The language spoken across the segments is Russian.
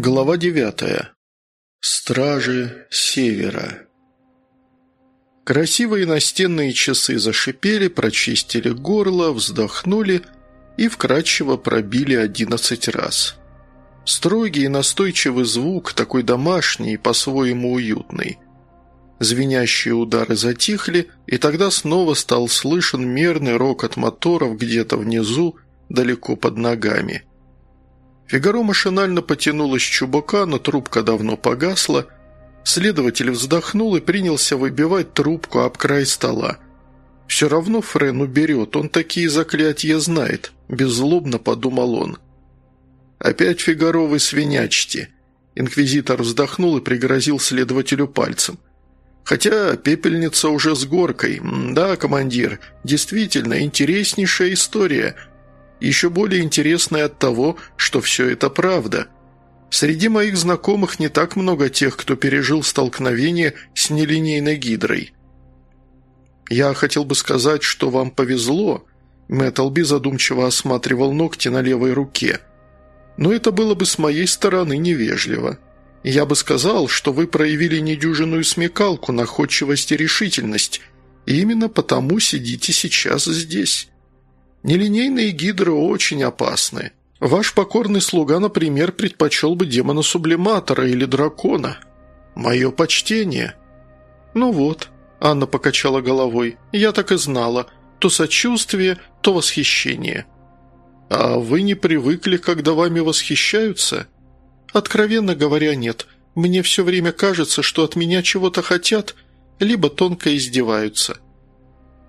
Глава девятая. Стражи Севера. Красивые настенные часы зашипели, прочистили горло, вздохнули и вкрадчиво пробили одиннадцать раз. Строгий и настойчивый звук, такой домашний и по-своему уютный. Звенящие удары затихли, и тогда снова стал слышен мерный рокот моторов где-то внизу, далеко под ногами – Фигаро машинально потянулась чубука, но трубка давно погасла. Следователь вздохнул и принялся выбивать трубку об край стола. «Все равно Френ уберет, он такие заклятия знает», – беззлобно подумал он. «Опять Фигаро вы свинячьте». Инквизитор вздохнул и пригрозил следователю пальцем. «Хотя пепельница уже с горкой. Да, командир, действительно интереснейшая история еще более интересное от того, что все это правда. Среди моих знакомых не так много тех, кто пережил столкновение с нелинейной гидрой. Я хотел бы сказать, что вам повезло. Мэттлби задумчиво осматривал ногти на левой руке. Но это было бы с моей стороны невежливо. Я бы сказал, что вы проявили недюжинную смекалку, находчивость и решительность, и именно потому сидите сейчас здесь. Нелинейные гидры очень опасны. Ваш покорный слуга, например, предпочел бы демона-сублиматора или дракона. Мое почтение». «Ну вот», — Анна покачала головой, — «я так и знала. То сочувствие, то восхищение». «А вы не привыкли, когда вами восхищаются?» «Откровенно говоря, нет. Мне все время кажется, что от меня чего-то хотят, либо тонко издеваются».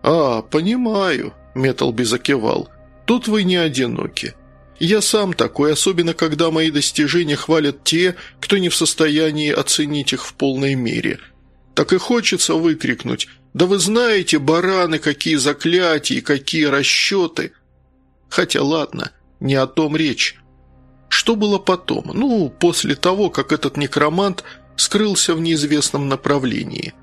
«А, понимаю», Металби закивал. «Тут вы не одиноки. Я сам такой, особенно когда мои достижения хвалят те, кто не в состоянии оценить их в полной мере. Так и хочется выкрикнуть «Да вы знаете, бараны, какие заклятия какие расчеты!» Хотя ладно, не о том речь. Что было потом? Ну, после того, как этот некромант скрылся в неизвестном направлении.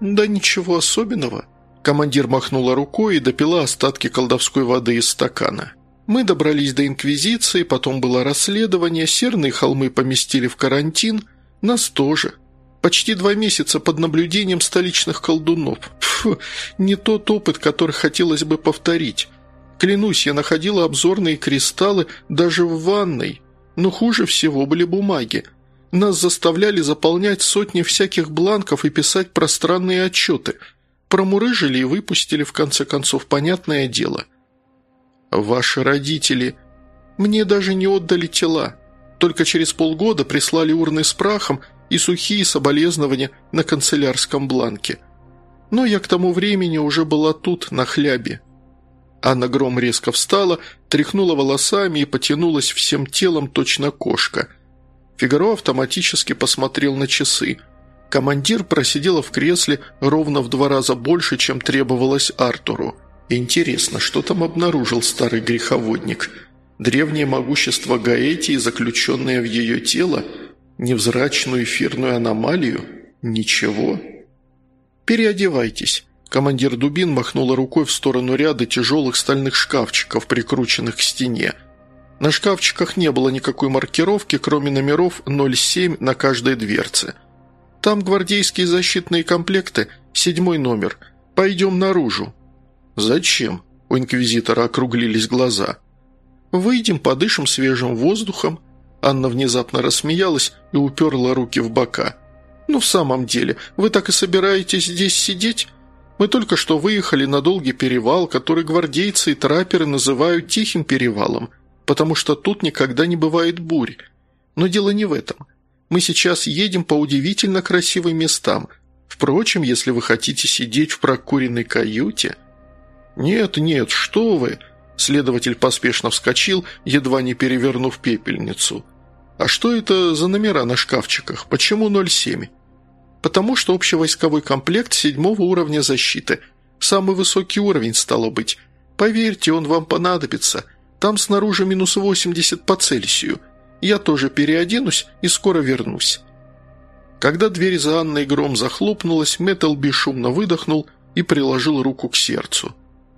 «Да ничего особенного», Командир махнула рукой и допила остатки колдовской воды из стакана. Мы добрались до Инквизиции, потом было расследование, серные холмы поместили в карантин, нас тоже. Почти два месяца под наблюдением столичных колдунов. Фу, не тот опыт, который хотелось бы повторить. Клянусь, я находила обзорные кристаллы даже в ванной. Но хуже всего были бумаги. Нас заставляли заполнять сотни всяких бланков и писать пространные отчеты – Промурыжили и выпустили, в конце концов, понятное дело. Ваши родители мне даже не отдали тела. Только через полгода прислали урны с прахом и сухие соболезнования на канцелярском бланке. Но я к тому времени уже была тут, на хлябе. Анна Гром резко встала, тряхнула волосами и потянулась всем телом точно кошка. Фигаро автоматически посмотрел на часы – Командир просидела в кресле ровно в два раза больше, чем требовалось Артуру. Интересно, что там обнаружил старый греховодник? Древнее могущество Гаэтии, заключенное в ее тело? Невзрачную эфирную аномалию? Ничего. «Переодевайтесь». Командир Дубин махнула рукой в сторону ряда тяжелых стальных шкафчиков, прикрученных к стене. На шкафчиках не было никакой маркировки, кроме номеров 07 на каждой дверце – там гвардейские защитные комплекты, седьмой номер. Пойдем наружу». «Зачем?» – у инквизитора округлились глаза. «Выйдем, подышим свежим воздухом». Анна внезапно рассмеялась и уперла руки в бока. «Ну, в самом деле, вы так и собираетесь здесь сидеть? Мы только что выехали на долгий перевал, который гвардейцы и трапперы называют Тихим перевалом, потому что тут никогда не бывает бурь. Но дело не в этом. Мы сейчас едем по удивительно красивым местам. Впрочем, если вы хотите сидеть в прокуренной каюте...» «Нет, нет, что вы!» Следователь поспешно вскочил, едва не перевернув пепельницу. «А что это за номера на шкафчиках? Почему 07?» «Потому что общевойсковой комплект седьмого уровня защиты. Самый высокий уровень, стало быть. Поверьте, он вам понадобится. Там снаружи минус 80 по Цельсию. Я тоже переоденусь и скоро вернусь». Когда дверь за Анной гром захлопнулась, Мэттл бесшумно выдохнул и приложил руку к сердцу.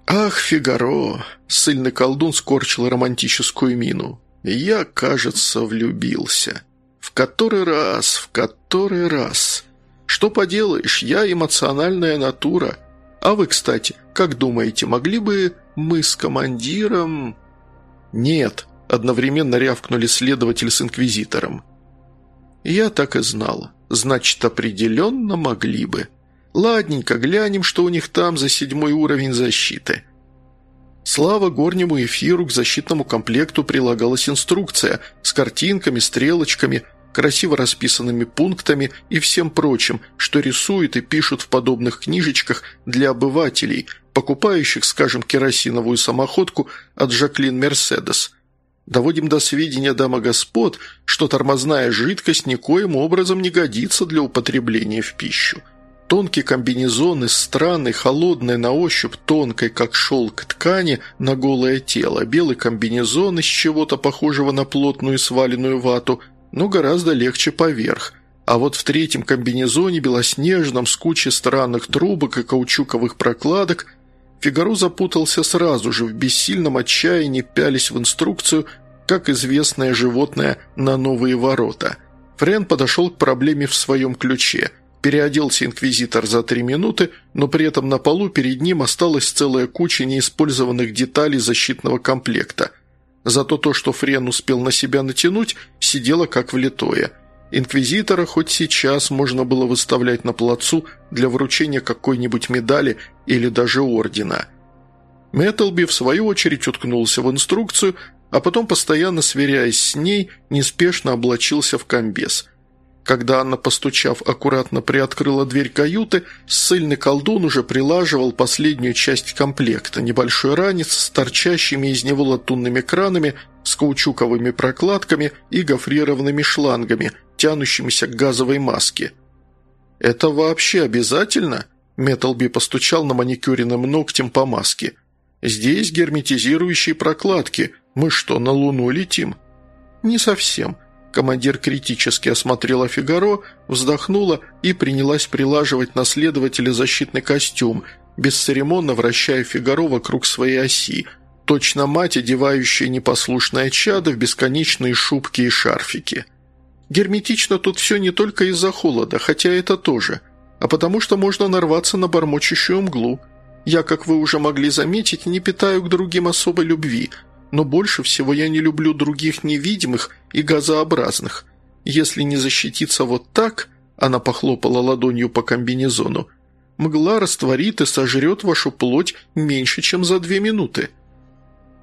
«Ах, Фигаро!» – сильный колдун скорчил романтическую мину. Я, кажется, влюбился. В который раз, в который раз. Что поделаешь, я эмоциональная натура. А вы, кстати, как думаете, могли бы мы с командиром...» «Нет», — одновременно рявкнули следователь с инквизитором. «Я так и знала. Значит, определенно могли бы. Ладненько, глянем, что у них там за седьмой уровень защиты». Слава горнему эфиру к защитному комплекту прилагалась инструкция с картинками, стрелочками, красиво расписанными пунктами и всем прочим, что рисуют и пишут в подобных книжечках для обывателей, покупающих, скажем, керосиновую самоходку от Жаклин Мерседес. Доводим до сведения дама господ, что тормозная жидкость никоим образом не годится для употребления в пищу. Тонкий комбинезон из странной, холодной на ощупь, тонкой, как шелк ткани, на голое тело, белый комбинезон из чего-то похожего на плотную сваленную вату, но гораздо легче поверх. А вот в третьем комбинезоне, белоснежном, с кучей странных трубок и каучуковых прокладок, Фигаро запутался сразу же, в бессильном отчаянии пялись в инструкцию, как известное животное на новые ворота. Френ подошел к проблеме в своем ключе. Переоделся инквизитор за три минуты, но при этом на полу перед ним осталась целая куча неиспользованных деталей защитного комплекта. Зато то, что Френ успел на себя натянуть, сидело как влитое – Инквизитора хоть сейчас можно было выставлять на плацу для вручения какой-нибудь медали или даже ордена. Меттлби, в свою очередь, уткнулся в инструкцию, а потом, постоянно сверяясь с ней, неспешно облачился в комбез. Когда Анна, постучав, аккуратно приоткрыла дверь каюты, ссыльный колдун уже прилаживал последнюю часть комплекта – небольшой ранец с торчащими из него латунными кранами, с каучуковыми прокладками и гофрированными шлангами – тянущимися к газовой маске. «Это вообще обязательно?» Металби постучал на маникюренным ногтем по маске. «Здесь герметизирующие прокладки. Мы что, на Луну летим?» «Не совсем». Командир критически осмотрела Фигаро, вздохнула и принялась прилаживать на следователя защитный костюм, бесцеремонно вращая Фигаро вокруг своей оси, точно мать, одевающая непослушное чадо в бесконечные шубки и шарфики. Герметично тут все не только из-за холода, хотя это тоже, а потому что можно нарваться на бормочущую мглу. Я, как вы уже могли заметить, не питаю к другим особой любви, но больше всего я не люблю других невидимых и газообразных. Если не защититься вот так, она похлопала ладонью по комбинезону, мгла растворит и сожрет вашу плоть меньше, чем за две минуты.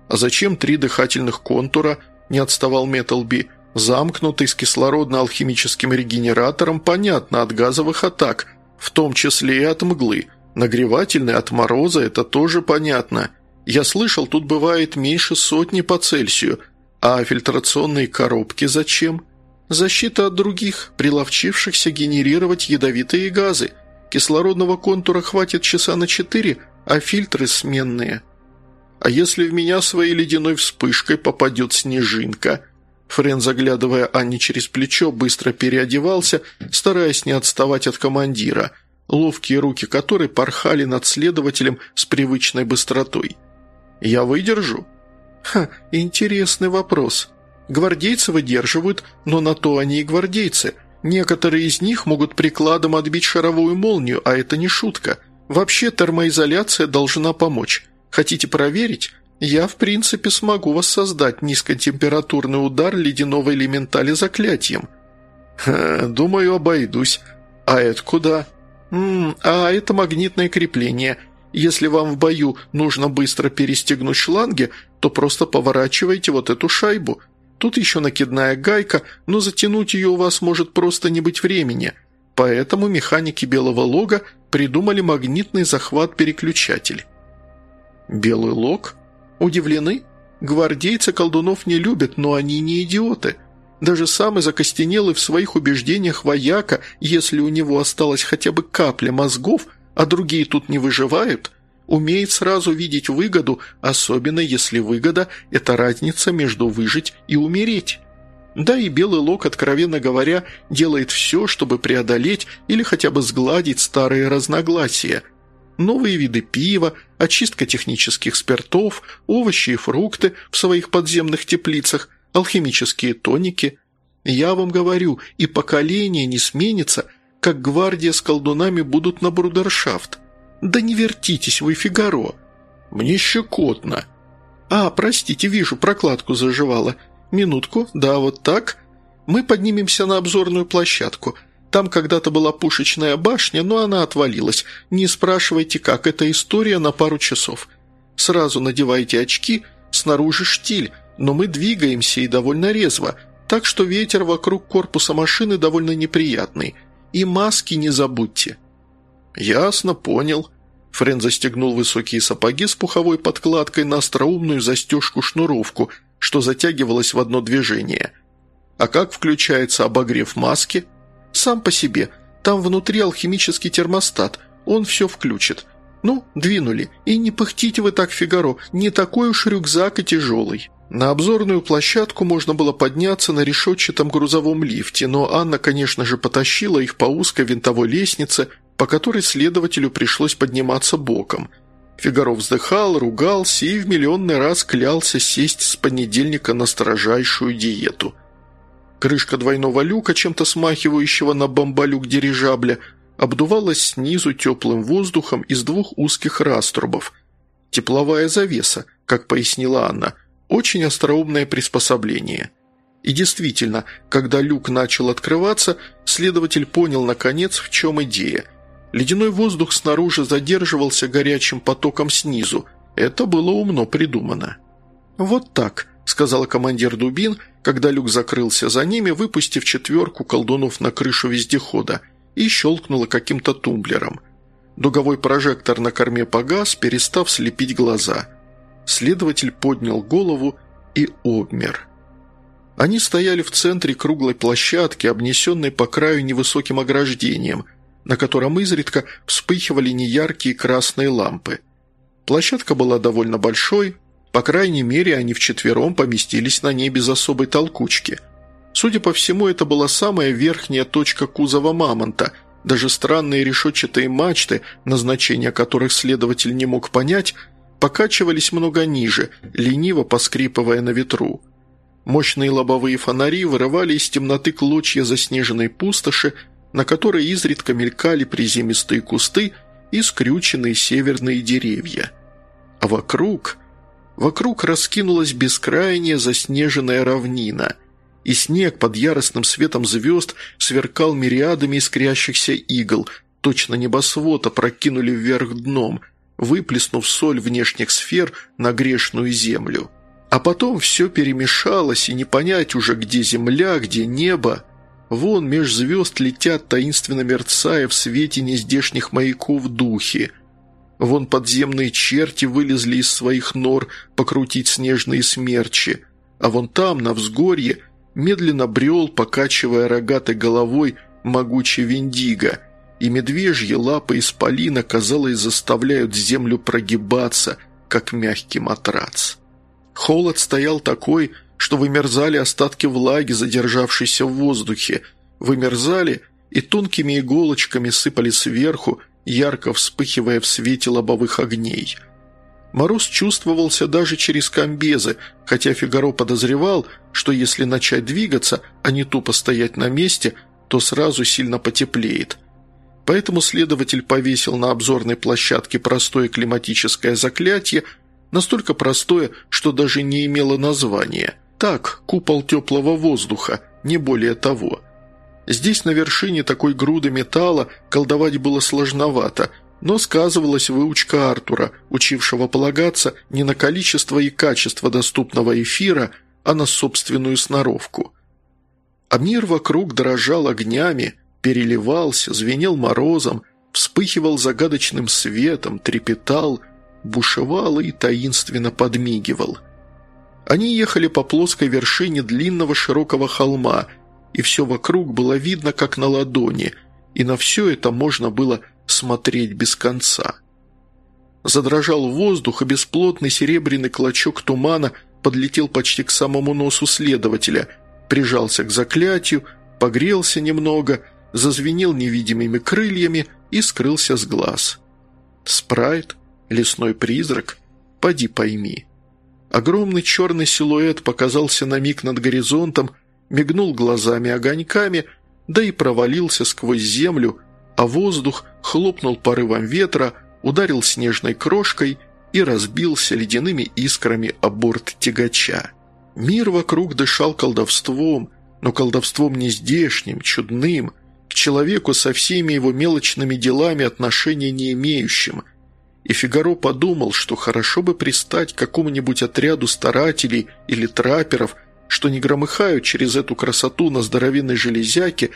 «А зачем три дыхательных контура?» – не отставал Металби – Замкнутый с кислородно-алхимическим регенератором, понятно, от газовых атак, в том числе и от мглы. Нагревательный от мороза – это тоже понятно. Я слышал, тут бывает меньше сотни по Цельсию. А фильтрационные коробки зачем? Защита от других, приловчившихся генерировать ядовитые газы. Кислородного контура хватит часа на четыре, а фильтры сменные. А если в меня своей ледяной вспышкой попадет снежинка – Френ, заглядывая Анне через плечо, быстро переодевался, стараясь не отставать от командира, ловкие руки которой порхали над следователем с привычной быстротой. «Я выдержу?» «Ха, интересный вопрос. Гвардейцы выдерживают, но на то они и гвардейцы. Некоторые из них могут прикладом отбить шаровую молнию, а это не шутка. Вообще термоизоляция должна помочь. Хотите проверить? Я, в принципе, смогу воссоздать низкотемпературный удар ледяного элементали заклятием. Ха, думаю, обойдусь. А это куда? М а это магнитное крепление. Если вам в бою нужно быстро перестегнуть шланги, то просто поворачивайте вот эту шайбу. Тут еще накидная гайка, но затянуть ее у вас может просто не быть времени. Поэтому механики Белого Лога придумали магнитный захват-переключатель. «Белый Лог?» Удивлены? Гвардейцы колдунов не любят, но они не идиоты. Даже самый закостенелый в своих убеждениях вояка, если у него осталась хотя бы капля мозгов, а другие тут не выживают, умеет сразу видеть выгоду, особенно если выгода – это разница между выжить и умереть. Да и Белый Лог, откровенно говоря, делает все, чтобы преодолеть или хотя бы сгладить старые разногласия – новые виды пива, очистка технических спиртов, овощи и фрукты в своих подземных теплицах, алхимические тоники. Я вам говорю, и поколение не сменится, как гвардия с колдунами будут на брудершафт. Да не вертитесь вы, Фигаро. Мне щекотно. А, простите, вижу, прокладку заживала. Минутку, да, вот так. Мы поднимемся на обзорную площадку. Там когда-то была пушечная башня, но она отвалилась. Не спрашивайте, как, это история на пару часов. Сразу надевайте очки, снаружи штиль, но мы двигаемся и довольно резво, так что ветер вокруг корпуса машины довольно неприятный. И маски не забудьте». «Ясно, понял». Френ застегнул высокие сапоги с пуховой подкладкой на остроумную застежку-шнуровку, что затягивалось в одно движение. «А как включается обогрев маски?» «Сам по себе. Там внутри алхимический термостат. Он все включит. Ну, двинули. И не пыхтите вы так, Фигаро. Не такой уж рюкзак и тяжелый». На обзорную площадку можно было подняться на решетчатом грузовом лифте, но Анна, конечно же, потащила их по узкой винтовой лестнице, по которой следователю пришлось подниматься боком. Фигаро вздыхал, ругался и в миллионный раз клялся сесть с понедельника на строжайшую диету. Крышка двойного люка, чем-то смахивающего на бомбалюк дирижабля, обдувалась снизу теплым воздухом из двух узких раструбов. Тепловая завеса, как пояснила Анна – очень остроумное приспособление. И действительно, когда люк начал открываться, следователь понял, наконец, в чем идея. Ледяной воздух снаружи задерживался горячим потоком снизу. Это было умно придумано. «Вот так», — сказал командир Дубин, когда люк закрылся за ними, выпустив четверку колдунов на крышу вездехода, и щелкнуло каким-то тумблером. Дуговой прожектор на корме погас, перестав слепить глаза — Следователь поднял голову и обмер. Они стояли в центре круглой площадки, обнесенной по краю невысоким ограждением, на котором изредка вспыхивали неяркие красные лампы. Площадка была довольно большой, по крайней мере, они вчетвером поместились на ней без особой толкучки. Судя по всему, это была самая верхняя точка кузова «Мамонта», даже странные решетчатые мачты, назначение которых следователь не мог понять, покачивались много ниже, лениво поскрипывая на ветру. Мощные лобовые фонари вырывали из темноты клочья заснеженной пустоши, на которой изредка мелькали приземистые кусты и скрюченные северные деревья. А вокруг... Вокруг раскинулась бескрайняя заснеженная равнина, и снег под яростным светом звезд сверкал мириадами искрящихся игл, точно небосвод опрокинули вверх дном – выплеснув соль внешних сфер на грешную землю. А потом все перемешалось, и не понять уже, где земля, где небо. Вон меж звезд летят, таинственно мерцая в свете нездешних маяков духи. Вон подземные черти вылезли из своих нор покрутить снежные смерчи. А вон там, на взгорье, медленно брел, покачивая рогатой головой, могучий Виндиго – и медвежьи лапы исполина, казалось, заставляют землю прогибаться, как мягкий матрац. Холод стоял такой, что вымерзали остатки влаги, задержавшейся в воздухе, вымерзали и тонкими иголочками сыпали сверху, ярко вспыхивая в свете лобовых огней. Мороз чувствовался даже через комбезы, хотя Фигаро подозревал, что если начать двигаться, а не тупо стоять на месте, то сразу сильно потеплеет – Поэтому следователь повесил на обзорной площадке простое климатическое заклятие, настолько простое, что даже не имело названия. Так, купол теплого воздуха, не более того. Здесь на вершине такой груды металла колдовать было сложновато, но сказывалась выучка Артура, учившего полагаться не на количество и качество доступного эфира, а на собственную сноровку. А мир вокруг дрожал огнями, переливался, звенел морозом, вспыхивал загадочным светом, трепетал, бушевал и таинственно подмигивал. Они ехали по плоской вершине длинного широкого холма, и все вокруг было видно, как на ладони, и на все это можно было смотреть без конца. Задрожал воздух, и бесплотный серебряный клочок тумана подлетел почти к самому носу следователя, прижался к заклятию, погрелся немного – зазвенел невидимыми крыльями и скрылся с глаз. Спрайт? Лесной призрак? Поди пойми. Огромный черный силуэт показался на миг над горизонтом, мигнул глазами огоньками, да и провалился сквозь землю, а воздух хлопнул порывом ветра, ударил снежной крошкой и разбился ледяными искрами о борт тягача. Мир вокруг дышал колдовством, но колдовством не здешним, чудным, к человеку со всеми его мелочными делами отношения не имеющим. И Фигаро подумал, что хорошо бы пристать к какому-нибудь отряду старателей или траперов, что не громыхают через эту красоту на здоровенной железяке,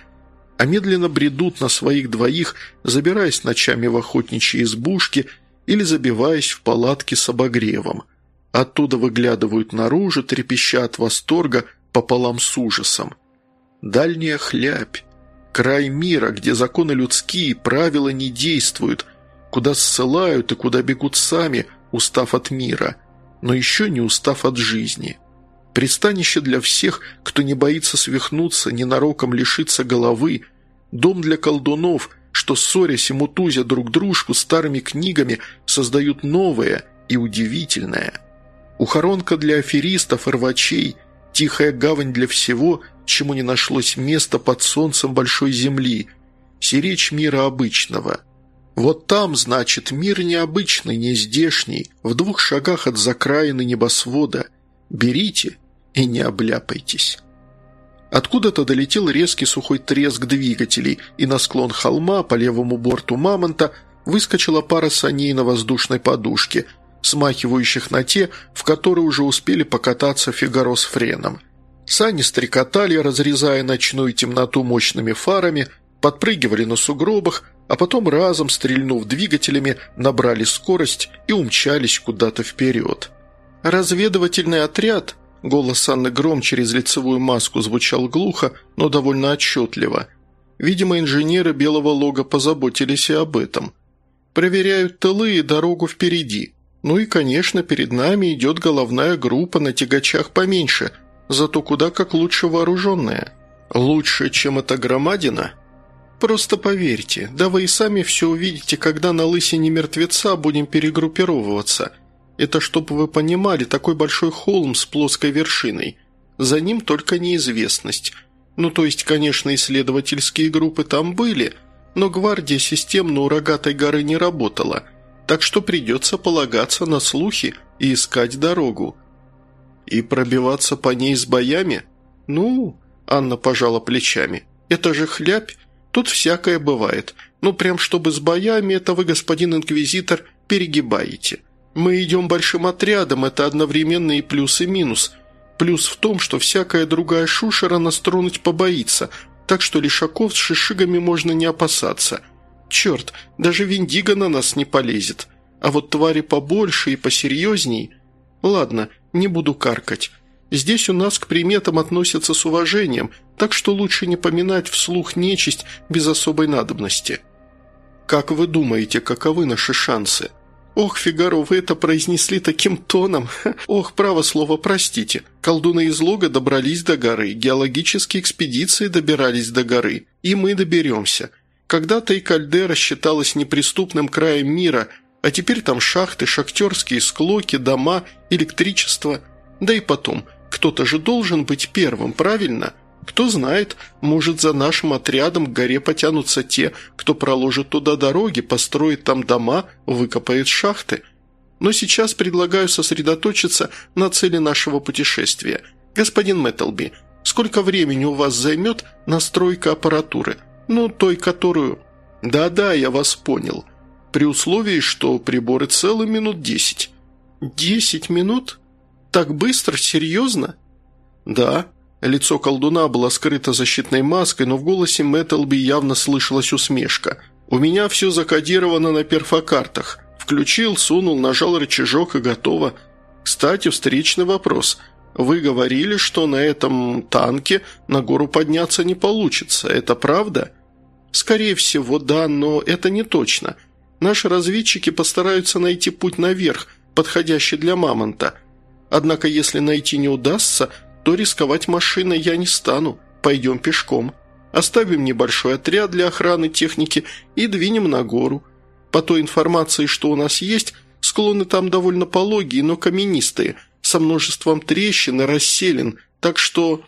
а медленно бредут на своих двоих, забираясь ночами в охотничьи избушки или забиваясь в палатки с обогревом. Оттуда выглядывают наружу, трепеща от восторга пополам с ужасом. Дальняя хлябь. Край мира, где законы людские, правила не действуют, куда ссылают и куда бегут сами, устав от мира, но еще не устав от жизни. Пристанище для всех, кто не боится свихнуться, ненароком лишиться головы, дом для колдунов, что, ссорясь и мутузя друг дружку старыми книгами, создают новое и удивительное. Ухоронка для аферистов и рвачей, тихая гавань для всего, чему не нашлось места под солнцем большой земли, сиречь мира обычного. Вот там, значит, мир необычный, не здешний, в двух шагах от закраины небосвода – Берите и не обляпайтесь». Откуда-то долетел резкий сухой треск двигателей, и на склон холма по левому борту «Мамонта» выскочила пара саней на воздушной подушке, смахивающих на те, в которые уже успели покататься Фигаро с Френом. Сани стрекотали, разрезая ночную темноту мощными фарами, подпрыгивали на сугробах, а потом разом, стрельнув двигателями, набрали скорость и умчались куда-то вперед. «Разведывательный отряд», – голос Анны Гром через лицевую маску звучал глухо, но довольно отчетливо. Видимо, инженеры Белого Лога позаботились и об этом. «Проверяют тылы и дорогу впереди. Ну и, конечно, перед нами идет головная группа на тягачах поменьше, зато куда как лучше вооруженная. Лучше, чем эта громадина?» «Просто поверьте, да вы и сами все увидите, когда на лысине мертвеца будем перегруппировываться», это, чтобы вы понимали, такой большой холм с плоской вершиной. За ним только неизвестность. Ну, то есть, конечно, исследовательские группы там были, но гвардия системно у рогатой горы не работала, так что придется полагаться на слухи и искать дорогу. И пробиваться по ней с боями? Ну, Анна пожала плечами. Это же хлябь, тут всякое бывает. Ну, прям чтобы с боями, это вы, господин инквизитор, перегибаете. Мы идем большим отрядом, это одновременно и плюс, и минус. Плюс в том, что всякая другая шушера нас тронуть побоится, так что лишаков с шишигами можно не опасаться. Черт, даже Виндиго на нас не полезет. А вот твари побольше и посерьезней... Ладно, не буду каркать. Здесь у нас к приметам относятся с уважением, так что лучше не поминать вслух нечисть без особой надобности. Как вы думаете, каковы наши шансы?» «Ох, Фигаро, вы это произнесли таким тоном! Ох, право слово, простите. Колдуны из Лога добрались до горы, геологические экспедиции добирались до горы, и мы доберемся. Когда-то и кальдера считалась неприступным краем мира, а теперь там шахты, шахтерские склоки, дома, электричество. Да и потом, кто-то же должен быть первым, правильно?» Кто знает, может, за нашим отрядом к горе потянутся те, кто проложит туда дороги, построит там дома, выкопает шахты. Но сейчас предлагаю сосредоточиться на цели нашего путешествия. Господин Мэттлби, сколько времени у вас займет настройка аппаратуры? Ну, той, которую... Да-да, я вас понял. При условии, что приборы целы минут десять. Десять минут? Так быстро? Серьезно? Да. Лицо колдуна было скрыто защитной маской, но в голосе Мэттлби явно слышалась усмешка. «У меня все закодировано на перфокартах. Включил, сунул, нажал рычажок и готово. Кстати, встречный вопрос. Вы говорили, что на этом танке на гору подняться не получится. Это правда?» «Скорее всего, да, но это не точно. Наши разведчики постараются найти путь наверх, подходящий для мамонта. Однако, если найти не удастся – то рисковать машиной я не стану. Пойдем пешком. Оставим небольшой отряд для охраны техники и двинем на гору. По той информации, что у нас есть, склоны там довольно пологие, но каменистые, со множеством трещин и расселин, так что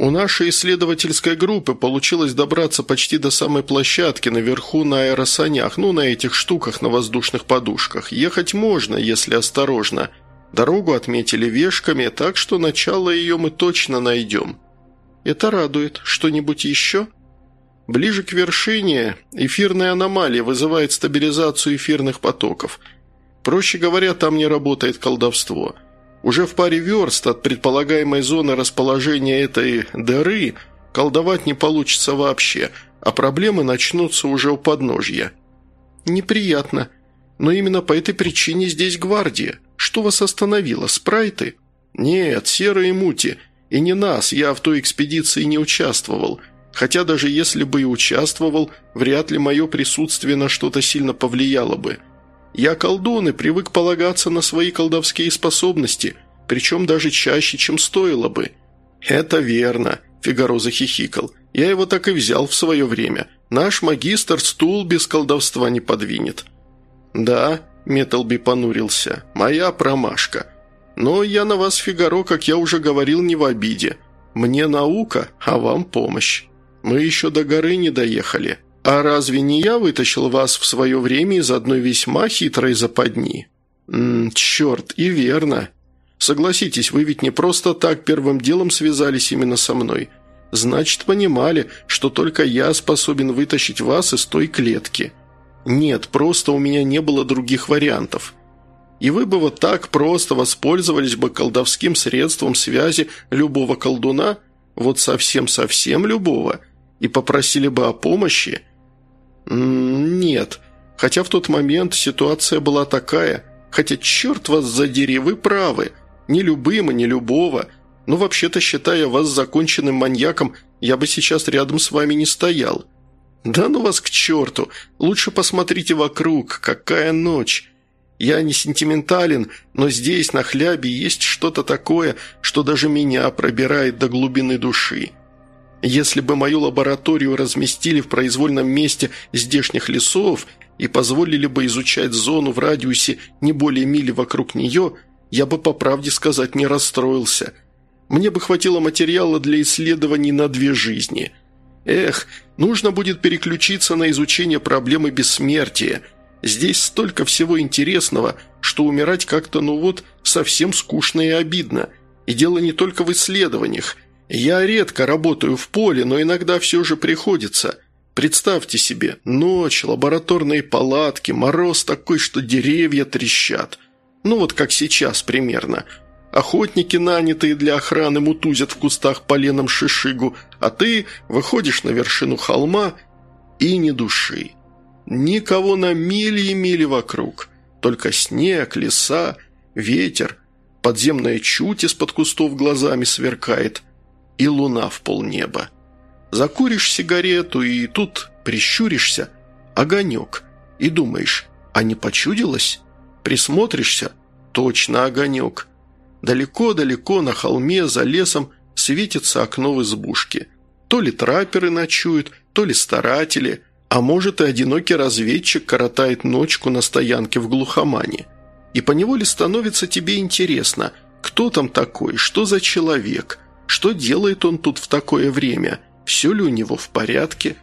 у нашей исследовательской группы получилось добраться почти до самой площадки наверху на аэросанях, ну, на этих штуках на воздушных подушках. Ехать можно, если осторожно. Дорогу отметили вешками, так что начало ее мы точно найдем. Это радует. Что-нибудь еще?» Ближе к вершине эфирная аномалия вызывает стабилизацию эфирных потоков. Проще говоря, там не работает колдовство. Уже в паре верст от предполагаемой зоны расположения этой дыры колдовать не получится вообще, а проблемы начнутся уже у подножья. Неприятно. Но именно по этой причине здесь гвардия. Что вас остановило, спрайты? Нет, серые мути. И не нас, я в той экспедиции не участвовал – Хотя даже если бы и участвовал, вряд ли мое присутствие на что-то сильно повлияло бы. Я колдун и привык полагаться на свои колдовские способности, причем даже чаще, чем стоило бы. «Это верно», – Фигаро захихикал. «Я его так и взял в свое время. Наш магистр стул без колдовства не подвинет». «Да», – Металби понурился, – «моя промашка. Но я на вас, Фигаро, как я уже говорил, не в обиде. Мне наука, а вам помощь». Мы еще до горы не доехали. А разве не я вытащил вас в свое время из одной весьма хитрой западни? М черт, и верно. Согласитесь, вы ведь не просто так первым делом связались именно со мной. Значит, понимали, что только я способен вытащить вас из той клетки. Нет, просто у меня не было других вариантов. И вы бы вот так просто воспользовались бы колдовским средством связи любого колдуна, вот совсем-совсем любого – и попросили бы о помощи? Нет. Хотя в тот момент ситуация была такая. Хотя, черт вас задери, вы правы. Не любым и не любого. Но вообще-то, считая вас законченным маньяком, я бы сейчас рядом с вами не стоял. Да ну вас к черту. Лучше посмотрите вокруг. Какая ночь. Я не сентиментален, но здесь, на хлябе, есть что-то такое, что даже меня пробирает до глубины души. Если бы мою лабораторию разместили в произвольном месте здешних лесов и позволили бы изучать зону в радиусе не более мили вокруг нее, я бы, по правде сказать, не расстроился. Мне бы хватило материала для исследований на две жизни. Эх, нужно будет переключиться на изучение проблемы бессмертия. Здесь столько всего интересного, что умирать как-то, ну вот, совсем скучно и обидно. И дело не только в исследованиях – я редко работаю в поле, но иногда все же приходится. Представьте себе, ночь, лабораторные палатки, мороз такой, что деревья трещат. Ну вот как сейчас примерно. Охотники, нанятые для охраны, мутузят в кустах поленом шишигу, а ты выходишь на вершину холма и ни души. Никого на мили и мили вокруг. Только снег, леса, ветер, подземная чуть из-под кустов глазами сверкает – и луна в полнеба. Закуришь сигарету, и тут прищуришься – огонек. И думаешь, а не почудилось? Присмотришься – точно огонек. Далеко-далеко на холме за лесом светится окно в избушке. То ли трапперы ночуют, то ли старатели, а может и одинокий разведчик коротает ночку на стоянке в глухомане. И поневоле становится тебе интересно, кто там такой, что за человек – что делает он тут в такое время? Все ли у него в порядке?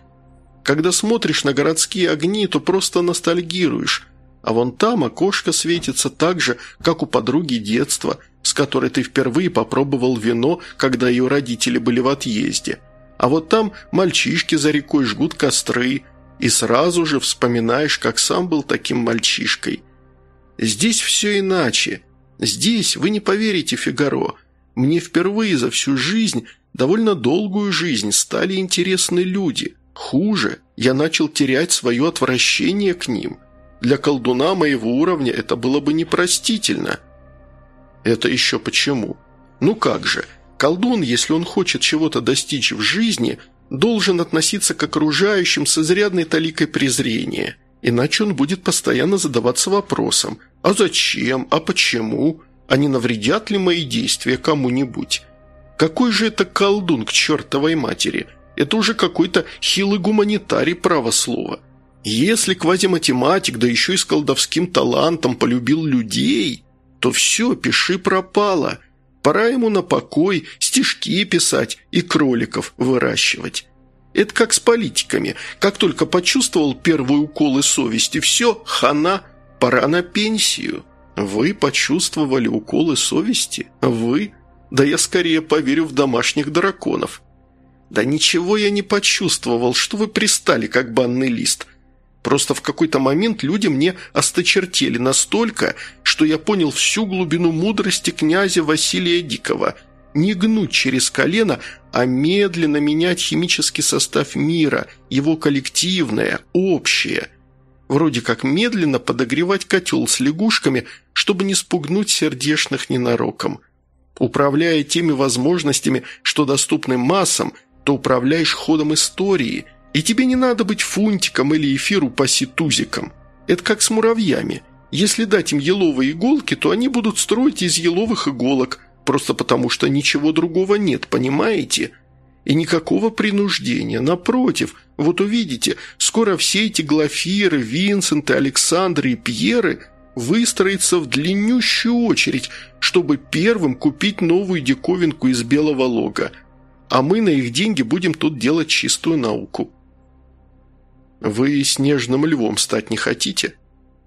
Когда смотришь на городские огни, то просто ностальгируешь. А вон там окошко светится так же, как у подруги детства, с которой ты впервые попробовал вино, когда ее родители были в отъезде. А вот там мальчишки за рекой жгут костры, и сразу же вспоминаешь, как сам был таким мальчишкой. Здесь все иначе. Здесь, вы не поверите, Фигаро – мне впервые за всю жизнь, довольно долгую жизнь, стали интересны люди. Хуже, я начал терять свое отвращение к ним. Для колдуна моего уровня это было бы непростительно. Это еще почему? Ну как же, колдун, если он хочет чего-то достичь в жизни, должен относиться к окружающим с изрядной таликой презрения. Иначе он будет постоянно задаваться вопросом «А зачем? А почему?» А не навредят ли мои действия кому-нибудь. Какой же это колдун к чертовой матери? Это уже какой-то хилый гуманитарий, право слова. Если квазиматематик, да еще и с колдовским талантом, полюбил людей... то все, пиши пропало. Пора ему на покой, стишки писать и кроликов выращивать. Это как с политиками. Как только почувствовал первые уколы совести, все, хана, пора на пенсию. Вы почувствовали уколы совести? Вы? Да я скорее поверю в домашних драконов. Да ничего я не почувствовал, что вы пристали, как банный лист. Просто в какой-то момент люди мне осточертели настолько, что я понял всю глубину мудрости князя Василия Дикого. Не гнуть через колено, а медленно менять химический состав мира, его коллективное, общее. Вроде как медленно подогревать котел с лягушками, чтобы не спугнуть сердешных ненароком. Управляя теми возможностями, что доступны массам, то управляешь ходом истории – и тебе не надо быть фунтиком или эфиру паси-тузиком. Это как с муравьями. Если дать им еловые иголки, то они будут строить из еловых иголок, просто потому что ничего другого нет, понимаете? И никакого принуждения. Напротив, вот увидите, скоро все эти Глафиры, Винсенты, Александры и Пьеры выстроятся в длиннющую очередь, чтобы первым купить новую диковинку из белого лога. А мы на их деньги будем тут делать чистую науку. «Вы снежным львом стать не хотите?»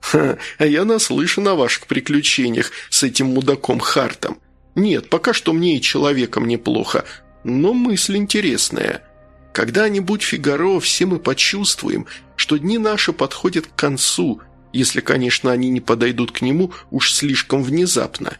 «Ха, а я наслышан о ваших приключениях с этим мудаком Хартом. Нет, пока что мне и человеком неплохо, но мысль интересная. Когда-нибудь, Фигаро, все мы почувствуем, что дни наши подходят к концу, если, конечно, они не подойдут к нему уж слишком внезапно.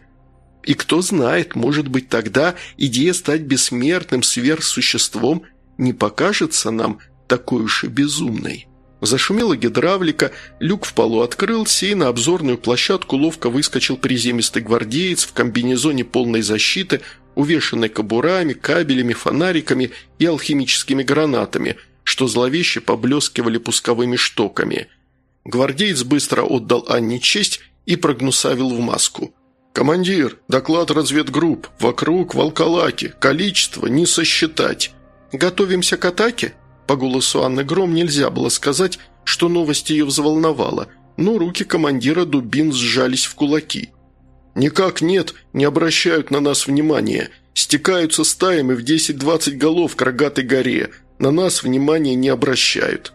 И кто знает, может быть, тогда идея стать бессмертным сверхсуществом не покажется нам такой уж и безумной. Зашумела гидравлика, люк в полу открылся, и на обзорную площадку ловко выскочил приземистый гвардеец в комбинезоне полной защиты, увешанной кобурами, кабелями, фонариками и алхимическими гранатами, что зловеще поблескивали пусковыми штоками. Гвардеец быстро отдал Анне честь и прогнусавил в маску. «Командир, доклад разведгрупп. Вокруг волколаки. Количество не сосчитать. Готовимся к атаке?» По голосу Анны Гром нельзя было сказать, что новость ее взволновала, но руки командира дубин сжались в кулаки. «Никак нет, не обращают на нас внимания. Стекаются стаями в 10-20 голов к рогатой горе. На нас внимания не обращают».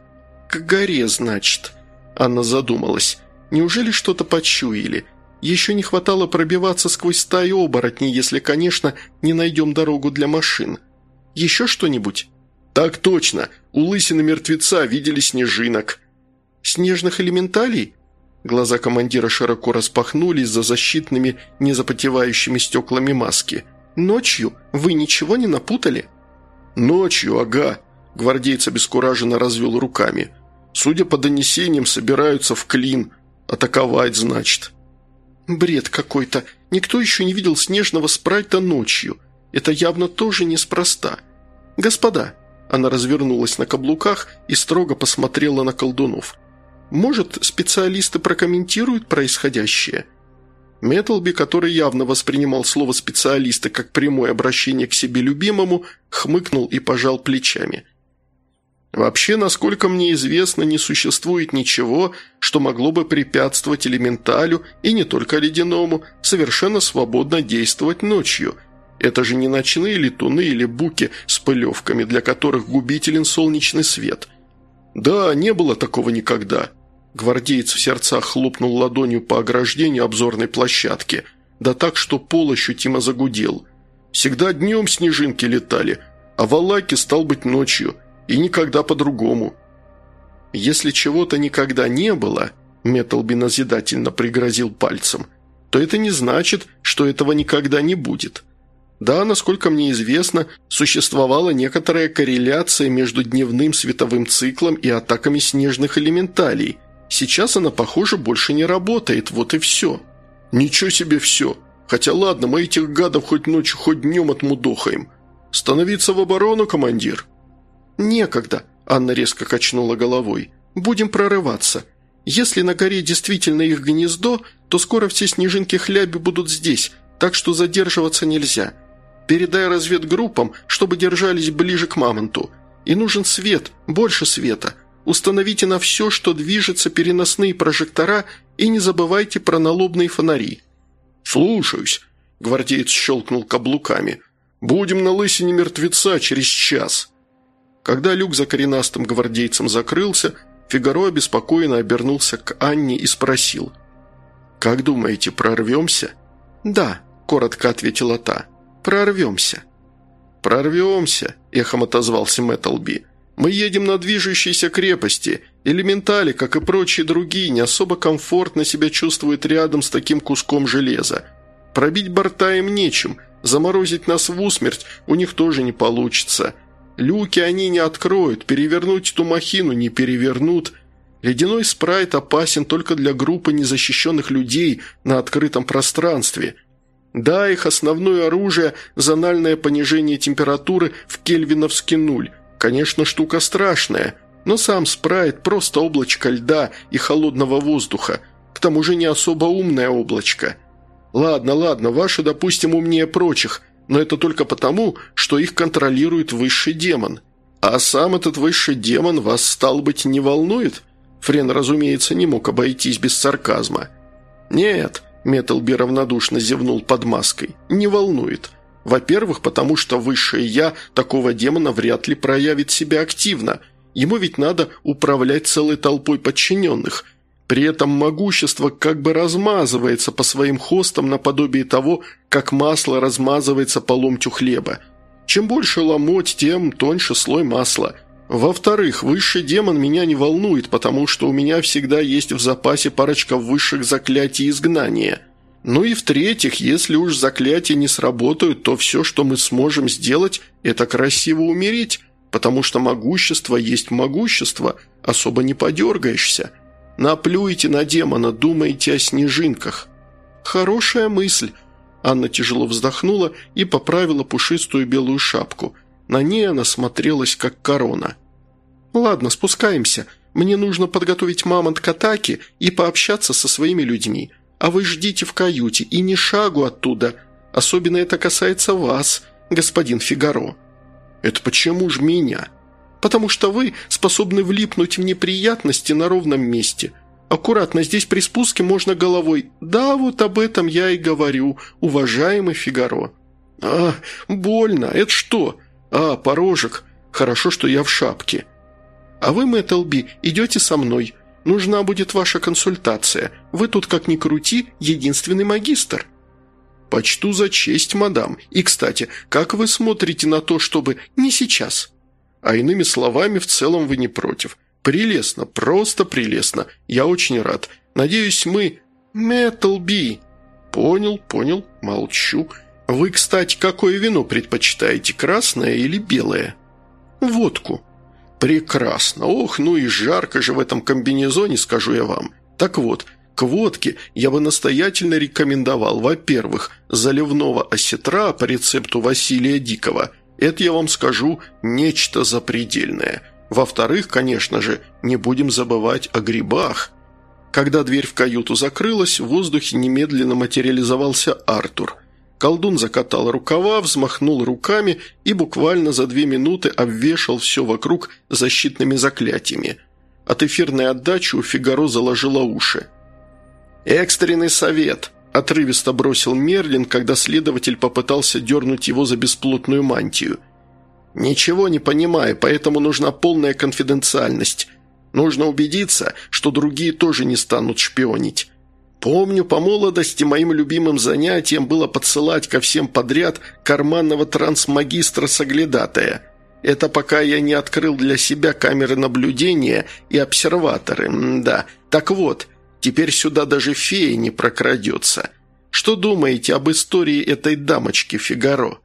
«К горе, значит?» Анна задумалась. «Неужели что-то почуяли?» Еще не хватало пробиваться сквозь стаи оборотней, если, конечно, не найдем дорогу для машин. Еще что-нибудь?» «Так точно. У лысины мертвеца видели снежинок». «Снежных элементалей?» Глаза командира широко распахнулись за защитными, незапотевающими стеклами маски. «Ночью? Вы ничего не напутали?» «Ночью, ага», – гвардейц обескураженно развел руками. «Судя по донесениям, собираются в клин. Атаковать, значит». «Бред какой-то. Никто еще не видел снежного спрайта ночью. Это явно тоже неспроста. Господа, она развернулась на каблуках и строго посмотрела на колдунов. «Может, специалисты прокомментируют происходящее?» Металби, который явно воспринимал слово «специалисты» как прямое обращение к себе любимому, хмыкнул и пожал плечами. «Вообще, насколько мне известно, не существует ничего, что могло бы препятствовать элементалю, и не только ледяному, совершенно свободно действовать ночью», это же не ночные летуны или буки с пылевками, для которых губителен солнечный свет. Да, не было такого никогда. Гвардеец в сердцах хлопнул ладонью по ограждению обзорной площадки, да так, что пол ощутимо загудел. Всегда днем снежинки летали, а в Аллаке стал быть ночью, и никогда по-другому. Если чего-то никогда не было, Металби назидательно пригрозил пальцем, то это не значит, что этого никогда не будет. Да, насколько мне известно, существовала некоторая корреляция между дневным световым циклом и атаками снежных элементалей. Сейчас она, похоже, больше не работает, вот и все. Ничего себе все. Хотя ладно, мы этих гадов хоть ночью, хоть днем отмудохаем. Становиться в оборону, командир? Некогда, Анна резко качнула головой. Будем прорываться. Если на горе действительно их гнездо, то скоро все снежинки хляби будут здесь, так что задерживаться нельзя. Передай разведгруппам, чтобы держались ближе к мамонту. И нужен свет, больше света. Установите на все, что движется, переносные прожектора, и не забывайте про налобные фонари». «Слушаюсь», – гвардеец щелкнул каблуками. «Будем на лысине мертвеца через час». Когда люк за коренастым гвардейцем закрылся, Фигаро обеспокоенно обернулся к Анне и спросил. «Как думаете, прорвемся?» «Да», – коротко ответила та. «Прорвемся». «Прорвемся», – эхом отозвался Мэттлби. «Мы едем на движущейся крепости. Элементали, как и прочие другие, не особо комфортно себя чувствуют рядом с таким куском железа. Пробить борта им нечем, заморозить нас в усмерть у них тоже не получится». Люки они не откроют, перевернуть эту махину не перевернут. Ледяной спрайт опасен только для группы незащищенных людей на открытом пространстве. Да, их основное оружие – зональное понижение температуры в кельвиновский нуль. Конечно, штука страшная, но сам спрайт – просто облачко льда и холодного воздуха. К тому же не особо умное облачко. Ладно, ладно, ваши, допустим, умнее прочих – но это только потому, что их контролирует высший демон. А сам этот высший демон вас, стал быть, не волнует? Френ, разумеется, не мог обойтись без сарказма. «Нет», – Металби равнодушно зевнул под маской, – «не волнует. Во-первых, потому что высшее «я» такого демона вряд ли проявит себя активно. Ему ведь надо управлять целой толпой подчиненных – при этом могущество как бы размазывается по своим хостам наподобие того, как масло размазывается по ломтю хлеба. Чем больше ломоть, тем тоньше слой масла. Во-вторых, высший демон меня не волнует, потому что у меня всегда есть в запасе парочка высших заклятий изгнания. Ну и в-третьих, если уж заклятия не сработают, то все, что мы сможем сделать, это красиво умереть, потому что могущество есть могущество, особо не подергаешься». Наплюйте на демона, думайте о снежинках». «Хорошая мысль». Анна тяжело вздохнула и поправила пушистую белую шапку. На ней она смотрелась, как корона. «Ладно, спускаемся. Мне нужно подготовить мамонт к атаке и пообщаться со своими людьми. А вы ждите в каюте и ни шагу оттуда. Особенно это касается вас, господин Фигаро». «Это почему ж меня?» Потому что вы способны влипнуть в неприятности на ровном месте. Аккуратно здесь при спуске можно головой «Да, вот об этом я и говорю, уважаемый Фигаро». «А, больно, это что?» «А, порожек. Хорошо, что я в шапке». «А вы, Мэттлби, идете со мной. Нужна будет ваша консультация. Вы тут, как ни крути, единственный магистр». «Почту за честь, мадам. И, кстати, как вы смотрите на то, чтобы...» «Не сейчас», а иными словами, в целом вы не против. Прелестно, просто прелестно. Я очень рад. Надеюсь, мы... Metal B. Понял, понял, молчу. Вы, кстати, какое вино предпочитаете, красное или белое? Водку. Прекрасно. Ох, ну и жарко же в этом комбинезоне, скажу я вам. Так вот, к водке я бы настоятельно рекомендовал, во-первых, заливного осетра по рецепту Василия Дикого – это, я вам скажу, нечто запредельное. Во-вторых, конечно же, не будем забывать о грибах. Когда дверь в каюту закрылась, в воздухе немедленно материализовался Артур. Колдун закатал рукава, взмахнул руками и буквально за две минуты обвешал все вокруг защитными заклятиями. От эфирной отдачи у Фигаро заложило уши. «Экстренный совет!» Отрывисто бросил Мерлин, когда следователь попытался дернуть его за бесплотную мантию. «Ничего не понимаю, поэтому нужна полная конфиденциальность. Нужно убедиться, что другие тоже не станут шпионить. Помню, по молодости моим любимым занятием было подсылать ко всем подряд карманного трансмагистра-соглядатая. Это пока я не открыл для себя камеры наблюдения и обсерваторы, М да. Так вот, Теперь сюда даже фея не прокрадется. Что думаете об истории этой дамочки Фигаро?»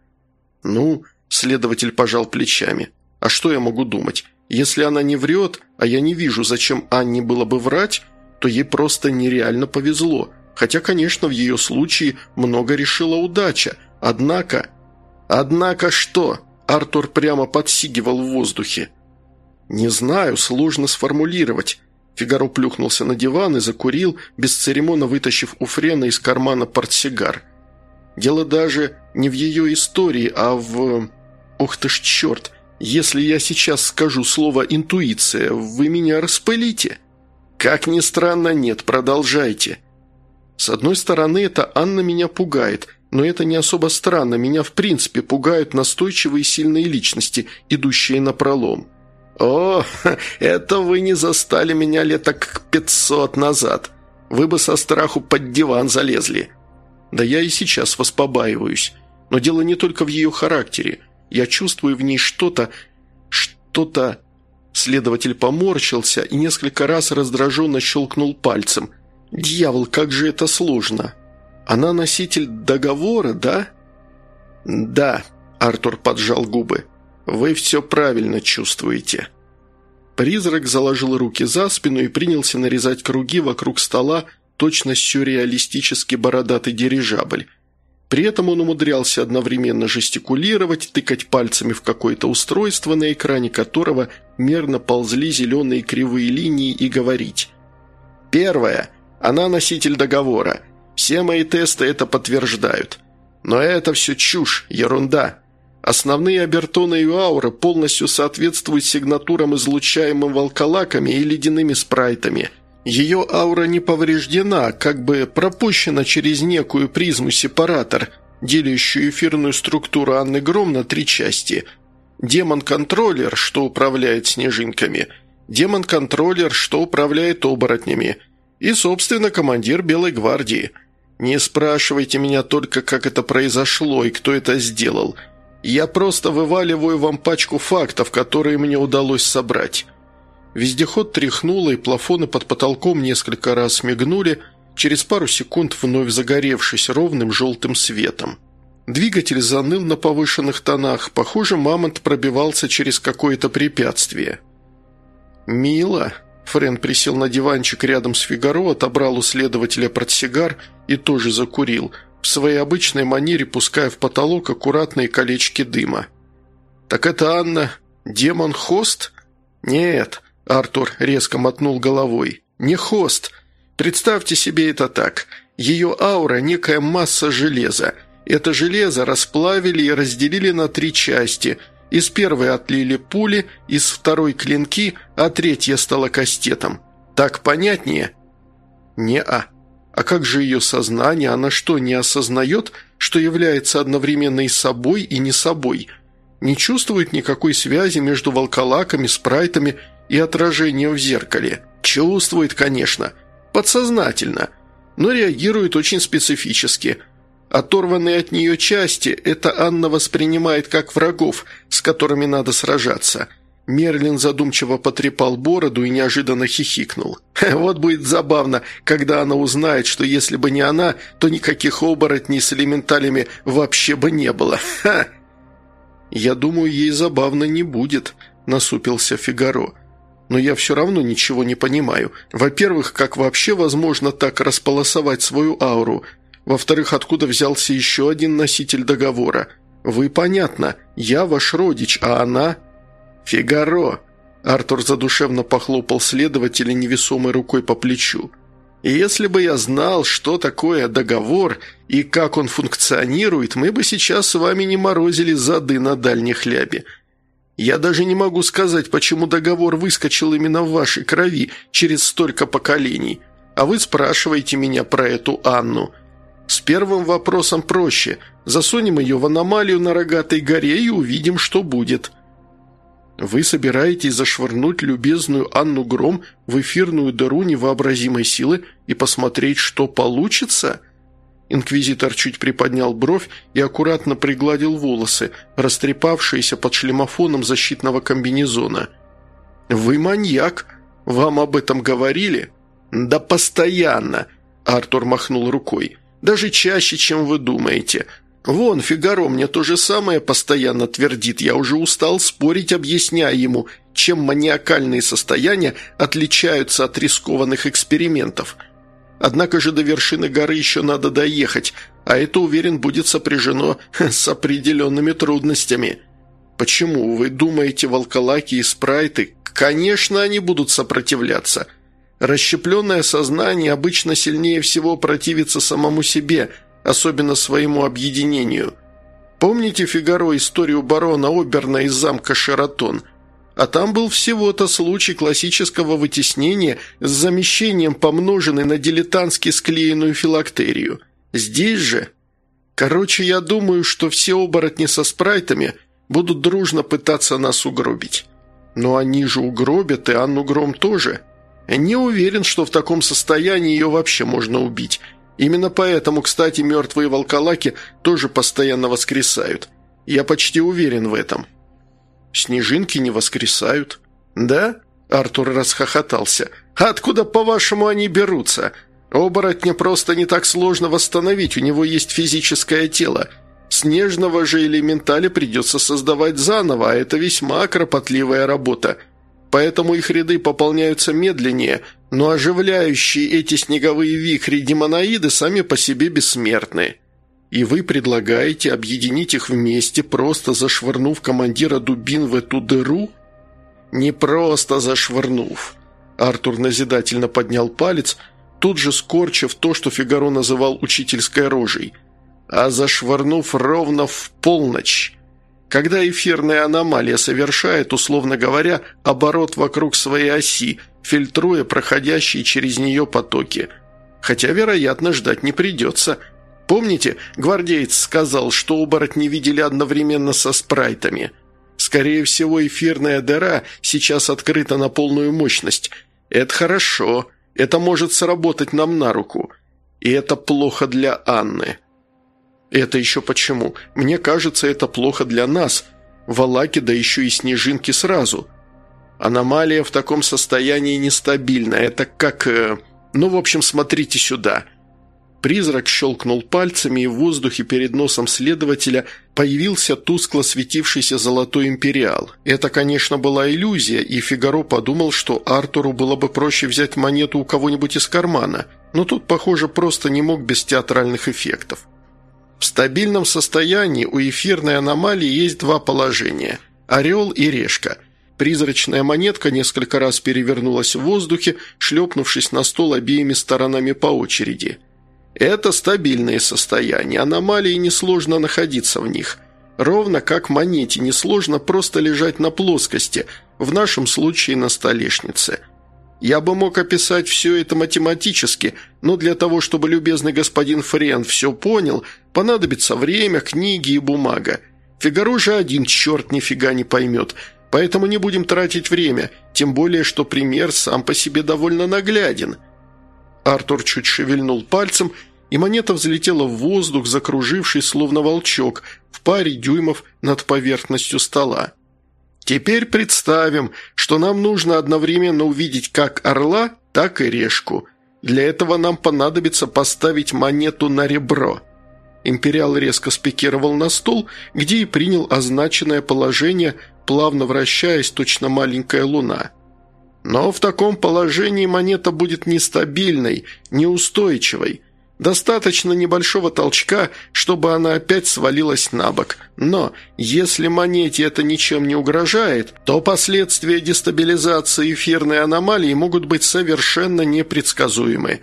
«Ну», – следователь пожал плечами. «А что я могу думать? Если она не врет, а я не вижу, зачем Анне было бы врать, то ей просто нереально повезло. Хотя, конечно, в ее случае много решила удача. Однако...» «Однако что?» – Артур прямо подсигивал в воздухе. «Не знаю, сложно сформулировать. Фигаро плюхнулся на диван и закурил, бесцеремонно вытащив у Френа из кармана портсигар. Дело даже не в ее истории, а в... Ох ты ж черт! Если я сейчас скажу слово «интуиция», вы меня распылите? Как ни странно, нет, продолжайте. С одной стороны, это Анна меня пугает, но это не особо странно, меня в принципе пугают настойчивые сильные личности, идущие на пролом. «О, это вы не застали меня лет так пятьсот назад. Вы бы со страху под диван залезли». «Да я и сейчас вас побаиваюсь. Но дело не только в ее характере. Я чувствую в ней что-то... что-то...» Следователь поморщился и несколько раз раздраженно щелкнул пальцем. «Дьявол, как же это сложно! Она носитель договора, да?» «Да», — Артур поджал губы. «Вы все правильно чувствуете». Призрак заложил руки за спину и принялся нарезать круги вокруг стола, точно сюрреалистически бородатый дирижабль. При этом он умудрялся одновременно жестикулировать, тыкать пальцами в какое-то устройство, на экране которого мерно ползли зеленые кривые линии, и говорить. «Первое. Она носитель договора. Все мои тесты это подтверждают. Но это все чушь, ерунда. Основные обертоны и ауры полностью соответствуют сигнатурам, излучаемым волколаками и ледяными спрайтами. Ее аура не повреждена, как бы пропущена через некую призму-сепаратор, делящую эфирную структуру Анны Гром на три части. Демон-контроллер, что управляет снежинками, демон-контроллер, что управляет оборотнями, и, собственно, командир Белой гвардии. Не спрашивайте меня только, как это произошло и кто это сделал – я просто вываливаю вам пачку фактов, которые мне удалось собрать». Вездеход тряхнуло, и плафоны под потолком несколько раз мигнули, через пару секунд вновь загоревшись ровным желтым светом. Двигатель заныл на повышенных тонах, похоже, мамонт пробивался через какое-то препятствие. «Мило», Френ присел на диванчик рядом с Фигаро, отобрал у следователя портсигар и тоже закурил – в своей обычной манере пуская в потолок аккуратные колечки дыма. «Так это Анна демон Хост?» «Нет», – Артур резко мотнул головой, – «не Хост. Представьте себе это так. Ее аура – некая масса железа. Это железо расплавили и разделили на три части. Из первой отлили пули, из второй – клинки, а третья стала кастетом. Так понятнее?» «Не-а», а как же ее сознание? Она что, не осознает, что является одновременно и собой, и не собой? Не чувствует никакой связи между волколаками, спрайтами и отражением в зеркале? Чувствует, конечно. Подсознательно. Но реагирует очень специфически. Оторванные от нее части – это Анна воспринимает как врагов, с которыми надо сражаться – Мерлин задумчиво потрепал бороду и неожиданно хихикнул. «Вот будет забавно, когда она узнает, что если бы не она, то никаких оборотней с элементалями вообще бы не было. Ха!» «Я думаю, ей забавно не будет», – насупился Фигаро. «Но я все равно ничего не понимаю. Во-первых, как вообще возможно так располосовать свою ауру? Во-вторых, откуда взялся еще один носитель договора? Вы понятно, я ваш родич, а она...» «Фигаро!» Артур задушевно похлопал следователя невесомой рукой по плечу. И «Если бы я знал, что такое договор и как он функционирует, мы бы сейчас с вами не морозили зады на дальней хлябе. Я даже не могу сказать, почему договор выскочил именно в вашей крови через столько поколений. А вы спрашиваете меня про эту Анну. С первым вопросом проще. Засунем ее в аномалию на рогатой горе и увидим, что будет». Вы собираетесь зашвырнуть любезную Анну Гром в эфирную дыру невообразимой силы и посмотреть, что получится?» Инквизитор чуть приподнял бровь и аккуратно пригладил волосы, растрепавшиеся под шлемофоном защитного комбинезона. «Вы маньяк. Вам об этом говорили?» «Да постоянно!» – Артур махнул рукой. «Даже чаще, чем вы думаете. «Вон, Фигаро мне то же самое постоянно твердит. Я уже устал спорить, объясняя ему, чем маниакальные состояния отличаются от рискованных экспериментов. Однако же до вершины горы еще надо доехать, а это, уверен, будет сопряжено с определенными трудностями. Почему, вы думаете, волколаки и спрайты? Конечно, они будут сопротивляться. Расщепленное сознание обычно сильнее всего противится самому себе – особенно своему объединению. Помните, Фигаро, историю барона Оберна из замка Шератон? а там был всего-то случай классического вытеснения с замещением, помноженной на дилетантски склеенную филактерию. Здесь же... Короче, я думаю, что все оборотни со спрайтами будут дружно пытаться нас угробить. Но они же угробят и Анну Гром тоже. Не уверен, что в таком состоянии ее вообще можно убить. Именно поэтому, кстати, мертвые волколаки тоже постоянно воскресают. Я почти уверен в этом. Снежинки не воскресают». «Да?» – Артур расхохотался. «Откуда, по-вашему, они берутся? Оборотня просто не так сложно восстановить, у него есть физическое тело. Снежного же элементаля придется создавать заново, а это весьма кропотливая работа. Поэтому их ряды пополняются медленнее, но оживляющие эти снеговые вихри демонаиды сами по себе бессмертны. И вы предлагаете объединить их вместе, просто зашвырнув командира дубин в эту дыру? Не просто зашвырнув. Артур назидательно поднял палец, тут же скорчив то, что Фигаро называл учительской рожей, а зашвырнув ровно в полночь. Когда эфирная аномалия совершает, условно говоря, оборот вокруг своей оси, фильтруя проходящие через нее потоки. Хотя, вероятно, ждать не придется – Помните, гвардеец сказал, что оборотни видели одновременно со спрайтами? Скорее всего, эфирная дыра сейчас открыта на полную мощность. Это хорошо. Это может сработать нам на руку. И это плохо для Анны. Это еще почему? Мне кажется, это плохо для нас. Валаки, да еще и снежинки сразу. Аномалия в таком состоянии нестабильна. Это как... Э... Ну, в общем, смотрите сюда. Призрак щелкнул пальцами, и в воздухе перед носом следователя появился тускло светившийся золотой империал. Это, конечно, была иллюзия, и Фигаро подумал, что Артуру было бы проще взять монету у кого-нибудь из кармана, но тут, похоже, просто не мог без театральных эффектов. В стабильном состоянии у эфирной аномалии есть два положения – орел и решка. Призрачная монетка несколько раз перевернулась в воздухе, шлепнувшись на стол обеими сторонами по очереди – это стабильные состояния, аномалии несложно находиться в них. Ровно как монете несложно просто лежать на плоскости, в нашем случае на столешнице. Я бы мог описать все это математически, но для того, чтобы любезный господин Френ все понял, понадобится время, книги и бумага. Фигаро же один черт нифига не поймет, поэтому не будем тратить время, тем более, что пример сам по себе довольно нагляден – Артур чуть шевельнул пальцем, и монета взлетела в воздух, закружившись, словно волчок, в паре дюймов над поверхностью стола. «Теперь представим, что нам нужно одновременно увидеть как орла, так и решку. Для этого нам понадобится поставить монету на ребро». Империал резко спикировал на стол, где и принял означенное положение, плавно вращаясь, точно маленькая луна – но в таком положении монета будет нестабильной, неустойчивой. Достаточно небольшого толчка, чтобы она опять свалилась на бок. Но если монете это ничем не угрожает, то последствия дестабилизации эфирной аномалии могут быть совершенно непредсказуемы.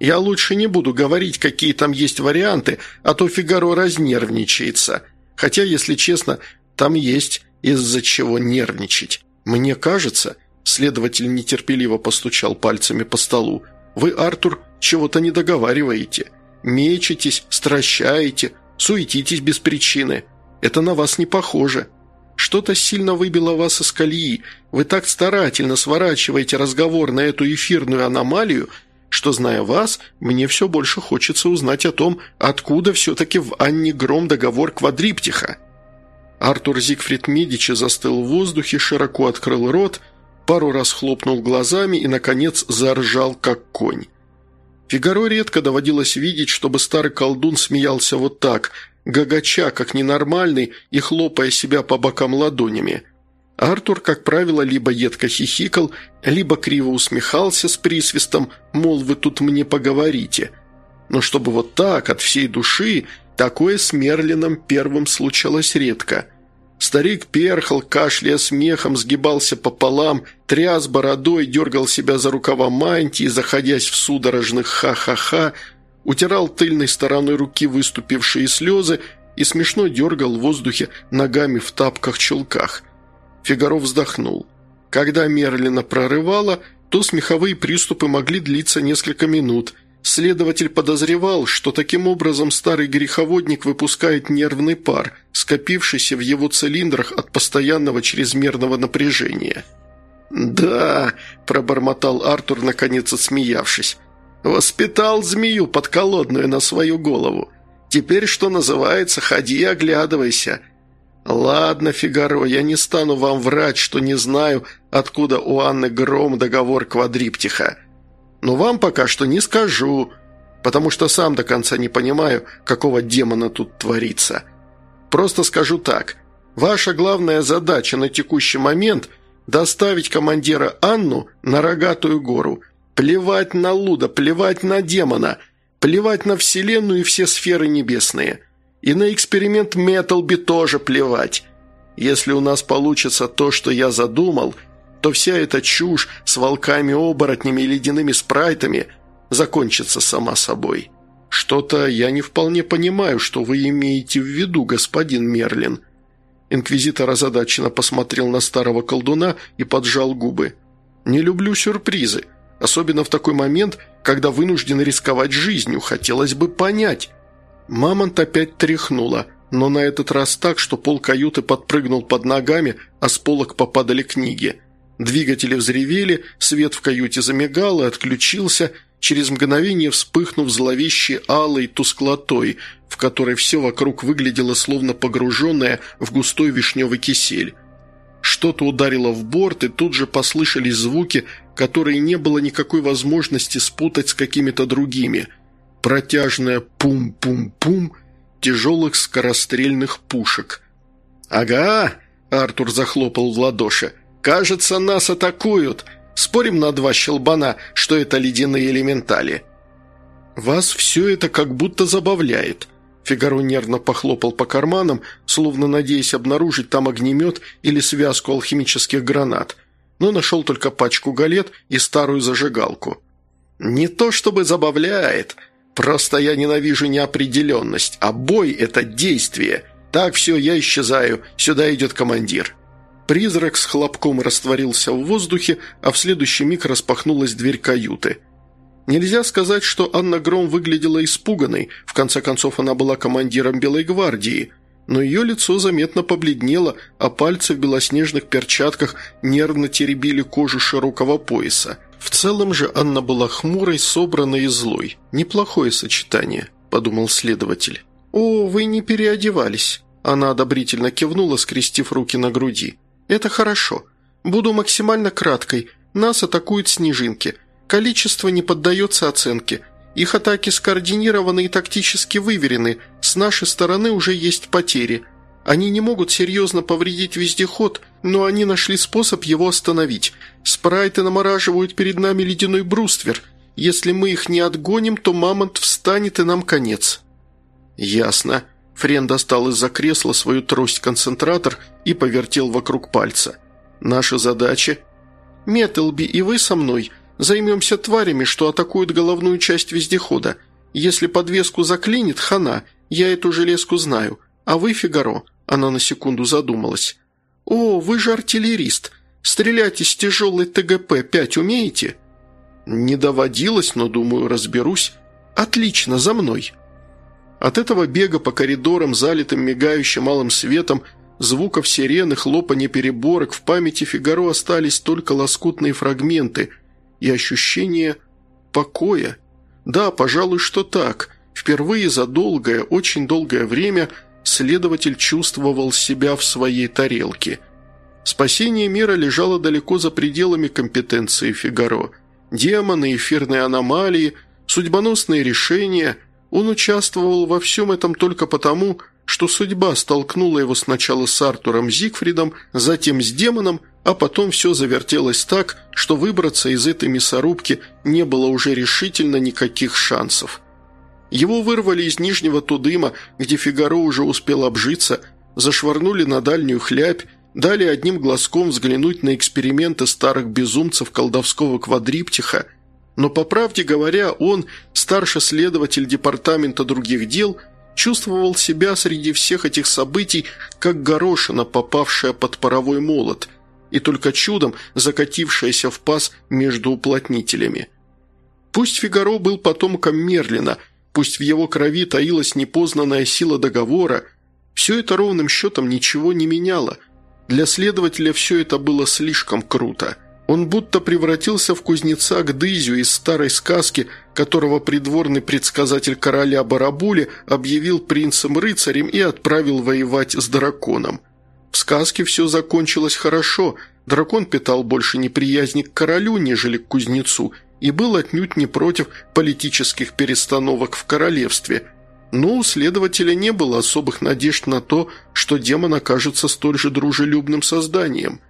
Я лучше не буду говорить, какие там есть варианты, а то Фигаро разнервничается. Хотя, если честно, там есть из-за чего нервничать. Мне кажется, Следователь нетерпеливо постучал пальцами по столу. «Вы, Артур, чего-то не договариваете. Мечетесь, стращаете, суетитесь без причины. Это на вас не похоже. Что-то сильно выбило вас из колеи. Вы так старательно сворачиваете разговор на эту эфирную аномалию, что, зная вас, мне все больше хочется узнать о том, откуда все-таки в Анне Гром договор квадриптиха». Артур Зигфрид Медичи застыл в воздухе, широко открыл рот – пару раз хлопнул глазами и, наконец, заржал, как конь. Фигаро редко доводилось видеть, чтобы старый колдун смеялся вот так, гагача, как ненормальный, и хлопая себя по бокам ладонями. Артур, как правило, либо едко хихикал, либо криво усмехался с присвистом, мол, вы тут мне поговорите. Но чтобы вот так, от всей души, такое с Мерлином первым случалось редко – Старик перхал, кашляя смехом, сгибался пополам, тряс бородой, дергал себя за рукава мантии, заходясь в судорожных ха-ха-ха, утирал тыльной стороной руки выступившие слезы и смешно дергал в воздухе ногами в тапках-чулках. Фигаров вздохнул. Когда Мерлина прорывала, то смеховые приступы могли длиться несколько минут. Следователь подозревал, что таким образом старый греховодник выпускает нервный пар, скопившийся в его цилиндрах от постоянного чрезмерного напряжения. «Да», – пробормотал Артур, наконец отсмеявшись, – «воспитал змею подколодную на свою голову. Теперь, что называется, ходи и оглядывайся». «Ладно, Фигаро, я не стану вам врать, что не знаю, откуда у Анны Гром договор квадриптиха. Но вам пока что не скажу, потому что сам до конца не понимаю, какого демона тут творится. Просто скажу так. Ваша главная задача на текущий момент – доставить командира Анну на Рогатую гору. Плевать на Луда, плевать на демона, плевать на Вселенную и все сферы небесные». И на эксперимент Металби тоже плевать. Если у нас получится то, что я задумал, то вся эта чушь с волками-оборотнями и ледяными спрайтами закончится сама собой. Что-то я не вполне понимаю, что вы имеете в виду, господин Мерлин». Инквизитор озадаченно посмотрел на старого колдуна и поджал губы. «Не люблю сюрпризы, особенно в такой момент, когда вынужден рисковать жизнью. Хотелось бы понять, Мамонт опять тряхнула, но на этот раз так, что пол каюты подпрыгнул под ногами, а с полок попадали книги. Двигатели взревели, свет в каюте замигал и отключился, через мгновение вспыхнув зловещей алой тусклотой, в которой все вокруг выглядело словно погруженное в густой вишневый кисель. Что-то ударило в борт, и тут же послышались звуки, которые не было никакой возможности спутать с какими-то другими – протяжное пум-пум-пум тяжелых скорострельных пушек. «Ага!» – Артур захлопал в ладоши. «Кажется, нас атакуют. Спорим на два щелбана, что это ледяные элементали». «Вас все это как будто забавляет», Фигаро нервно похлопал по карманам, словно надеясь обнаружить там огнемет или связку алхимических гранат, но нашел только пачку галет и старую зажигалку. «Не то чтобы забавляет», Просто я ненавижу неопределенность, а бой – это действие. Так все, я исчезаю, сюда идет командир». Призрак с хлопком растворился в воздухе, а в следующий миг распахнулась дверь каюты. Нельзя сказать, что Анна Гром выглядела испуганной, в конце концов она была командиром Белой гвардии, но ее лицо заметно побледнело, а пальцы в белоснежных перчатках нервно теребили кожу широкого пояса. В целом же Анна была хмурой, собранной и злой. Неплохое сочетание, подумал следователь. «О, вы не переодевались!» Она одобрительно кивнула, скрестив руки на груди. «Это хорошо. Буду максимально краткой. Нас атакуют снежинки. Количество не поддается оценке. Их атаки скоординированы и тактически выверены. С нашей стороны уже есть потери. Они не могут серьезно повредить вездеход, но они нашли способ его остановить. Спрайты намораживают перед нами ледяной бруствер. Если мы их не отгоним, то мамонт встанет и нам конец». «Ясно». Френ достал из-за кресла свою трость-концентратор и повертел вокруг пальца. «Наша задача...» «Металби и вы со мной займемся тварями, что атакуют головную часть вездехода. Если подвеску заклинит, хана, я эту железку знаю. А вы, Фигаро, она на секунду задумалась. «О, вы же артиллерист. Стрелять из тяжелой ТГП-5 умеете?» «Не доводилось, но, думаю, разберусь. Отлично, за мной». От этого бега по коридорам, залитым мигающим малым светом, звуков сирены, хлопанья переборок, в памяти Фигаро остались только лоскутные фрагменты и ощущение покоя. Да, пожалуй, что так. Впервые за долгое, очень долгое время – следователь чувствовал себя в своей тарелке. Спасение мира лежало далеко за пределами компетенции Фигаро. Демоны, эфирные аномалии, судьбоносные решения – он участвовал во всем этом только потому, что судьба столкнула его сначала с Артуром Зигфридом, затем с демоном, а потом все завертелось так, что выбраться из этой мясорубки не было уже решительно никаких шансов. Его вырвали из Нижнего Тудыма, где Фигаро уже успел обжиться, зашвырнули на дальнюю хлябь, дали одним глазком взглянуть на эксперименты старых безумцев колдовского квадриптиха, но, по правде говоря, он, старший следователь Департамента других дел, чувствовал себя среди всех этих событий, как горошина, попавшая под паровой молот. и только чудом закатившаяся в паз между уплотнителями. Пусть Фигаро был потомком Мерлина, пусть в его крови таилась непознанная сила договора, все это ровным счетом ничего не меняло. Для следователя все это было слишком круто – он будто превратился в кузнеца Гдызю из старой сказки, которого придворный предсказатель короля Барабули объявил принцем-рыцарем и отправил воевать с драконом. В сказке все закончилось хорошо, дракон питал больше неприязни к королю, нежели к кузнецу, и был отнюдь не против политических перестановок в королевстве. Но у следователя не было особых надежд на то, что демон окажется столь же дружелюбным созданием.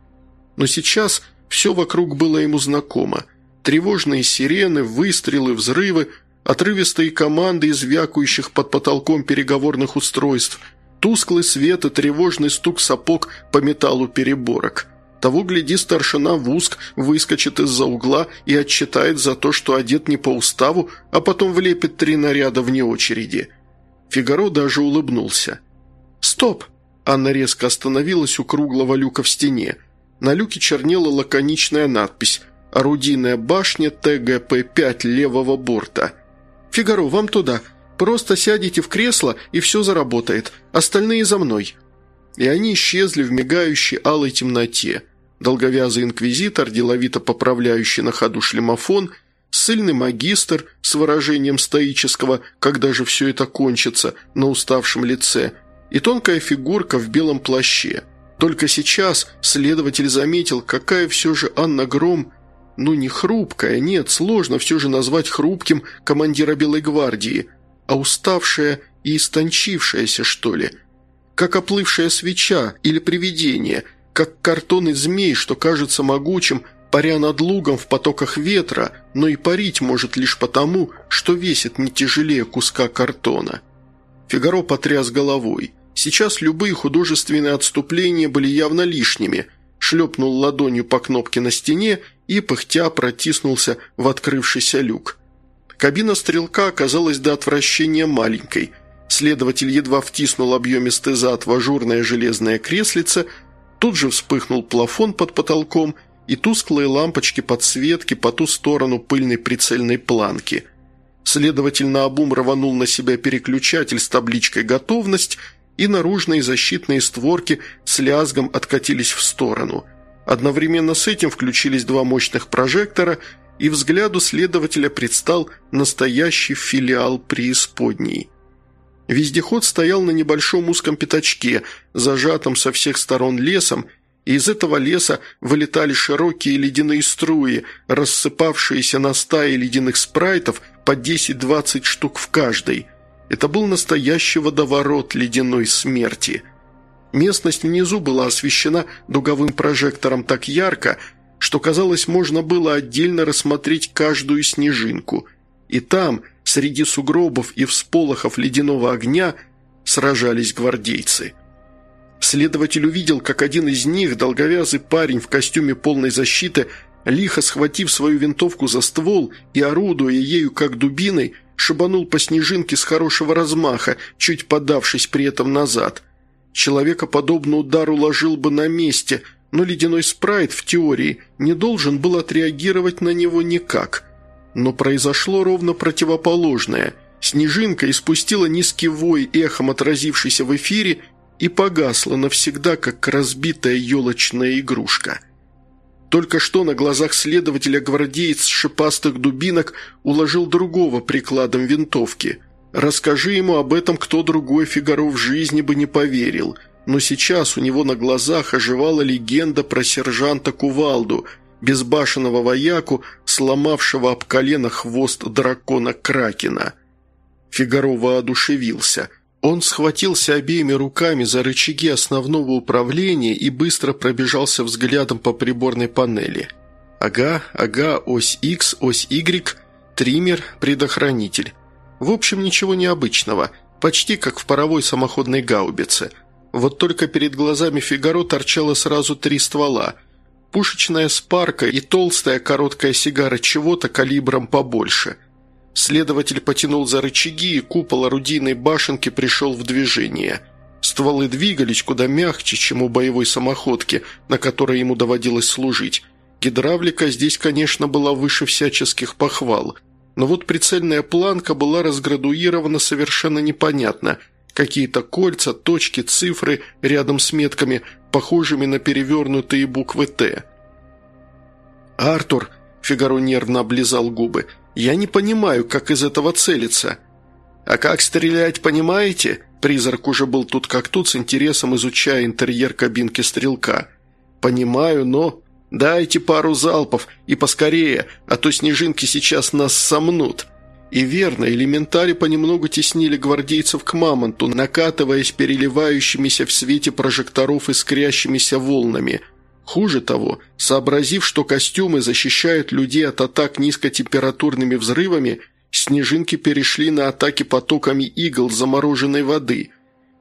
Но сейчас – все вокруг было ему знакомо. Тревожные сирены, выстрелы, взрывы, отрывистые команды из вякающих под потолком переговорных устройств, тусклый свет и тревожный стук сапог по металлу переборок. Того, гляди, старшина в уск выскочит из-за угла и отчитает за то, что одет не по уставу, а потом влепит три наряда вне очереди. Фигаро даже улыбнулся. «Стоп!» Анна резко остановилась у круглого люка в стене. На люке чернела лаконичная надпись «Орудийная башня ТГП-5 левого борта». «Фигаро, вам туда. Просто сядете в кресло, и все заработает. Остальные за мной». И они исчезли в мигающей алой темноте. Долговязый инквизитор, деловито поправляющий на ходу шлемофон, сильный магистр с выражением стоического «когда же все это кончится» на уставшем лице и тонкая фигурка в белом плаще – только сейчас следователь заметил, какая все же Анна Гром, ну не хрупкая, нет, сложно все же назвать хрупким командира Белой гвардии, а уставшая и истончившаяся, что ли. Как оплывшая свеча или привидение, как картонный змей, что кажется могучим, паря над лугом в потоках ветра, но и парить может лишь потому, что весит не тяжелее куска картона. Фигаро потряс головой – Сейчас любые художественные отступления были явно лишними. Шлепнул ладонью по кнопке на стене и, пыхтя, протиснулся в открывшийся люк. Кабина стрелка оказалась до отвращения маленькой. Следователь едва втиснул объемистый зад в ажурное железное креслице, тут же вспыхнул плафон под потолком и тусклые лампочки подсветки по ту сторону пыльной прицельной планки. Следователь наобум рванул на себя переключатель с табличкой «Готовность» и наружные защитные створки с лязгом откатились в сторону. Одновременно с этим включились два мощных прожектора, и взгляду следователя предстал настоящий филиал преисподней. Вездеход стоял на небольшом узком пятачке, зажатом со всех сторон лесом, и из этого леса вылетали широкие ледяные струи, рассыпавшиеся на стаи ледяных спрайтов по 10-20 штук в каждой – это был настоящий водоворот ледяной смерти. Местность внизу была освещена дуговым прожектором так ярко, что, казалось, можно было отдельно рассмотреть каждую снежинку. И там, среди сугробов и всполохов ледяного огня, сражались гвардейцы. Следователь увидел, как один из них, долговязый парень в костюме полной защиты, лихо схватив свою винтовку за ствол и орудуя ею как дубиной, шибанул по снежинке с хорошего размаха, чуть подавшись при этом назад. Человека подобный удар уложил бы на месте, но ледяной спрайт в теории не должен был отреагировать на него никак. Но произошло ровно противоположное. Снежинка испустила низкий вой, эхом отразившийся в эфире, и погасла навсегда, как разбитая елочная игрушка. Только что на глазах следователя гвардеец шипастых дубинок уложил другого прикладом винтовки. Расскажи ему об этом кто другой Фигаро в жизни бы не поверил. Но сейчас у него на глазах оживала легенда про сержанта Кувалду, безбашенного вояку, сломавшего об колено хвост дракона Кракена. Фигаро воодушевился – он схватился обеими руками за рычаги основного управления и быстро пробежался взглядом по приборной панели. Ага, ага, ось X, ось Y, триммер, предохранитель. В общем, ничего необычного, почти как в паровой самоходной гаубице. Вот только перед глазами Фигаро торчало сразу три ствола. Пушечная спарка и толстая короткая сигара чего-то калибром побольше – Следователь потянул за рычаги, и купол орудийной башенки пришел в движение. Стволы двигались куда мягче, чем у боевой самоходки, на которой ему доводилось служить. Гидравлика здесь, конечно, была выше всяческих похвал. Но вот прицельная планка была разградуирована совершенно непонятно. Какие-то кольца, точки, цифры рядом с метками, похожими на перевернутые буквы «Т». «Артур», – Фигаро нервно облизал губы, – «я не понимаю, как из этого целиться». «А как стрелять, понимаете?» Призрак уже был тут как тут, с интересом изучая интерьер кабинки стрелка. «Понимаю, но...» «Дайте пару залпов, и поскорее, а то снежинки сейчас нас сомнут». И верно, элементари понемногу теснили гвардейцев к мамонту, накатываясь переливающимися в свете прожекторов искрящимися волнами. Хуже того, сообразив, что костюмы защищают людей от атак низкотемпературными взрывами, снежинки перешли на атаки потоками игл замороженной воды.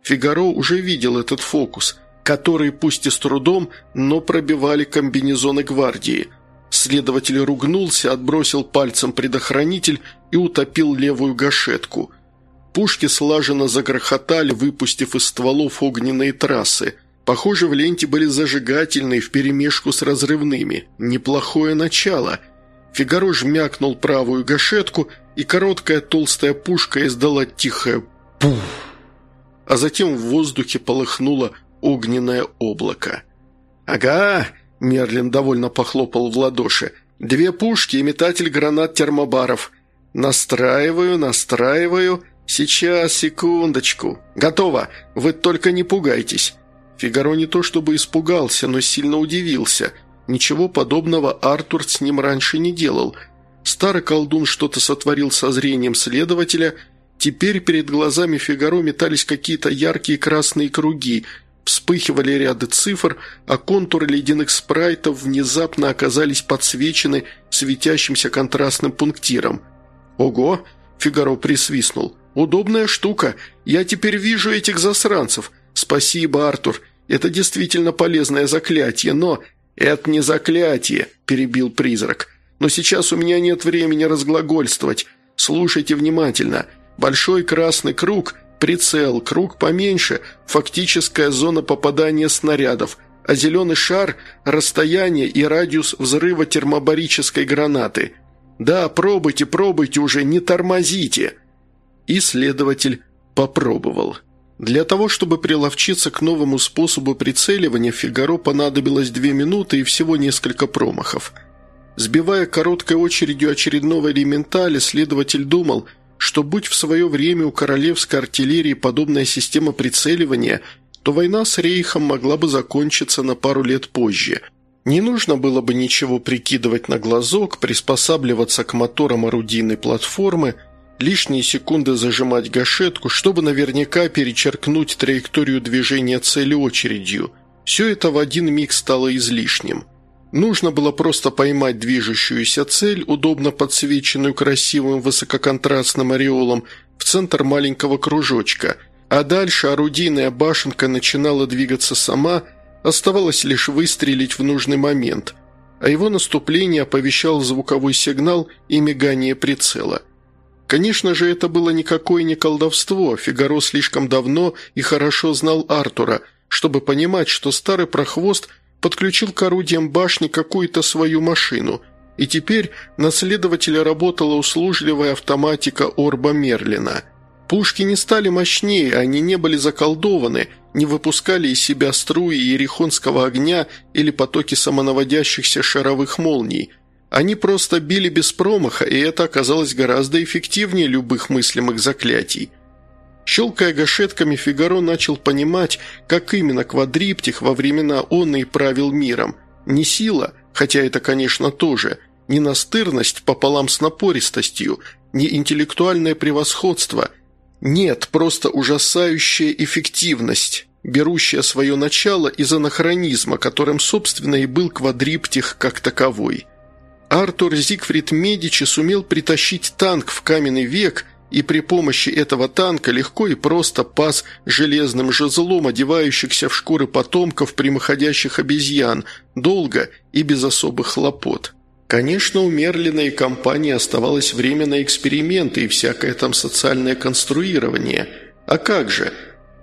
Фигаро уже видел этот фокус – которые, пусть и с трудом, но пробивали комбинезоны гвардии. Следователь ругнулся, отбросил пальцем предохранитель и утопил левую гашетку. Пушки слаженно загрохотали, выпустив из стволов огненные трассы. Похоже, в ленте были зажигательные вперемешку с разрывными. Неплохое начало. Фигаро жмякнул правую гашетку, и короткая толстая пушка издала тихое «пуф». А затем в воздухе полыхнуло огненное облако. «Ага!» – Мерлин довольно похлопал в ладоши. «Две пушки и метатель гранат термобаров. Настраиваю, настраиваю. Сейчас, секундочку. Готово. Вы только не пугайтесь». Фигаро не то чтобы испугался, но сильно удивился. Ничего подобного Артур с ним раньше не делал. Старый колдун что-то сотворил со зрением следователя. Теперь перед глазами Фигаро метались какие-то яркие красные круги – Вспыхивали ряды цифр, а контуры ледяных спрайтов внезапно оказались подсвечены светящимся контрастным пунктиром. «Ого!» – Фигаро присвистнул. «Удобная штука. Я теперь вижу этих засранцев. Спасибо, Артур. Это действительно полезное заклятие, но...» «Это не заклятие», – перебил призрак. «Но сейчас у меня нет времени разглагольствовать. Слушайте внимательно. Большой красный круг – Прицел, круг поменьше, фактическая зона попадания снарядов, а зеленый шар – расстояние и радиус взрыва термобарической гранаты. Да, пробуйте, пробуйте уже, не тормозите. Исследователь попробовал. Для того, чтобы приловчиться к новому способу прицеливания, Фигаро понадобилось две минуты и всего несколько промахов. Сбивая короткой очередью очередного элементаля, следователь думал – что будь в свое время у королевской артиллерии подобная система прицеливания, то война с Рейхом могла бы закончиться на пару лет позже. Не нужно было бы ничего прикидывать на глазок, приспосабливаться к моторам орудийной платформы, лишние секунды зажимать гашетку, чтобы наверняка перечеркнуть траекторию движения цели очередью. Все это в один миг стало излишним – Нужно было просто поймать движущуюся цель, удобно подсвеченную красивым высококонтрастным ореолом, в центр маленького кружочка, а дальше орудийная башенка начинала двигаться сама, оставалось лишь выстрелить в нужный момент, а его наступление оповещал звуковой сигнал и мигание прицела. Конечно же, это было никакое не колдовство, Фигаро слишком давно и хорошо знал Артура, чтобы понимать, что старый прохвост – подключил к орудиям башни какую-то свою машину, и теперь на следователя работала услужливая автоматика Орба Мерлина. Пушки не стали мощнее, они не были заколдованы, не выпускали из себя струи ерехонского огня или потоки самонаводящихся шаровых молний. Они просто били без промаха, и это оказалось гораздо эффективнее любых мыслимых заклятий – Щелкая гашетками, Фигаро начал понимать, как именно квадриптих во времена он и правил миром. Не сила, хотя это, конечно, тоже, не настырность пополам с напористостью, не интеллектуальное превосходство. Нет, просто ужасающая эффективность, берущая свое начало из анахронизма, которым, собственно, и был квадриптих как таковой. Артур Зигфрид Медичи сумел притащить танк в каменный век – и при помощи этого танка легко и просто пас железным жезлом одевающихся в шкуры потомков прямоходящих обезьян, долго и без особых хлопот. Конечно, у Мерлина и компании оставалось время на эксперименты и всякое там социальное конструирование. А как же?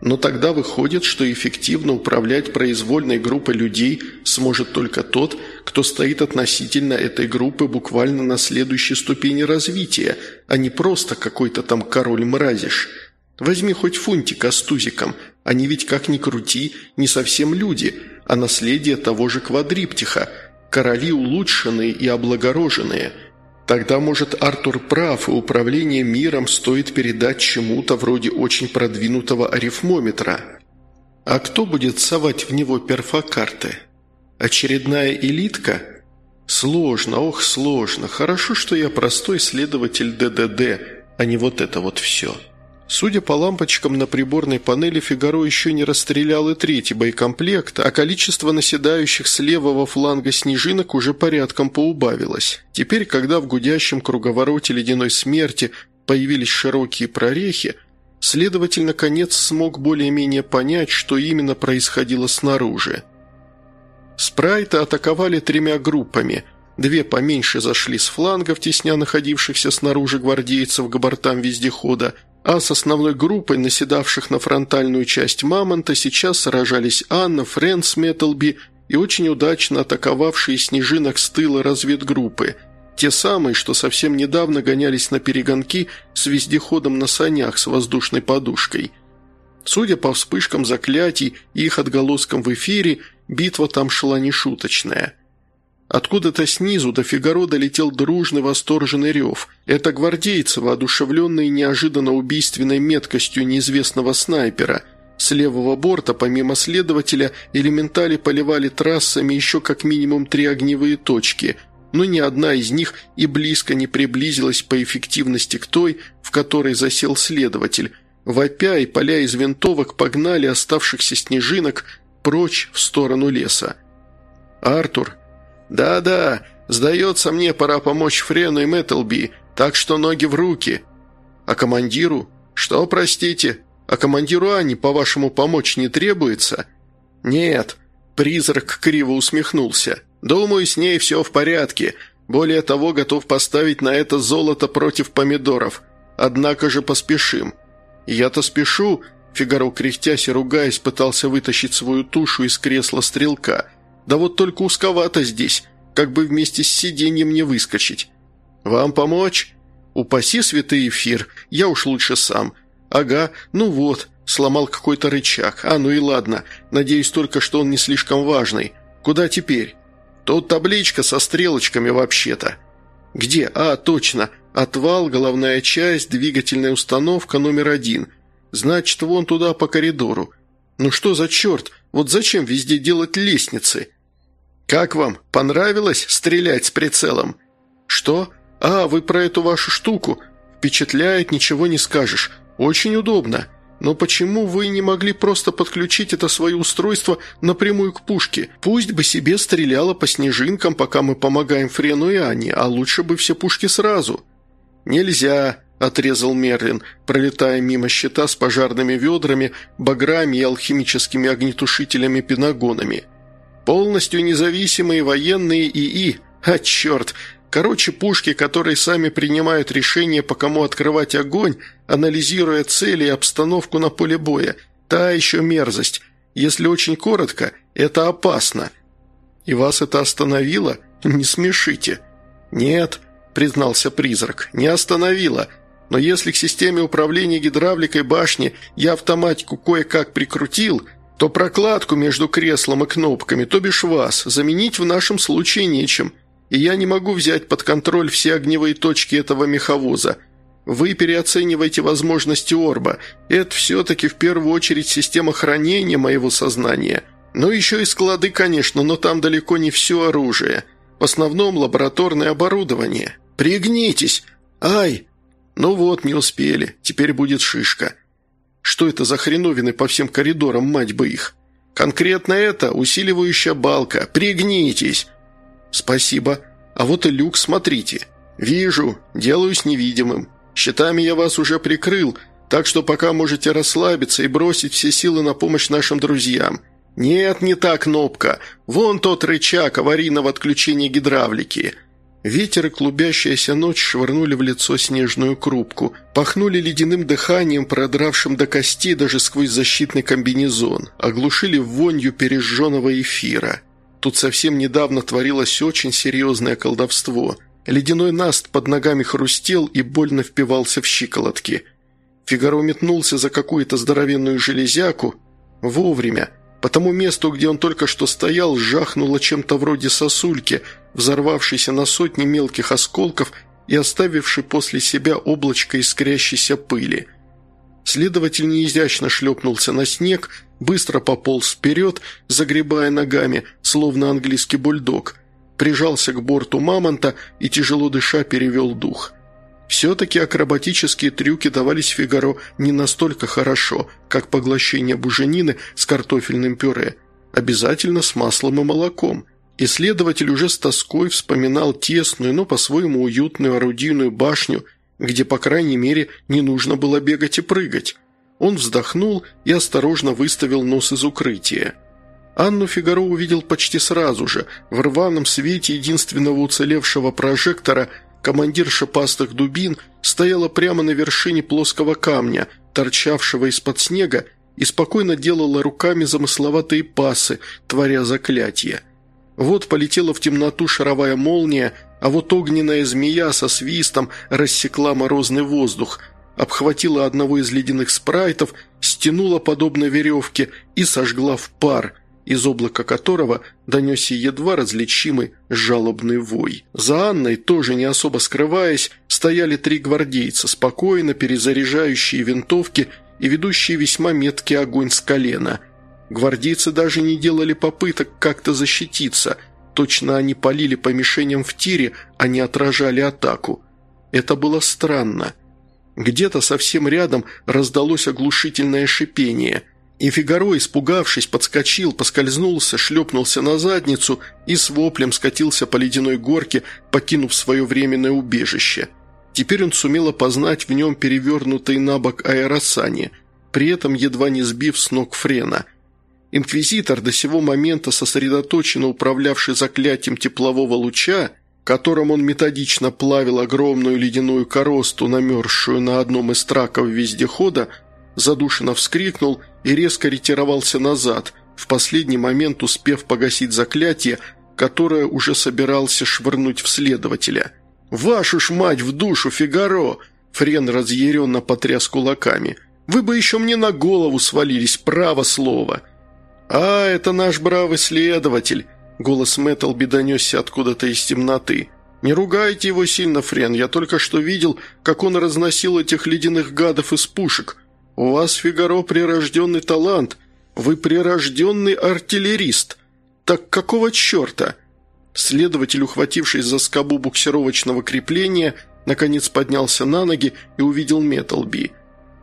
Но тогда выходит, что эффективно управлять произвольной группой людей сможет только тот, кто стоит относительно этой группы буквально на следующей ступени развития, а не просто какой-то там король-мразиш. Возьми хоть фунтика с тузиком, они ведь как ни крути, не совсем люди, а наследие того же квадриптиха, короли улучшенные и облагороженные – Тогда, может, Артур прав, и управление миром стоит передать чему-то вроде очень продвинутого арифмометра. А кто будет совать в него перфокарты? Очередная элитка? Сложно, ох, сложно. Хорошо, что я простой следователь ДДД, а не вот это вот все». Судя по лампочкам на приборной панели, Фигаро еще не расстрелял и третий боекомплект, а количество наседающих с левого фланга снежинок уже порядком поубавилось. Теперь, когда в гудящем круговороте ледяной смерти появились широкие прорехи, следователь наконец смог более-менее понять, что именно происходило снаружи. Спрайта атаковали тремя группами – Две поменьше зашли с флангов, тесня находившихся снаружи гвардейцев к бортам вездехода, а с основной группой, наседавших на фронтальную часть «Мамонта», сейчас сражались Анна, Фрэнс Металби и очень удачно атаковавшие снежинок с тыла разведгруппы, те самые, что совсем недавно гонялись на перегонки с вездеходом на санях с воздушной подушкой. Судя по вспышкам заклятий и их отголоскам в эфире, битва там шла нешуточная – Откуда-то снизу до Фигаро долетел дружный восторженный рев. Это гвардейцы, воодушевленные неожиданно убийственной меткостью неизвестного снайпера. С левого борта, помимо следователя, элементали поливали трассами еще как минимум три огневые точки, но ни одна из них и близко не приблизилась по эффективности к той, в которой засел следователь. Вопя и поля из винтовок погнали оставшихся снежинок прочь в сторону леса. Артур, «Да-да, сдается мне, пора помочь Френу и Мэттлби, так что ноги в руки». «А командиру?» «Что, простите? А командиру Ани, по-вашему, помочь не требуется?» «Нет», – призрак криво усмехнулся. «Думаю, с ней все в порядке. Более того, готов поставить на это золото против помидоров. Однако же поспешим». «Я-то спешу», – Фигаро, кряхтясь и ругаясь, пытался вытащить свою тушу из кресла стрелка – да вот только узковато здесь, как бы вместе с сиденьем не выскочить. Вам помочь? Упаси, святый эфир, я уж лучше сам. Ага, ну вот, сломал какой-то рычаг. А, ну и ладно, надеюсь только, что он не слишком важный. Куда теперь? Тут табличка со стрелочками вообще-то. Где? А, точно. Отвал, головная часть, двигательная установка номер один. Значит, вон туда по коридору. Ну что за черт? Вот зачем везде делать лестницы? Как вам? Понравилось стрелять с прицелом? Что? А, вы про эту вашу штуку. Впечатляет, ничего не скажешь. Очень удобно. Но почему вы не могли просто подключить это свое устройство напрямую к пушке? Пусть бы себе стреляло по снежинкам, пока мы помогаем Френу и Ане, а лучше бы все пушки сразу». «Нельзя», – отрезал Мерлин, пролетая мимо щита с пожарными ведрами, баграми и алхимическими огнетушителями-пенагонами. Полностью независимые военные ИИ. А черт! Короче, пушки, которые сами принимают решение, по кому открывать огонь, анализируя цели и обстановку на поле боя. Та еще мерзость. Если очень коротко, это опасно. И вас это остановило? Не смешите. Нет, признался призрак, не остановило. Но если к системе управления гидравликой башни я автоматику кое-как прикрутил – то прокладку между креслом и кнопками, то бишь вас, заменить в нашем случае нечем, и я не могу взять под контроль все огневые точки этого меховоза. Вы переоцениваете возможности Орба. Это все-таки в первую очередь система хранения моего сознания. Ну, еще и склады, конечно, но там далеко не все оружие. В основном лабораторное оборудование. Пригнитесь! Ай! Ну вот, не успели. Теперь будет шишка. Что это за хреновины по всем коридорам, мать бы их? Конкретно это усиливающая балка. Пригнитесь!» «Спасибо. А вот и люк, смотрите. Вижу, делаюсь невидимым. Щитами я вас уже прикрыл, так что пока можете расслабиться и бросить все силы на помощь нашим друзьям. Нет, не та кнопка. Вон тот рычаг аварийного отключения гидравлики. Ветер и клубящаяся ночь швырнули в лицо снежную крупку, пахнули ледяным дыханием, продравшим до костей даже сквозь защитный комбинезон, оглушили вонью пережженного эфира. Тут совсем недавно творилось очень серьезное колдовство. Ледяной наст под ногами хрустел и больно впивался в щиколотки. Фигаро метнулся за какую-то здоровенную железяку. Вовремя. По тому месту, где он только что стоял, жахнуло чем-то вроде сосульки – взорвавшийся на сотни мелких осколков и оставивший после себя облачко искрящейся пыли. Следователь неизящно шлепнулся на снег, быстро пополз вперед, загребая ногами, словно английский бульдог, прижался к борту мамонта и, тяжело дыша, перевел дух. Все-таки акробатические трюки давались Фигаро не настолько хорошо, как поглощение буженины с картофельным пюре, обязательно с маслом и молоком – Исследователь уже с тоской вспоминал тесную, но по-своему уютную орудийную башню, где, по крайней мере, не нужно было бегать и прыгать. Он вздохнул и осторожно выставил нос из укрытия. Анну Фигаро увидел почти сразу же. В рваном свете единственного уцелевшего прожектора командир шипастых дубин стояла прямо на вершине плоского камня, торчавшего из-под снега, и спокойно делала руками замысловатые пасы, творя заклятия. Вот полетела в темноту шаровая молния, а вот огненная змея со свистом рассекла морозный воздух, обхватила одного из ледяных спрайтов, стянула подобно веревке и сожгла в пар, из облака которого донесся едва различимый жалобный вой. За Анной, тоже не особо скрываясь, стояли три гвардейца, спокойно перезаряжающие винтовки и ведущие весьма меткий огонь с колена – Гвардейцы даже не делали попыток как-то защититься. Точно они полили по мишеням в тире, а не отражали атаку. Это было странно. Где-то совсем рядом раздалось оглушительное шипение. И Фигаро, испугавшись, подскочил, поскользнулся, шлепнулся на задницу и с воплем скатился по ледяной горке, покинув свое временное убежище. Теперь он сумел опознать в нем перевернутый на бок аэросани, при этом едва не сбив с ног Френа – Инквизитор, до сего момента сосредоточенно управлявший заклятием теплового луча, которым он методично плавил огромную ледяную коросту, намерзшую на одном из траков вездехода, задушенно вскрикнул и резко ретировался назад, в последний момент успев погасить заклятие, которое уже собирался швырнуть в следователя. «Вашу ж мать в душу, Фигаро!» Френ разъяренно потряс кулаками. «Вы бы еще мне на голову свалились, право слово!» «А, это наш бравый следователь!» Голос Мэттлби донесся откуда-то из темноты. «Не ругайте его сильно, Френ, я только что видел, как он разносил этих ледяных гадов из пушек. У вас, Фигаро, прирожденный талант. Вы прирожденный артиллерист. Так какого черта?» Следователь, ухватившись за скобу буксировочного крепления, наконец поднялся на ноги и увидел Металби.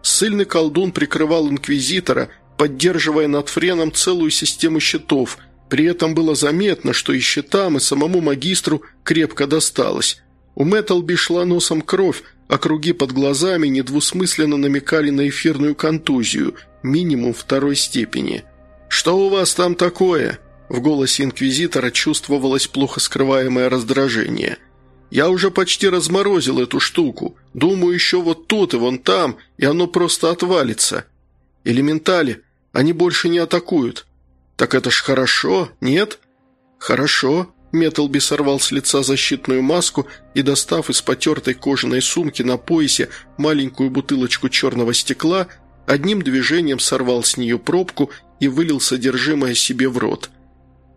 Сыльный колдун прикрывал инквизитора, поддерживая над Френом целую систему щитов. При этом было заметно, что и щитам, и самому магистру крепко досталось. У Мэттлби шла носом кровь, а круги под глазами недвусмысленно намекали на эфирную контузию, минимум второй степени. «Что у вас там такое?» В голосе инквизитора чувствовалось плохо скрываемое раздражение. «Я уже почти разморозил эту штуку. Думаю, еще вот тут и вон там, и оно просто отвалится. Элементали, они больше не атакуют. Так это ж хорошо, нет? Хорошо. Металби сорвал с лица защитную маску и, достав из потертой кожаной сумки на поясе маленькую бутылочку черного стекла, одним движением сорвал с нее пробку и вылил содержимое себе в рот.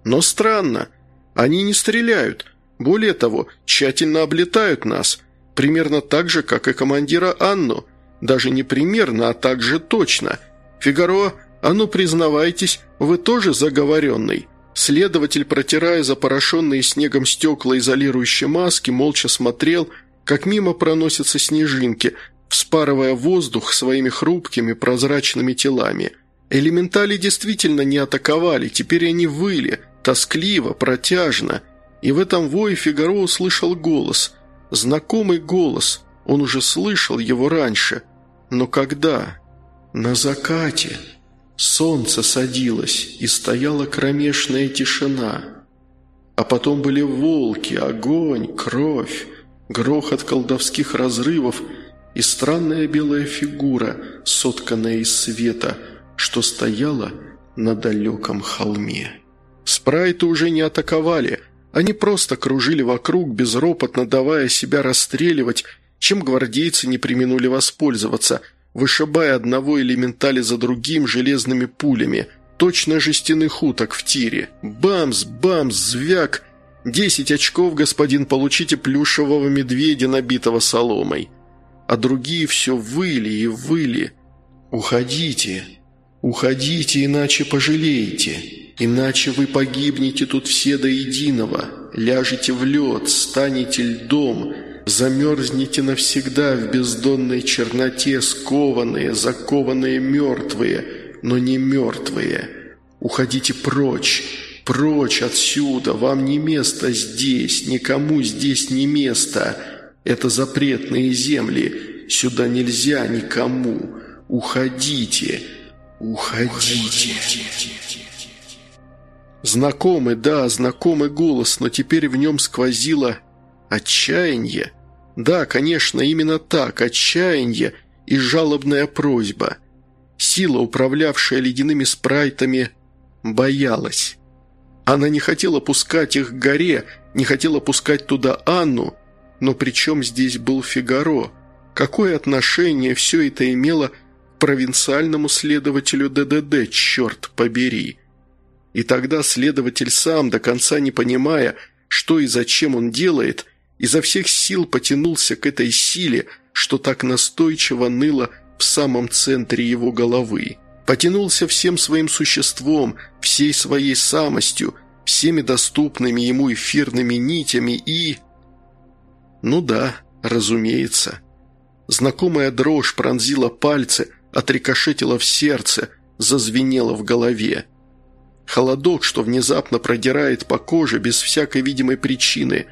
Но странно. Они не стреляют. Более того, тщательно облетают нас. Примерно так же, как и командира Анну. Даже не примерно, а также точно. Фигаро «А ну, признавайтесь, вы тоже заговоренный?» Следователь, протирая запорошенные снегом стекла изолирующей маски, молча смотрел, как мимо проносятся снежинки, вспарывая воздух своими хрупкими прозрачными телами. Элементали действительно не атаковали, теперь они выли, тоскливо, протяжно. И в этом вое Фигаро услышал голос. Знакомый голос. Он уже слышал его раньше. Но когда? «На закате». Солнце садилось, и стояла кромешная тишина. А потом были волки, огонь, кровь, грохот колдовских разрывов и странная белая фигура, сотканная из света, что стояла на далеком холме. Спрайты уже не атаковали, они просто кружили вокруг, безропотно давая себя расстреливать, чем гвардейцы не применули воспользоваться, вышибая одного элементали за другим железными пулями – точно жестяных уток в тире. Бамс, бамс, звяк. Десять очков, господин, получите плюшевого медведя, набитого соломой. А другие все выли и выли. Уходите, уходите, иначе пожалеете. Иначе вы погибнете тут все до единого. Ляжете в лед, станете льдом, замерзнете навсегда в бездонной черноте, скованные, закованные мертвые – но не мертвые. Уходите прочь, прочь отсюда, вам не место здесь, никому здесь не место. Это запретные земли, сюда нельзя никому. Уходите, уходите. Знакомый, да, знакомый голос, но теперь в нем сквозило отчаяние. Да, конечно, именно так, отчаяние и жалобная просьба. Сила, управлявшая ледяными спрайтами, боялась. Она не хотела пускать их к горе, не хотела пускать туда Анну, но при чем здесь был Фигаро? Какое отношение все это имело к провинциальному следователю ДДД, черт побери? И тогда следователь сам, до конца не понимая, что и зачем он делает, изо всех сил потянулся к этой силе, что так настойчиво ныло в самом центре его головы. Потянулся всем своим существом, всей своей самостью, всеми доступными ему эфирными нитями и... Ну да, разумеется. Знакомая дрожь пронзила пальцы, отрикошетила в сердце, зазвенела в голове. Холодок, что внезапно продирает по коже без всякой видимой причины.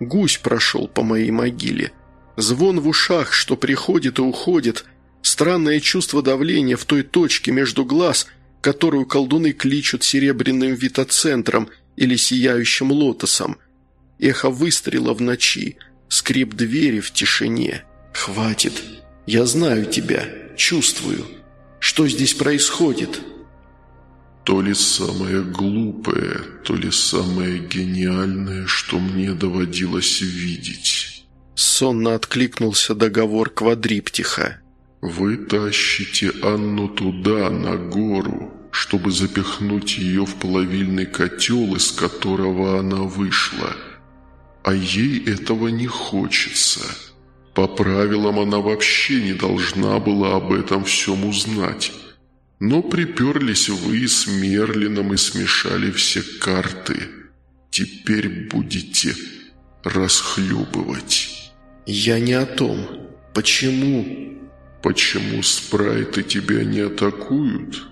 Гусь прошел по моей могиле. Звон в ушах, что приходит и уходит – Странное чувство давления в той точке между глаз, которую колдуны кличут серебряным витоцентром или сияющим лотосом. Эхо выстрела в ночи, скрип двери в тишине. «Хватит! Я знаю тебя, чувствую. Что здесь происходит?» То ли самое глупое, то ли самое гениальное, что мне доводилось видеть. Сонно откликнулся договор квадриптиха. «Вы тащите Анну туда, на гору, чтобы запихнуть ее в плавильный котел, из которого она вышла. А ей этого не хочется. По правилам она вообще не должна была об этом всем узнать. Но приперлись вы с Мерлином и смешали все карты. Теперь будете расхлебывать». «Я не о том. Почему?» Почему спрайты тебя не атакуют?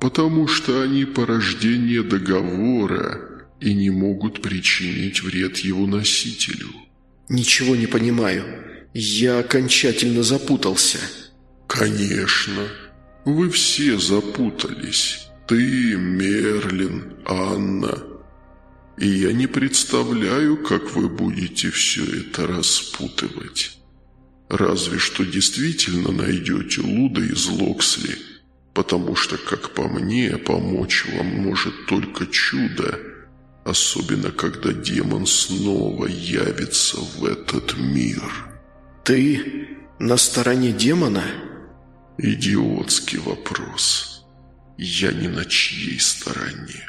Потому что они порождение договора и не могут причинить вред его носителю. Ничего не понимаю. Я окончательно запутался. Конечно. Вы все запутались. Ты, Мерлин, Анна. И я не представляю, как вы будете все это распутывать. Разве что действительно найдете Луда из Локсли, потому что, как по мне, помочь вам может только чудо, особенно когда демон снова явится в этот мир. Ты на стороне демона? Идиотский вопрос. Я не на чьей стороне.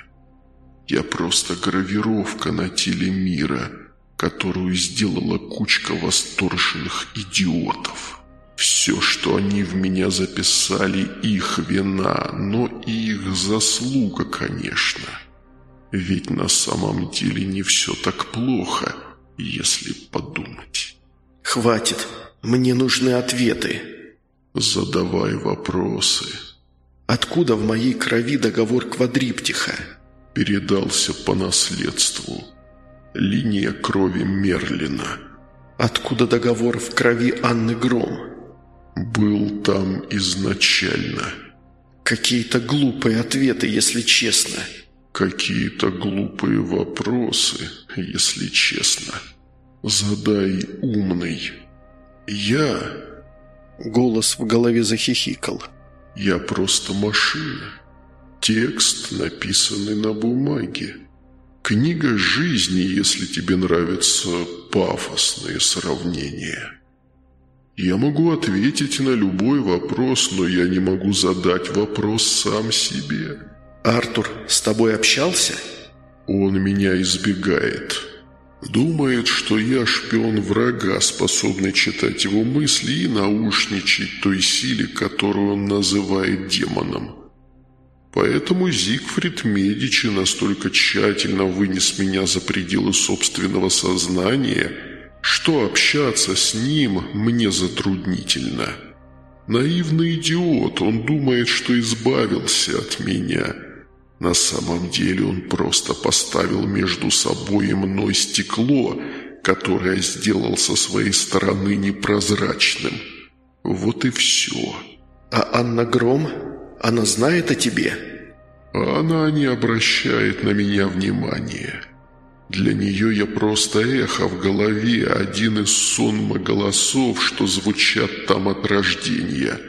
Я просто гравировка на теле мира – которую сделала кучка восторженных идиотов. Все, что они в меня записали, их вина, но и их заслуга, конечно. Ведь на самом деле не все так плохо, если подумать. «Хватит, мне нужны ответы». «Задавай вопросы». «Откуда в моей крови договор квадриптиха?» «Передался по наследству». Линия крови Мерлина. Откуда договор в крови Анны Гром? Был там изначально. Какие-то глупые ответы, если честно. Какие-то глупые вопросы, если честно. Задай умный. Я... Голос в голове захихикал. Я просто машина. Текст, написанный на бумаге. Книга жизни, если тебе нравятся пафосные сравнения. Я могу ответить на любой вопрос, но я не могу задать вопрос сам себе. Артур с тобой общался? Он меня избегает. Думает, что я шпион врага, способный читать его мысли и наушничать той силе, которую он называет демоном. Поэтому Зигфрид Медичи настолько тщательно вынес меня за пределы собственного сознания, что общаться с ним мне затруднительно. Наивный идиот, он думает, что избавился от меня. На самом деле он просто поставил между собой и мной стекло, которое сделал со своей стороны непрозрачным. Вот и все. А Анна Гром? Она знает о тебе?» «Она не обращает на меня внимания. Для нее я просто эхо в голове, один из сонма голосов, что звучат там от рождения.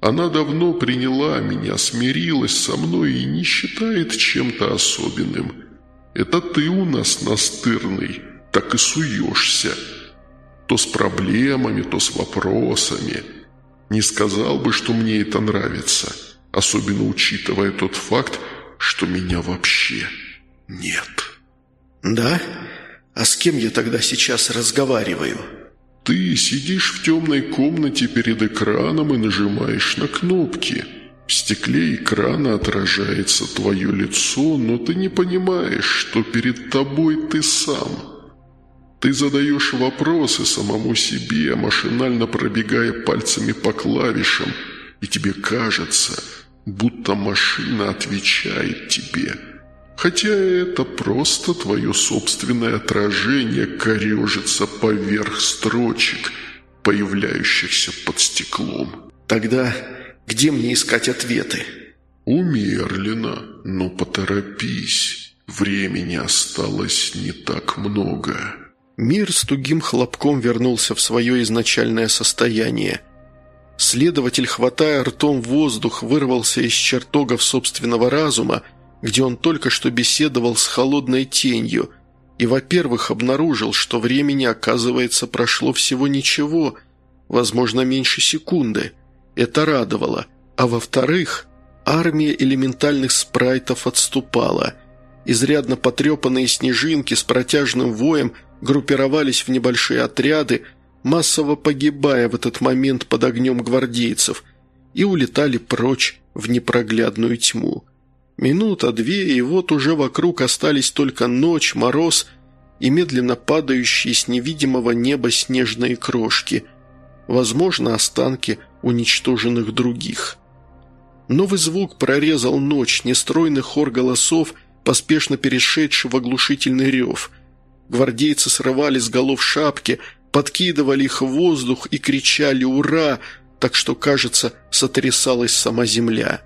Она давно приняла меня, смирилась со мной и не считает чем-то особенным. Это ты у нас настырный, так и суешься. То с проблемами, то с вопросами». Не сказал бы, что мне это нравится, особенно учитывая тот факт, что меня вообще нет. «Да? А с кем я тогда сейчас разговариваю?» «Ты сидишь в темной комнате перед экраном и нажимаешь на кнопки. В стекле экрана отражается твое лицо, но ты не понимаешь, что перед тобой ты сам». Ты задаешь вопросы самому себе, машинально пробегая пальцами по клавишам, и тебе кажется, будто машина отвечает тебе. Хотя это просто твое собственное отражение корежится поверх строчек, появляющихся под стеклом. Тогда где мне искать ответы? У Мерлина, но поторопись, времени осталось не так много». Мир с тугим хлопком вернулся в свое изначальное состояние. Следователь, хватая ртом воздух, вырвался из чертогов собственного разума, где он только что беседовал с холодной тенью, и, во-первых, обнаружил, что времени, оказывается, прошло всего ничего, возможно, меньше секунды. Это радовало. А во-вторых, армия элементальных спрайтов отступала. Изрядно потрепанные снежинки с протяжным воем – группировались в небольшие отряды, массово погибая в этот момент под огнем гвардейцев, и улетали прочь в непроглядную тьму. Минута-две, и вот уже вокруг остались только ночь, мороз и медленно падающие с невидимого неба снежные крошки, возможно, останки уничтоженных других. Новый звук прорезал ночь, нестройный хор голосов, поспешно перешедший в оглушительный рев – Гвардейцы срывали с голов шапки, подкидывали их в воздух и кричали «Ура!», так что, кажется, сотрясалась сама земля.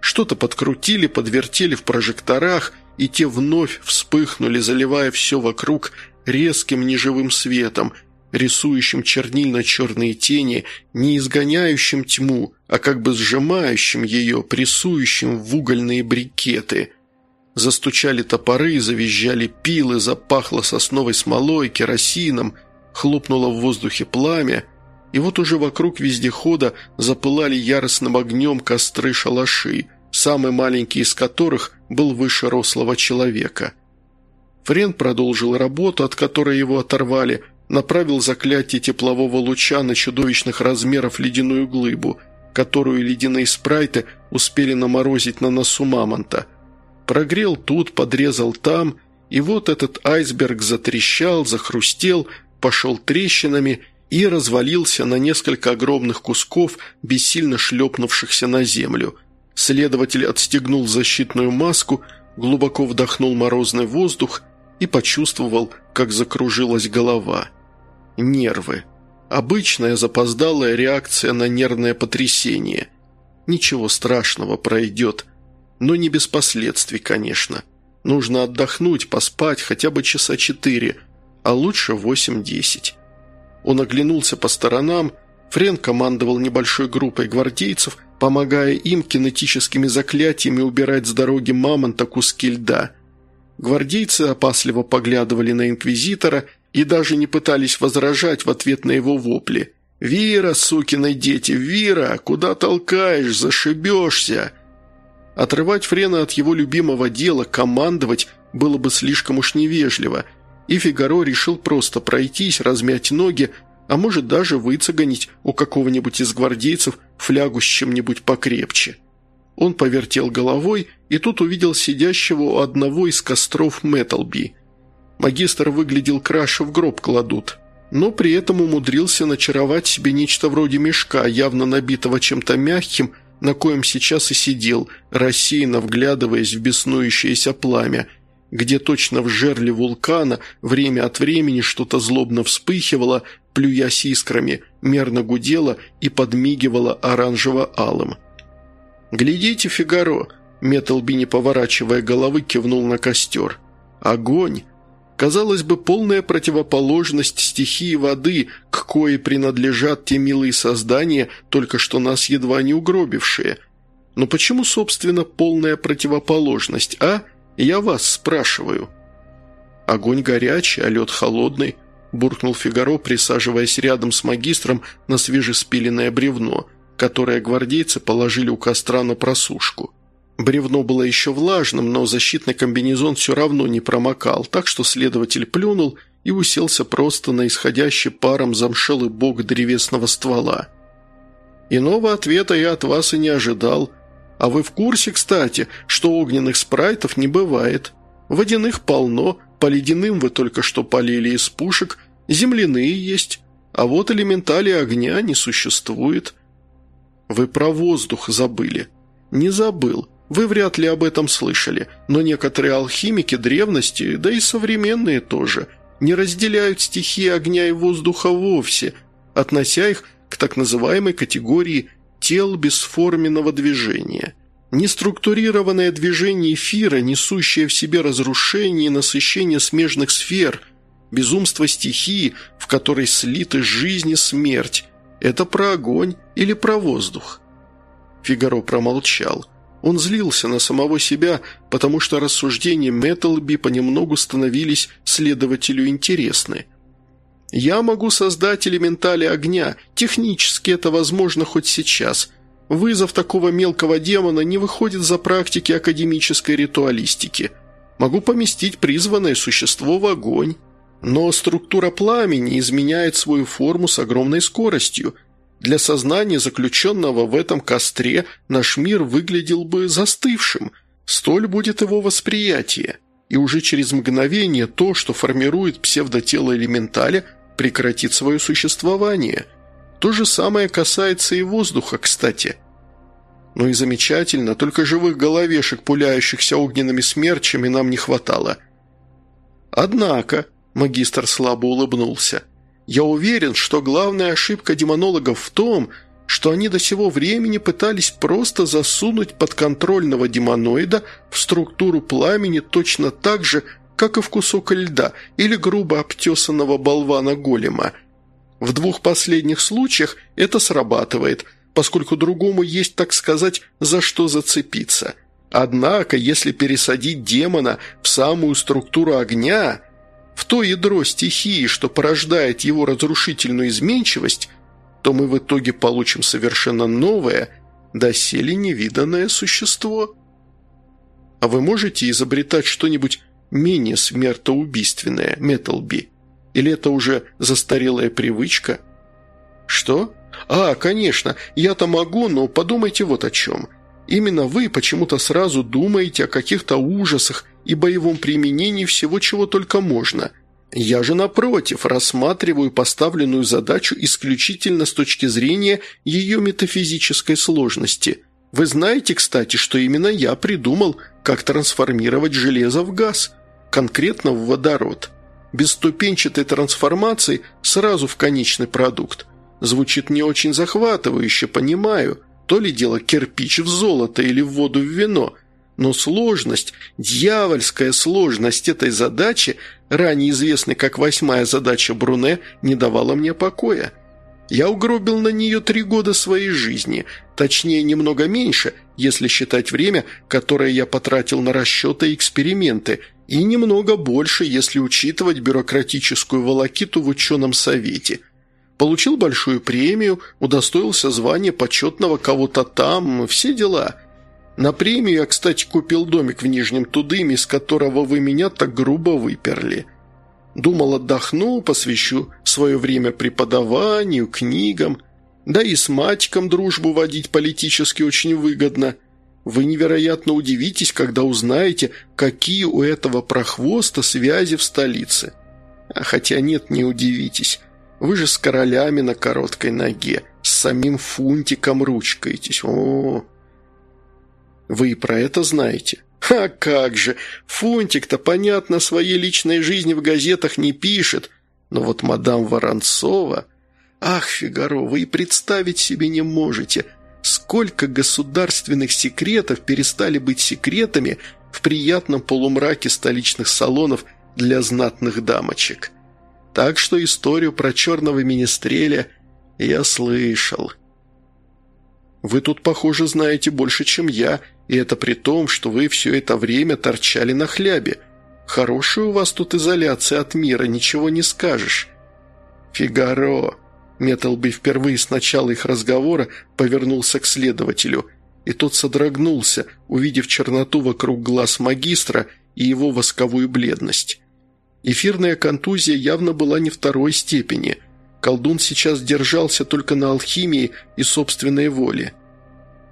Что-то подкрутили, подвертели в прожекторах, и те вновь вспыхнули, заливая все вокруг резким неживым светом, рисующим чернильно-черные тени, не изгоняющим тьму, а как бы сжимающим ее, прессующим в угольные брикеты – Застучали топоры, завизжали пилы, запахло сосновой смолой, керосином, хлопнуло в воздухе пламя, и вот уже вокруг вездехода запылали яростным огнем костры-шалаши, самый маленький из которых был выше рослого человека. Френ продолжил работу, от которой его оторвали, направил заклятие теплового луча на чудовищных размеров ледяную глыбу, которую ледяные спрайты успели наморозить на носу мамонта – Прогрел тут, подрезал там, и вот этот айсберг затрещал, захрустел, пошел трещинами и развалился на несколько огромных кусков, бессильно шлепнувшихся на землю. Следователь отстегнул защитную маску, глубоко вдохнул морозный воздух и почувствовал, как закружилась голова. Нервы. Обычная запоздалая реакция на нервное потрясение. Ничего страшного пройдет – но не без последствий, конечно. Нужно отдохнуть, поспать хотя бы часа четыре, а лучше восемь-десять. Он оглянулся по сторонам, Френ командовал небольшой группой гвардейцев, помогая им кинетическими заклятиями убирать с дороги мамонта куски льда. Гвардейцы опасливо поглядывали на Инквизитора и даже не пытались возражать в ответ на его вопли. «Вира, сукины дети, Вира, куда толкаешь, зашибешься!» Отрывать Френа от его любимого дела, командовать, было бы слишком уж невежливо, и Фигаро решил просто пройтись, размять ноги, а может даже выцегонить у какого-нибудь из гвардейцев флягу с чем-нибудь покрепче. Он повертел головой и тут увидел сидящего у одного из костров Мэтлби. Магистр выглядел краше в гроб кладут, но при этом умудрился начаровать себе нечто вроде мешка, явно набитого чем-то мягким, на коем сейчас и сидел, рассеянно вглядываясь в беснующееся пламя, где точно в жерле вулкана время от времени что-то злобно вспыхивало, плюясь искрами, мерно гудела и подмигивала оранжево-алым. «Глядите, Фигаро!» Металби, не поворачивая головы, кивнул на костер. «Огонь!» Казалось бы, полная противоположность стихии воды, к коей принадлежат те милые создания, только что нас едва не угробившие. Но почему, собственно, полная противоположность, а? Я вас спрашиваю. Огонь горячий, а лед холодный –– буркнул Фигаро, присаживаясь рядом с магистром на свежеспиленное бревно, которое гвардейцы положили у костра на просушку. Бревно было еще влажным, но защитный комбинезон все равно не промокал, так что следователь плюнул и уселся просто на исходящий паром замшелый бок древесного ствола. «Иного ответа я от вас и не ожидал. А вы в курсе, кстати, что огненных спрайтов не бывает? Водяных полно, по ледяным вы только что полили из пушек, земляные есть, а вот элементали огня не существует. Вы про воздух забыли. Не забыл. Вы вряд ли об этом слышали, но некоторые алхимики древности, да и современные тоже, не разделяют стихии огня и воздуха вовсе, относя их к так называемой категории тел бесформенного движения – Неструктурированное движение эфира, несущее в себе разрушение и насыщение смежных сфер, безумство стихии, в которой слиты жизнь и смерть – это про огонь или про воздух? Фигаро промолчал. Он злился на самого себя, потому что рассуждения Металби понемногу становились следователю интересны. «Я могу создать элементали огня, технически это возможно хоть сейчас», Вызов такого мелкого демона не выходит за практики академической ритуалистики. Могу поместить призванное существо в огонь. Но структура пламени изменяет свою форму с огромной скоростью. Для сознания заключенного в этом костре наш мир выглядел бы застывшим. Столь будет его восприятие. И уже через мгновение то, что формирует псевдотело элементаля, прекратит свое существование – то же самое касается и воздуха, кстати. Ну и замечательно, только живых головешек, пуляющихся огненными смерчами, нам не хватало. Однако, магистр слабо улыбнулся, я уверен, что главная ошибка демонологов в том, что они до сего времени пытались просто засунуть подконтрольного демоноида в структуру пламени точно так же, как и в кусок льда или грубо обтесанного болвана голема – в двух последних случаях это срабатывает, поскольку другому есть, так сказать, за что зацепиться. Однако, если пересадить демона в самую структуру огня, в то ядро стихии, что порождает его разрушительную изменчивость, то мы в итоге получим совершенно новое, доселе невиданное существо. А вы можете изобретать что-нибудь менее смертоубийственное, Металби? Или это уже застарелая привычка? Что? А, конечно, я-то могу, но подумайте вот о чем. Именно вы почему-то сразу думаете о каких-то ужасах и боевом применении всего, чего только можно. Я же, напротив, рассматриваю поставленную задачу исключительно с точки зрения ее метафизической сложности. Вы знаете, кстати, что именно я придумал, как трансформировать железо в газ, конкретно в водород без ступенчатой трансформации сразу в конечный продукт. Звучит не очень захватывающе, понимаю. То ли дело кирпич в золото или в воду в вино. Но сложность, дьявольская сложность этой задачи, ранее известной как восьмая задача Бруне, не давала мне покоя. Я угробил на нее три года своей жизни, точнее, немного меньше, если считать время, которое я потратил на расчеты и эксперименты, и немного больше, если учитывать бюрократическую волокиту в ученом совете. Получил большую премию, удостоился звания почетного кого-то там, все дела. На премию я, кстати, купил домик в Нижнем Тудыме, из которого вы меня так грубо выперли. Думал, отдохну, посвящу свое время преподаванию, книгам. Да и с матиком дружбу водить политически очень выгодно. Вы невероятно удивитесь, когда узнаете, какие у этого прохвоста связи в столице. А хотя нет, не удивитесь. Вы же с королями на короткой ноге, с самим фунтиком ручкаетесь. О, -о, -о. Вы и про это знаете? А как же! Фунтик-то, понятно, своей личной жизни в газетах не пишет. Но вот мадам Воронцова... Ах, Фигаро, вы и представить себе не можете, сколько государственных секретов перестали быть секретами в приятном полумраке столичных салонов для знатных дамочек. Так что историю про черного министреля я слышал. Вы тут, похоже, знаете больше, чем я, и это при том, что вы все это время торчали на хлябе. Хорошая у вас тут изоляция от мира, ничего не скажешь. Фигаро. Металби впервые с начала их разговора повернулся к следователю, и тот содрогнулся, увидев черноту вокруг глаз магистра и его восковую бледность. Эфирная контузия явно была не второй степени – Колдун сейчас держался только на алхимии и собственной воле.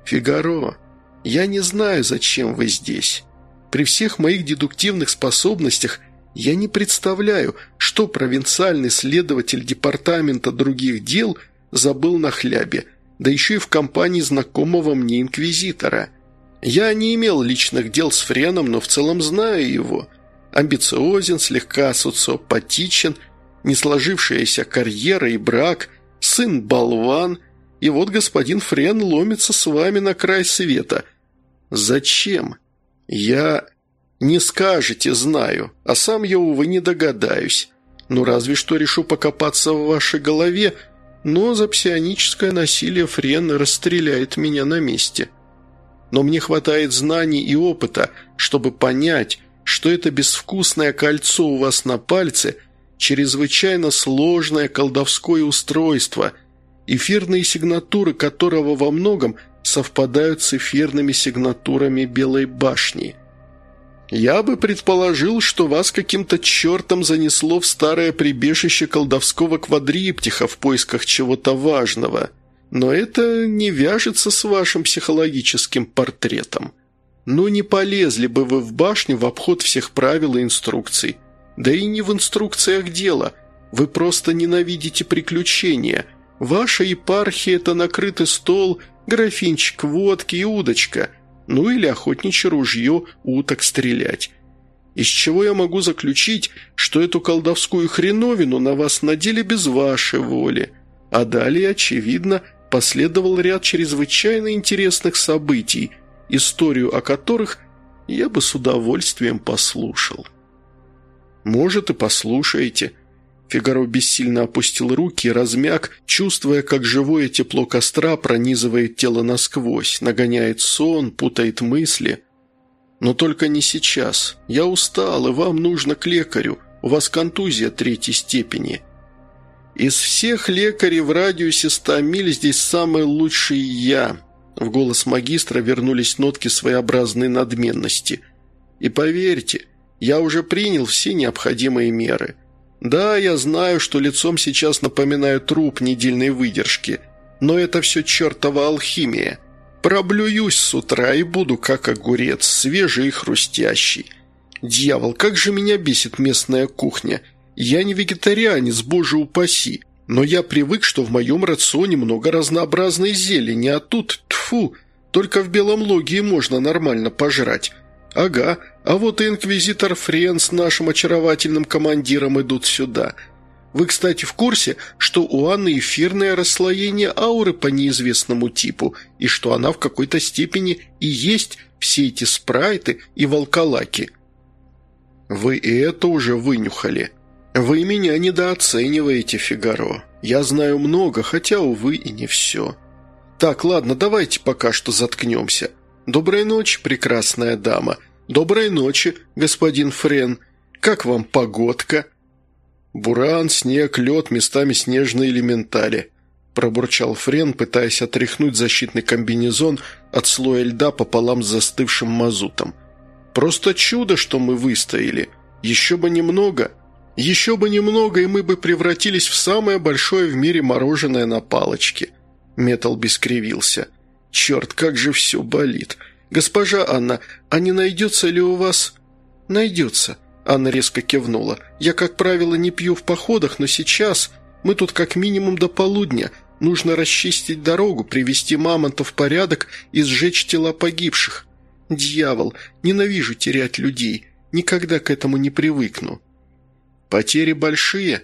«Фигаро, я не знаю, зачем вы здесь. При всех моих дедуктивных способностях я не представляю, что провинциальный следователь департамента других дел забыл на хлябе, да еще и в компании знакомого мне инквизитора. Я не имел личных дел с Френом, но в целом знаю его. Амбициозен, слегка социопатичен – не сложившаяся карьера и брак, сын-болван, и вот господин Френ ломится с вами на край света. Зачем? Я... Не скажете, знаю, а сам я, увы, не догадаюсь. Ну, разве что решу покопаться в вашей голове, но за псионическое насилие Френ расстреляет меня на месте. Но мне хватает знаний и опыта, чтобы понять, что это безвкусное кольцо у вас на пальце – чрезвычайно сложное колдовское устройство, эфирные сигнатуры которого во многом совпадают с эфирными сигнатурами Белой башни. Я бы предположил, что вас каким-то чертом занесло в старое прибежище колдовского квадриптиха в поисках чего-то важного, но это не вяжется с вашим психологическим портретом. Ну не полезли бы вы в башню в обход всех правил и инструкций – да и не в инструкциях дело. Вы просто ненавидите приключения. Ваша епархия – это накрытый стол, графинчик водки и удочка. Ну или охотничье ружье уток стрелять. Из чего я могу заключить, что эту колдовскую хреновину на вас надели без вашей воли. А далее, очевидно, последовал ряд чрезвычайно интересных событий, историю о которых я бы с удовольствием послушал». «Может, и послушаете». Фигаро бессильно опустил руки размяк, чувствуя, как живое тепло костра пронизывает тело насквозь, нагоняет сон, путает мысли. «Но только не сейчас. Я устал, и вам нужно к лекарю. У вас контузия третьей степени». «Из всех лекарей в радиусе ста миль здесь самый лучший я», в голос магистра вернулись нотки своеобразной надменности. «И поверьте, я уже принял все необходимые меры. Да, я знаю, что лицом сейчас напоминаю труп недельной выдержки, но это все чертова алхимия. Проблююсь с утра и буду как огурец, свежий и хрустящий. Дьявол, как же меня бесит местная кухня. Я не вегетарианец, боже упаси. Но я привык, что в моем рационе много разнообразной зелени, а тут, тфу, только в белом логии можно нормально пожрать. Ага, а вот и инквизитор Френ с нашим очаровательным командиром идут сюда. Вы, кстати, в курсе, что у Анны эфирное расслоение ауры по неизвестному типу, и что она в какой-то степени и есть все эти спрайты и волколаки? Вы и это уже вынюхали. Вы меня недооцениваете, Фигаро. Я знаю много, хотя, увы, и не все. Так, ладно, давайте пока что заткнемся. Доброй ночи, прекрасная дама. Доброй ночи, господин Френ. Как вам погодка?» «Буран, снег, лед, местами снежные элементали», – пробурчал Френ, пытаясь отряхнуть защитный комбинезон от слоя льда пополам с застывшим мазутом. «Просто чудо, что мы выстояли. Еще бы немного. Еще бы немного, и мы бы превратились в самое большое в мире мороженое на палочке». Метал бескривился. «Черт, как же все болит. Госпожа Анна, а не найдется ли у вас...» «Найдется», Анна резко кивнула. «Я, как правило, не пью в походах, но сейчас мы тут как минимум до полудня. Нужно расчистить дорогу, привести мамонта в порядок и сжечь тела погибших. Дьявол, ненавижу терять людей. Никогда к этому не привыкну». «Потери большие?»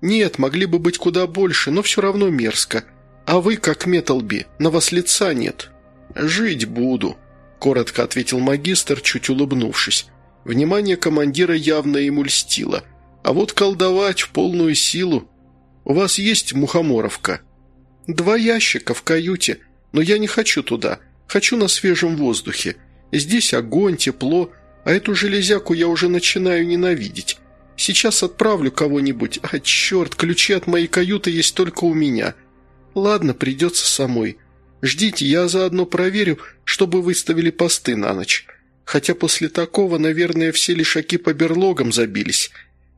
«Нет, могли бы быть куда больше, но все равно мерзко. А вы, как Металби, на вас лица нет». «Жить буду», – коротко ответил магистр, чуть улыбнувшись. Внимание командира явно ему льстило. А вот колдовать в полную силу... У вас есть мухоморовка?» «Два ящика в каюте, но я не хочу туда. Хочу на свежем воздухе. Здесь огонь, тепло, а эту железяку я уже начинаю ненавидеть. Сейчас отправлю кого-нибудь. А, черт, ключи от моей каюты есть только у меня. Ладно, придется самой. Ждите, я заодно проверю, чтобы выставили посты на ночь. Хотя после такого, наверное, все лишаки по берлогам забились.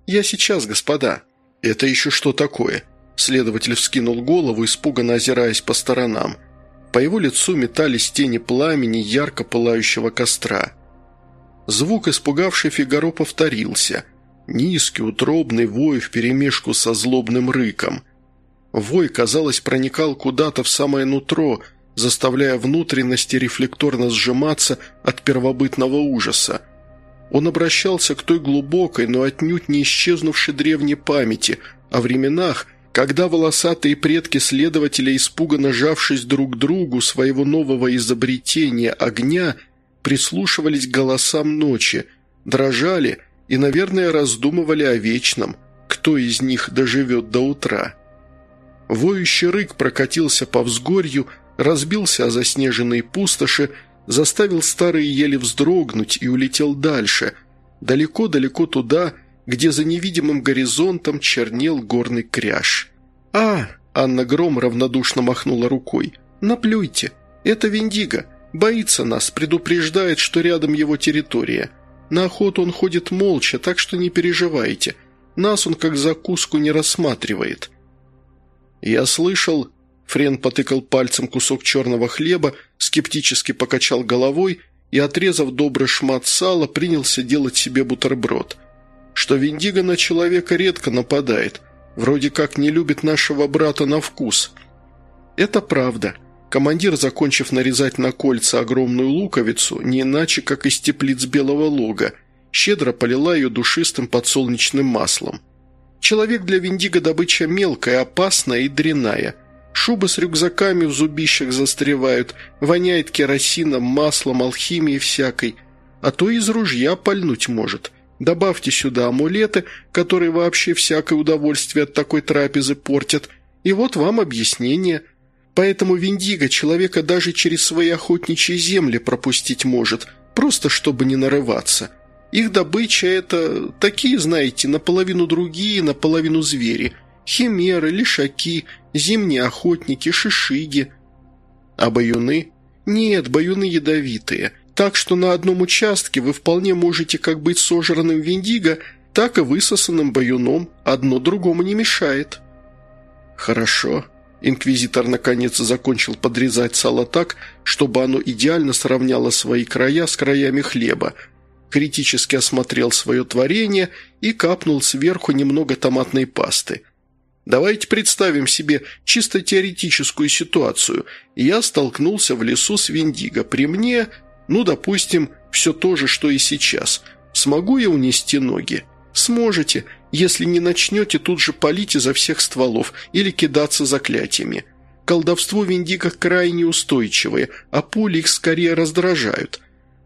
Я сейчас, господа». «Это еще что такое?» Следователь вскинул голову, испуганно озираясь по сторонам. По его лицу метались тени пламени ярко пылающего костра. Звук, испугавший Фигаро, повторился. Низкий, утробный вой вперемешку со злобным рыком. Вой, казалось, проникал куда-то в самое нутро – заставляя внутренности рефлекторно сжиматься от первобытного ужаса. Он обращался к той глубокой, но отнюдь не исчезнувшей древней памяти о временах, когда волосатые предки следователя, испуганно жавшись друг к другу своего нового изобретения огня, прислушивались к голосам ночи, дрожали и, наверное, раздумывали о вечном, кто из них доживет до утра. Воющий рык прокатился по взгорью, разбился о заснеженные пустоши, заставил старые ели вздрогнуть и улетел дальше, далеко-далеко туда, где за невидимым горизонтом чернел горный кряж. «А!» – Анна Гром равнодушно махнула рукой. «Наплюйте! Это Виндиго! Боится нас, предупреждает, что рядом его территория. На охоту он ходит молча, так что не переживайте. Нас он как закуску не рассматривает». «Я слышал, Френ потыкал пальцем кусок черного хлеба, скептически покачал головой и, отрезав добрый шмат сала, принялся делать себе бутерброд. Что Виндиго на человека редко нападает, вроде как не любит нашего брата на вкус. Это правда. Командир, закончив нарезать на кольца огромную луковицу, не иначе, как из теплиц белого лога, щедро полила ее душистым подсолнечным маслом. Человек для Виндиго добыча мелкая, опасная и дряная – Шубы с рюкзаками в зубищах застревают, воняет керосином, маслом, алхимией всякой. А то из ружья пальнуть может. Добавьте сюда амулеты, которые вообще всякое удовольствие от такой трапезы портят. И вот вам объяснение. Поэтому Виндиго человека даже через свои охотничьи земли пропустить может, просто чтобы не нарываться. Их добыча – это такие, знаете, наполовину другие, наполовину звери – химеры, лишаки, зимние охотники, шишиги. А баюны? Нет, баюны ядовитые. Так что на одном участке вы вполне можете как быть сожранным виндиго, так и высосанным баюном. Одно другому не мешает. Хорошо. Инквизитор наконец закончил подрезать сало так, чтобы оно идеально сравняло свои края с краями хлеба, критически осмотрел свое творение и капнул сверху немного томатной пасты. Давайте представим себе чисто теоретическую ситуацию. Я столкнулся в лесу с Виндиго. При мне, ну, допустим, все то же, что и сейчас. Смогу я унести ноги? Сможете, если не начнете тут же палить изо всех стволов или кидаться заклятиями. Колдовство Виндиго крайне устойчивое, а пули их скорее раздражают.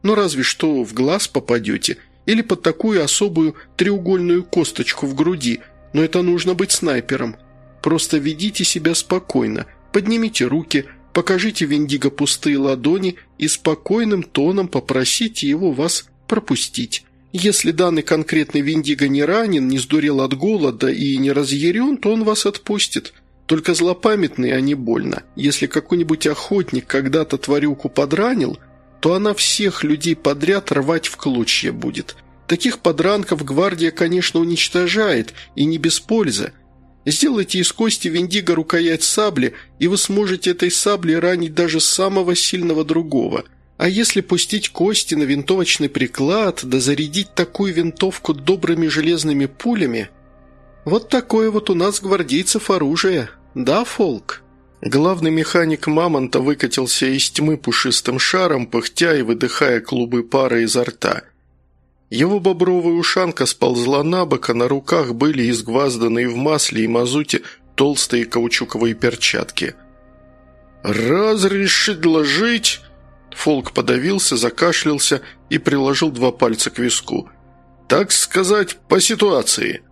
Но разве что в глаз попадете или под такую особую треугольную косточку в груди, но это нужно быть снайпером. Просто ведите себя спокойно, поднимите руки, покажите Виндиго пустые ладони и спокойным тоном попросите его вас пропустить. Если данный конкретный Виндиго не ранен, не сдурел от голода и не разъярен, то он вас отпустит. Только злопамятный, а не больно. Если какой-нибудь охотник когда-то тварюку подранил, то она всех людей подряд рвать в клочья будет. Таких подранков гвардия, конечно, уничтожает, и не без пользы. Сделайте из кости Виндиго рукоять сабли, и вы сможете этой саблей ранить даже самого сильного другого. А если пустить кости на винтовочный приклад, да зарядить такую винтовку добрыми железными пулями, вот такое вот у нас гвардейцев оружие. Да, Фолк?» Главный механик Мамонта выкатился из тьмы пушистым шаром, пыхтя и выдыхая клубы пара изо рта. Его бобровая ушанка сползла на бок, а на руках были изгвазданные в масле и мазуте толстые каучуковые перчатки. «Разрешить ложить?» Фолк подавился, закашлялся и приложил два пальца к виску. «Так сказать, по ситуации».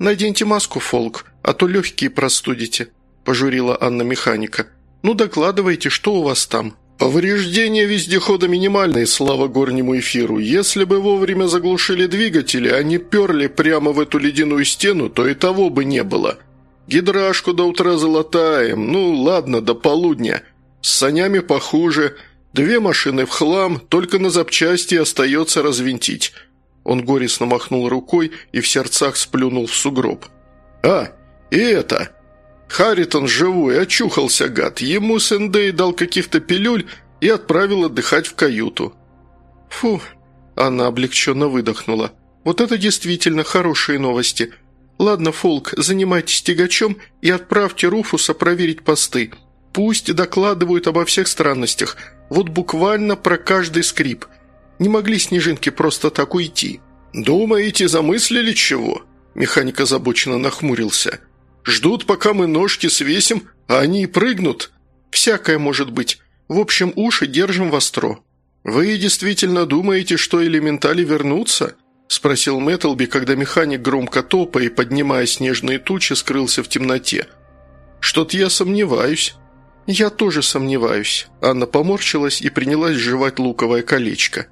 «Наденьте маску, Фолк, а то легкие простудите», – пожурила Анна механика. «Ну, докладывайте, что у вас там?» «Повреждения вездехода минимальные, слава горнему эфиру. Если бы вовремя заглушили двигатели, а не перли прямо в эту ледяную стену, то и того бы не было. Гидрашку до утра золотаем, ну ладно, до полудня. С санями похуже. Две машины в хлам, только на запчасти остается развинтить. Он горестно махнул рукой и в сердцах сплюнул в сугроб. «А, и это!» Харитон живой, очухался гад. Ему Сэндей дал каких-то пилюль и отправил отдыхать в каюту. «Фу!» – она облегченно выдохнула. «Вот это действительно хорошие новости. Ладно, Фолк, занимайтесь тягачом и отправьте Руфуса проверить посты. Пусть докладывают обо всех странностях, вот буквально про каждый скрип. Не могли снежинки просто так уйти. «Думаете, замыслили чего?» Механик озабоченно нахмурился. «Ждут, пока мы ножки свесим, а они и прыгнут. Всякое может быть. В общем, уши держим востро». «Вы действительно думаете, что элементали вернутся?» – спросил Мэттлби, когда механик громко топа и, поднимая снежные тучи, скрылся в темноте. «Что-то я сомневаюсь». «Я тоже сомневаюсь». Анна поморщилась и принялась жевать луковое колечко.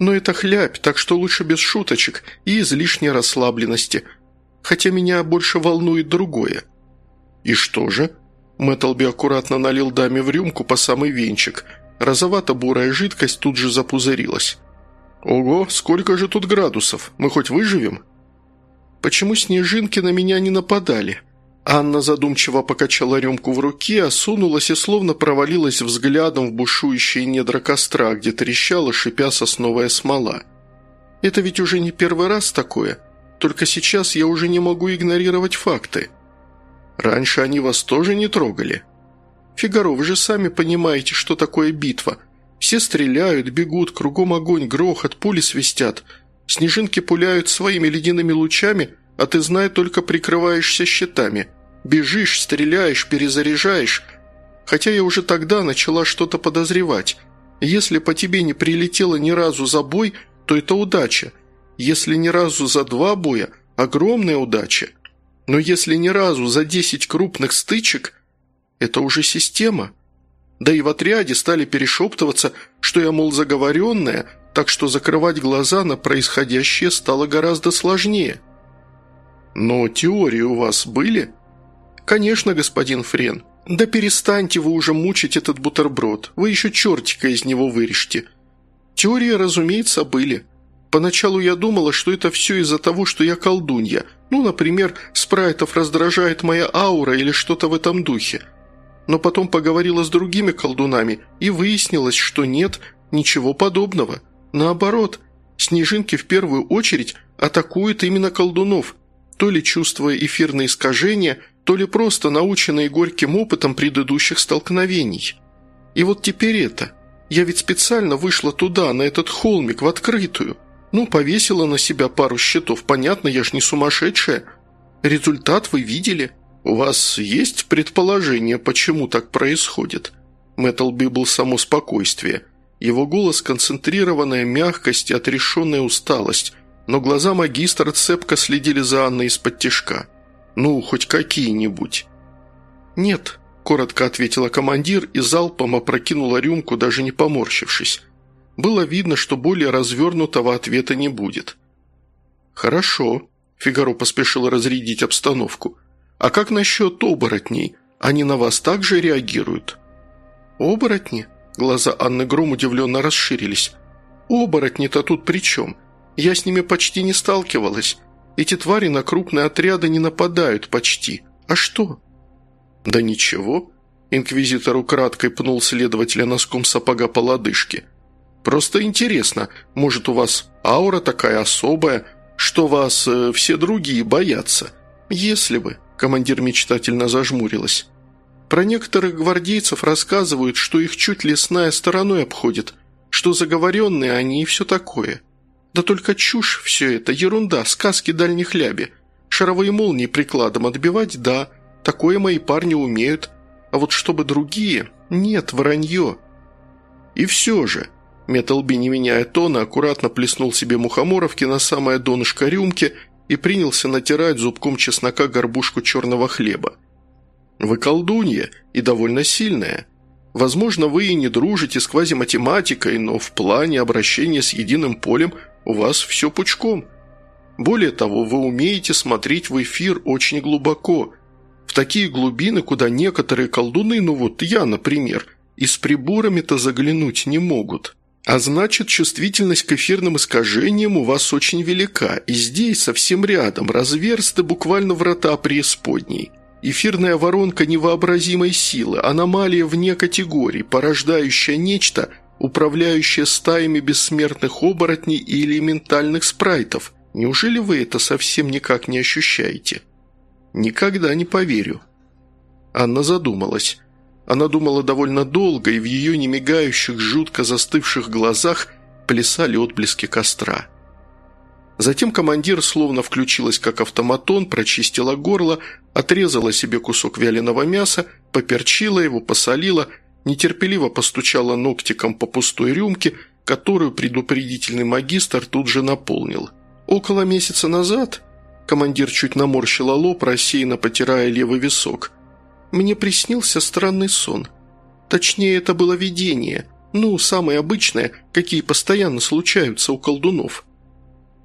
Но это хлябь, так что лучше без шуточек и излишней расслабленности. Хотя меня больше волнует другое». «И что же?» Мэттлби аккуратно налил даме в рюмку по самый венчик. Розовато-бурая жидкость тут же запузырилась. «Ого, сколько же тут градусов? Мы хоть выживем?» «Почему снежинки на меня не нападали?» Анна задумчиво покачала рюмку в руке, осунулась и словно провалилась взглядом в бушующие недра костра, где трещала, шипя сосновая смола. «Это ведь уже не первый раз такое, только сейчас я уже не могу игнорировать факты. Раньше они вас тоже не трогали. Фигаро, вы же сами понимаете, что такое битва. Все стреляют, бегут, кругом огонь, грохот, пули свистят. Снежинки пуляют своими ледяными лучами – а ты, знай, только прикрываешься щитами. Бежишь, стреляешь, перезаряжаешь. Хотя я уже тогда начала что-то подозревать. Если по тебе не прилетело ни разу за бой, то это удача. Если ни разу за два боя – огромная удача. Но если ни разу за десять крупных стычек – это уже система. Да и в отряде стали перешептываться, что я, мол, заговоренная, так что закрывать глаза на происходящее стало гораздо сложнее. «Но теории у вас были?» «Конечно, господин Френ. Да перестаньте вы уже мучить этот бутерброд. Вы еще чертика из него вырежьте. Теории, разумеется, были. Поначалу я думала, что это все из-за того, что я колдунья. Ну, например, спрайтов раздражает моя аура или что-то в этом духе. Но потом поговорила с другими колдунами и выяснилось, что нет ничего подобного. Наоборот, снежинки в первую очередь атакуют именно колдунов, то ли чувствуя эфирные искажения, то ли просто наученные горьким опытом предыдущих столкновений. И вот теперь это. Я ведь специально вышла туда, на этот холмик, в открытую. Ну, повесила на себя пару счетов, понятно, я ж не сумасшедшая. Результат вы видели. У вас есть предположение, почему так происходит?» Мэттлби был само спокойствие. Его голос – концентрированная мягкость и отрешенная усталость, но глаза магистра цепко следили за Анной из-под тишка. «Ну, хоть какие-нибудь». «Нет», – коротко ответила командир и залпом опрокинула рюмку, даже не поморщившись. Было видно, что более развернутого ответа не будет. «Хорошо», – Фигаро поспешил разрядить обстановку. «А как насчет оборотней? Они на вас также реагируют?» «Оборотни?» Глаза Анны Гром удивленно расширились. «Оборотни-то тут при чем? Я с ними почти не сталкивалась. Эти твари на крупные отряды не нападают почти. А что?» «Да ничего», – инквизитор украдкой пнул следователя носком сапога по лодыжке. «Просто интересно, может, у вас аура такая особая, что вас э, все другие боятся? Если бы», – командир мечтательно зажмурилась. «Про некоторых гвардейцев рассказывают, что их чуть лесная стороной обходит, что заговоренные они и все такое. Да только чушь все это, ерунда, сказки дальних ляби. Шаровые молнии прикладом отбивать – да, Такое мои парни умеют. А вот чтобы другие... Нет, вранье. И все же... Металби, не меняя тона, аккуратно плеснул себе мухоморовки на самое донышко рюмки и принялся натирать зубком чеснока горбушку черного хлеба. «Вы колдунья и довольно сильная. Возможно, вы и не дружите с квазиматематикой, но в плане обращения с единым полем у вас все пучком. Более того, вы умеете смотреть в эфир очень глубоко, в такие глубины, куда некоторые колдуны, ну вот я, например, и с приборами-то заглянуть не могут. А значит, чувствительность к эфирным искажениям у вас очень велика, и здесь, совсем рядом, разверсты буквально врата преисподней. Эфирная воронка невообразимой силы, аномалия вне категорий, порождающая нечто, управляющее стаями бессмертных оборотней и элементальных спрайтов. Неужели вы это совсем никак не ощущаете?» «Никогда не поверю». Анна задумалась. Она думала довольно долго, и в ее немигающих, жутко застывших глазах плясали отблески костра. Затем командир словно включилась как автоматон, прочистила горло, отрезала себе кусок вяленого мяса, поперчила его, посолила, нетерпеливо постучала ногтиком по пустой рюмке, которую предупредительный магистр тут же наполнил. Около месяца назад Командир чуть наморщила лоб, рассеянно потирая левый висок. «Мне приснился странный сон. Точнее, это было видение. Ну, самое обычное, какие постоянно случаются у колдунов».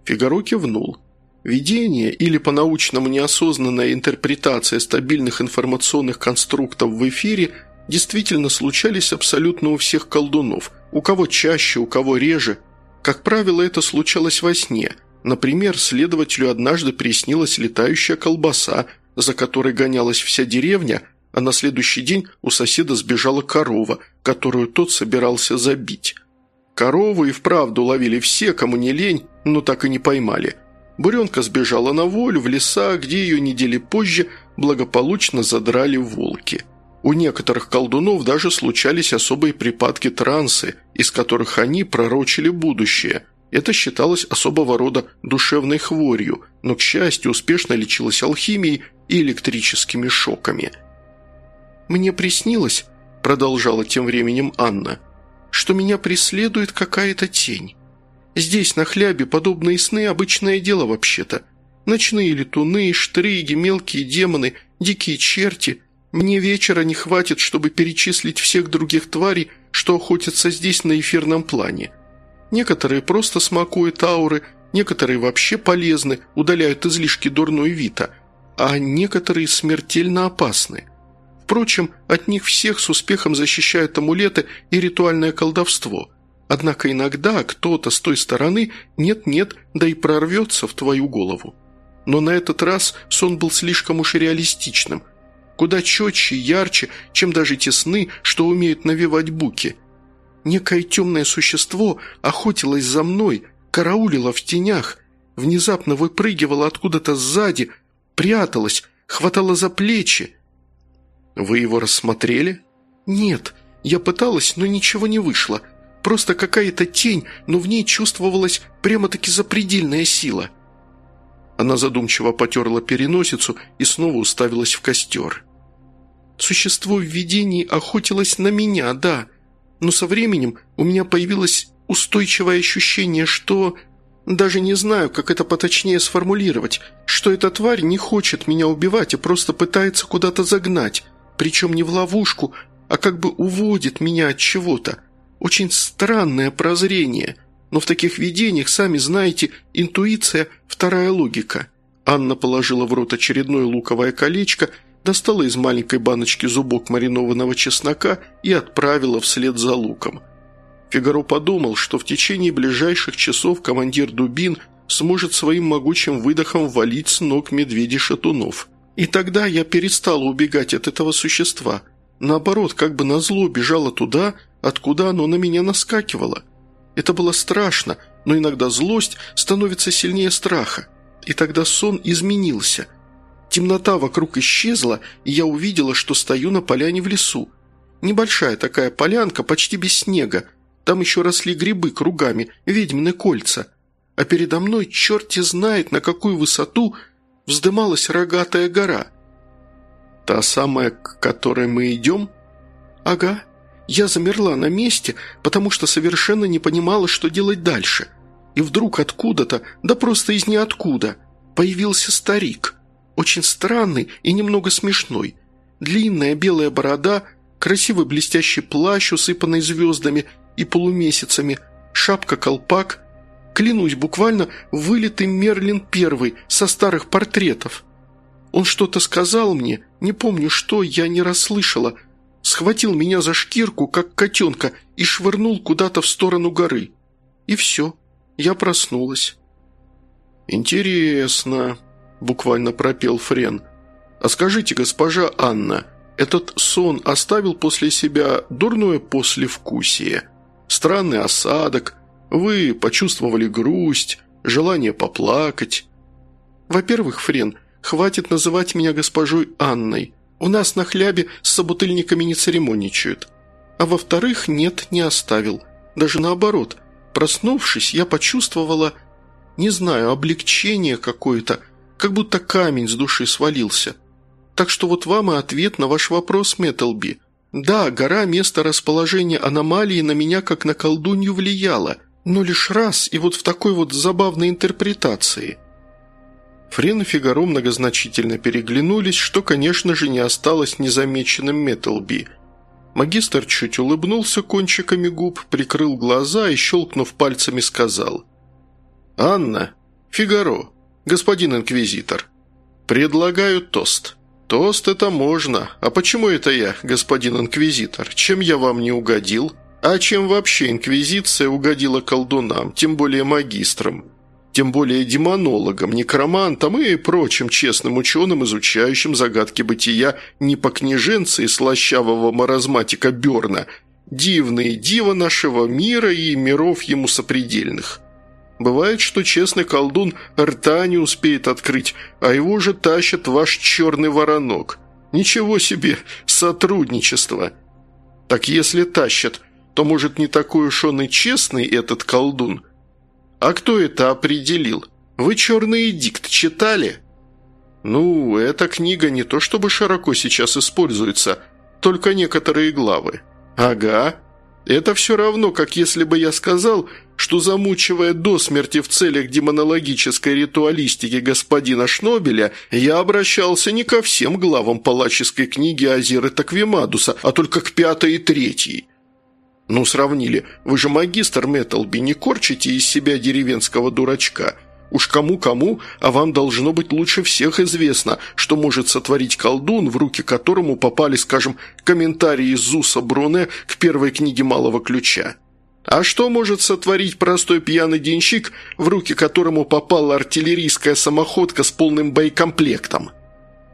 Фигаро кивнул. Видение или по-научному неосознанная интерпретация стабильных информационных конструктов в эфире действительно случались абсолютно у всех колдунов, у кого чаще, у кого реже. Как правило, это случалось во сне – Например, следователю однажды приснилась летающая колбаса, за которой гонялась вся деревня, а на следующий день у соседа сбежала корова, которую тот собирался забить. Корову и вправду ловили все, кому не лень, но так и не поймали. Буренка сбежала на волю в леса, где ее недели позже благополучно задрали волки. У некоторых колдунов даже случались особые припадки трансы, из которых они пророчили будущее – это считалось особого рода душевной хворью, но, к счастью, успешно лечилось алхимией и электрическими шоками. «Мне приснилось», – продолжала тем временем Анна, – «что меня преследует какая-то тень. Здесь, на хлябе, подобные сны – обычное дело вообще-то. Ночные летуны, штриги, мелкие демоны, дикие черти. Мне вечера не хватит, чтобы перечислить всех других тварей, что охотятся здесь на эфирном плане». Некоторые просто смакуют ауры, некоторые вообще полезны, удаляют излишки дурной вита, а некоторые смертельно опасны. Впрочем, от них всех с успехом защищают амулеты и ритуальное колдовство. Однако иногда кто-то с той стороны нет-нет, да и прорвется в твою голову. Но на этот раз сон был слишком уж реалистичным, куда четче и ярче, чем даже те сны, что умеют навевать буки – Некое темное существо охотилось за мной, караулило в тенях, внезапно выпрыгивало откуда-то сзади, пряталось, хватало за плечи. «Вы его рассмотрели?» «Нет, я пыталась, но ничего не вышло. просто какая-то тень, но в ней чувствовалась прямо-таки запредельная сила». Она задумчиво потерла переносицу и снова уставилась в костер. «Существо в видении охотилось на меня, да, но со временем у меня появилось устойчивое ощущение, что... Даже не знаю, как это поточнее сформулировать, что эта тварь не хочет меня убивать и просто пытается куда-то загнать, причем не в ловушку, а как бы уводит меня от чего-то. Очень странное прозрение, но в таких видениях, сами знаете, интуиция – вторая логика. Анна положила в рот очередное луковое колечко, достала из маленькой баночки зубок маринованного чеснока и отправила вслед за луком – Фигаро подумал, что в течение ближайших часов командир Дубин сможет своим могучим выдохом валить с ног медведей-шатунов. И тогда я перестала убегать от этого существа. Наоборот, как бы назло бежала туда, откуда оно на меня наскакивало. Это было страшно, но иногда злость становится сильнее страха. И тогда сон изменился. Темнота вокруг исчезла, и я увидела, что стою на поляне в лесу. Небольшая такая полянка, почти без снега, там еще росли грибы кругами, ведьмины кольца. А передо мной черти знает, на какую высоту вздымалась рогатая гора. Та самая, к которой мы идем? Ага. Я замерла на месте, потому что совершенно не понимала, что делать дальше. И вдруг откуда-то, да просто из ниоткуда, появился старик. Очень странный и немного смешной. Длинная белая борода, красивый блестящий плащ, усыпанный звездами – и полумесяцами, шапка-колпак. Клянусь, буквально вылитый Мерлин Первый со старых портретов. Он что-то сказал мне, не помню что, я не расслышала. Схватил меня за шкирку, как котенка, и швырнул куда-то в сторону горы. И все, я проснулась. «Интересно», – буквально пропел Френ. «А скажите, госпожа Анна, этот сон оставил после себя дурное послевкусие?» странный осадок, вы почувствовали грусть, желание поплакать. Во-первых, Френ, хватит называть меня госпожой Анной. У нас на хлябе с собутыльниками не церемонничают. А во-вторых, нет, не оставил. Даже наоборот. Проснувшись, я почувствовала, не знаю, облегчение какое-то, как будто камень с души свалился. Так что вот вам и ответ на ваш вопрос, Металби. Да, гора место расположения аномалии на меня как на колдунью влияла, но лишь раз и вот в такой вот забавной интерпретации. Френ и Фигаро многозначительно переглянулись, что, конечно же, не осталось незамеченным Металби. Магистр чуть улыбнулся кончиками губ, прикрыл глаза и, щелкнув пальцами, сказал «Анна, Фигаро, господин инквизитор, предлагаю тост». «Тост это можно. А почему это я, господин инквизитор? Чем я вам не угодил? А чем вообще инквизиция угодила колдунам, тем более магистрам? Тем более демонологам, некромантам и прочим честным ученым, изучающим загадки бытия не по княженце и слащавого маразматика Берна, дивные дива нашего мира и миров ему сопредельных». Бывает, что честный колдун рта не успеет открыть, а его же тащит ваш черный воронок. Ничего себе, сотрудничество. Так если тащат, то, может, не такой уж он и честный этот колдун? А кто это определил? Вы «Черный эдикт» читали? Ну, эта книга не то чтобы широко сейчас используется, только некоторые главы. Ага, это все равно, как если бы я сказал, что замучивая до смерти в целях демонологической ритуалистики господина Шнобеля, я обращался не ко всем главам палаческой книги Азиры Таквимадуса, а только к пятой и третьей. Ну, сравнили, вы же магистр Металби, не корчите из себя деревенского дурачка – Уж кому-кому, а вам должно быть лучше всех известно, что может сотворить колдун, в руки которому попали, скажем, комментарии Зуса Бруне к первой книге «Малого ключа». А что может сотворить простой пьяный денщик, в руки которому попала артиллерийская самоходка с полным боекомплектом?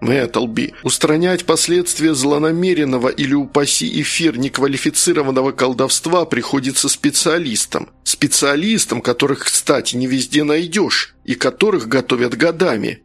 Мэттлби, устранять последствия злонамеренного или, упаси эфир, неквалифицированного колдовства приходится специалистам. Специалистам, которых, кстати, не везде найдешь, и которых готовят годами.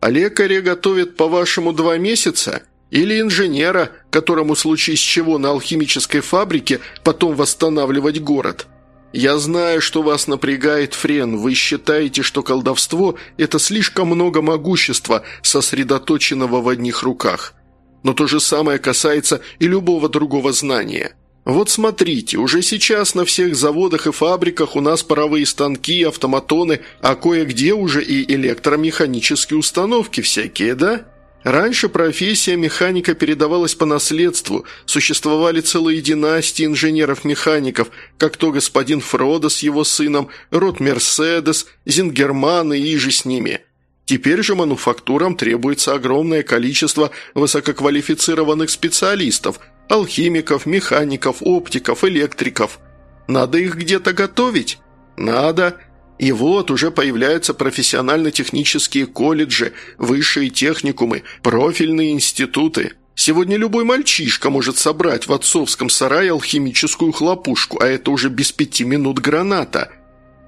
А лекаря готовят, по-вашему, два месяца? Или инженера, которому случись чего на алхимической фабрике потом восстанавливать город. Я знаю, что вас напрягает Френ. Вы считаете, что колдовство – это слишком много могущества, сосредоточенного в одних руках. Но то же самое касается и любого другого знания. Вот смотрите, уже сейчас на всех заводах и фабриках у нас паровые станки, автоматоны, а кое-где уже и электромеханические установки всякие, да? Раньше профессия механика передавалась по наследству, существовали целые династии инженеров-механиков, как то господин Фродо с его сыном, род Мерседес, Зингерман и иже с ними. Теперь же мануфактурам требуется огромное количество высококвалифицированных специалистов – Алхимиков, механиков, оптиков, электриков. Надо их где-то готовить? Надо. И вот уже появляются профессионально-технические колледжи, высшие техникумы, профильные институты. Сегодня любой мальчишка может собрать в отцовском сарае алхимическую хлопушку, а это уже без пяти минут граната.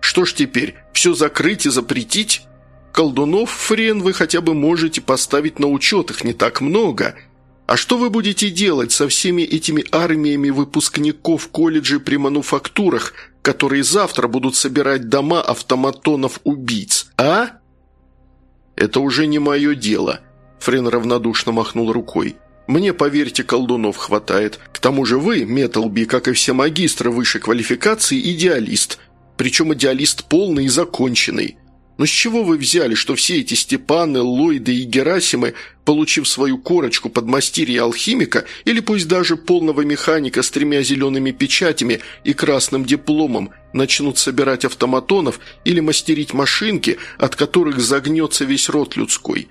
Что ж теперь, все закрыть и запретить? Колдунов, Френ, вы хотя бы можете поставить на учет, их не так много – а что вы будете делать со всеми этими армиями выпускников колледжей при мануфактурах, которые завтра будут собирать дома автоматонов-убийц, а?» «Это уже не мое дело», – Френ равнодушно махнул рукой. «Мне, поверьте, колдунов хватает. К тому же вы, Металби, как и все магистры высшей квалификации, идеалист. Причем идеалист полный и законченный. Но с чего вы взяли, что все эти Степаны, Ллойды и Герасимы, получив свою корочку подмастерья алхимика или пусть даже полного механика с тремя зелеными печатями и красным дипломом, начнут собирать автоматонов или мастерить машинки, от которых загнется весь род людской?»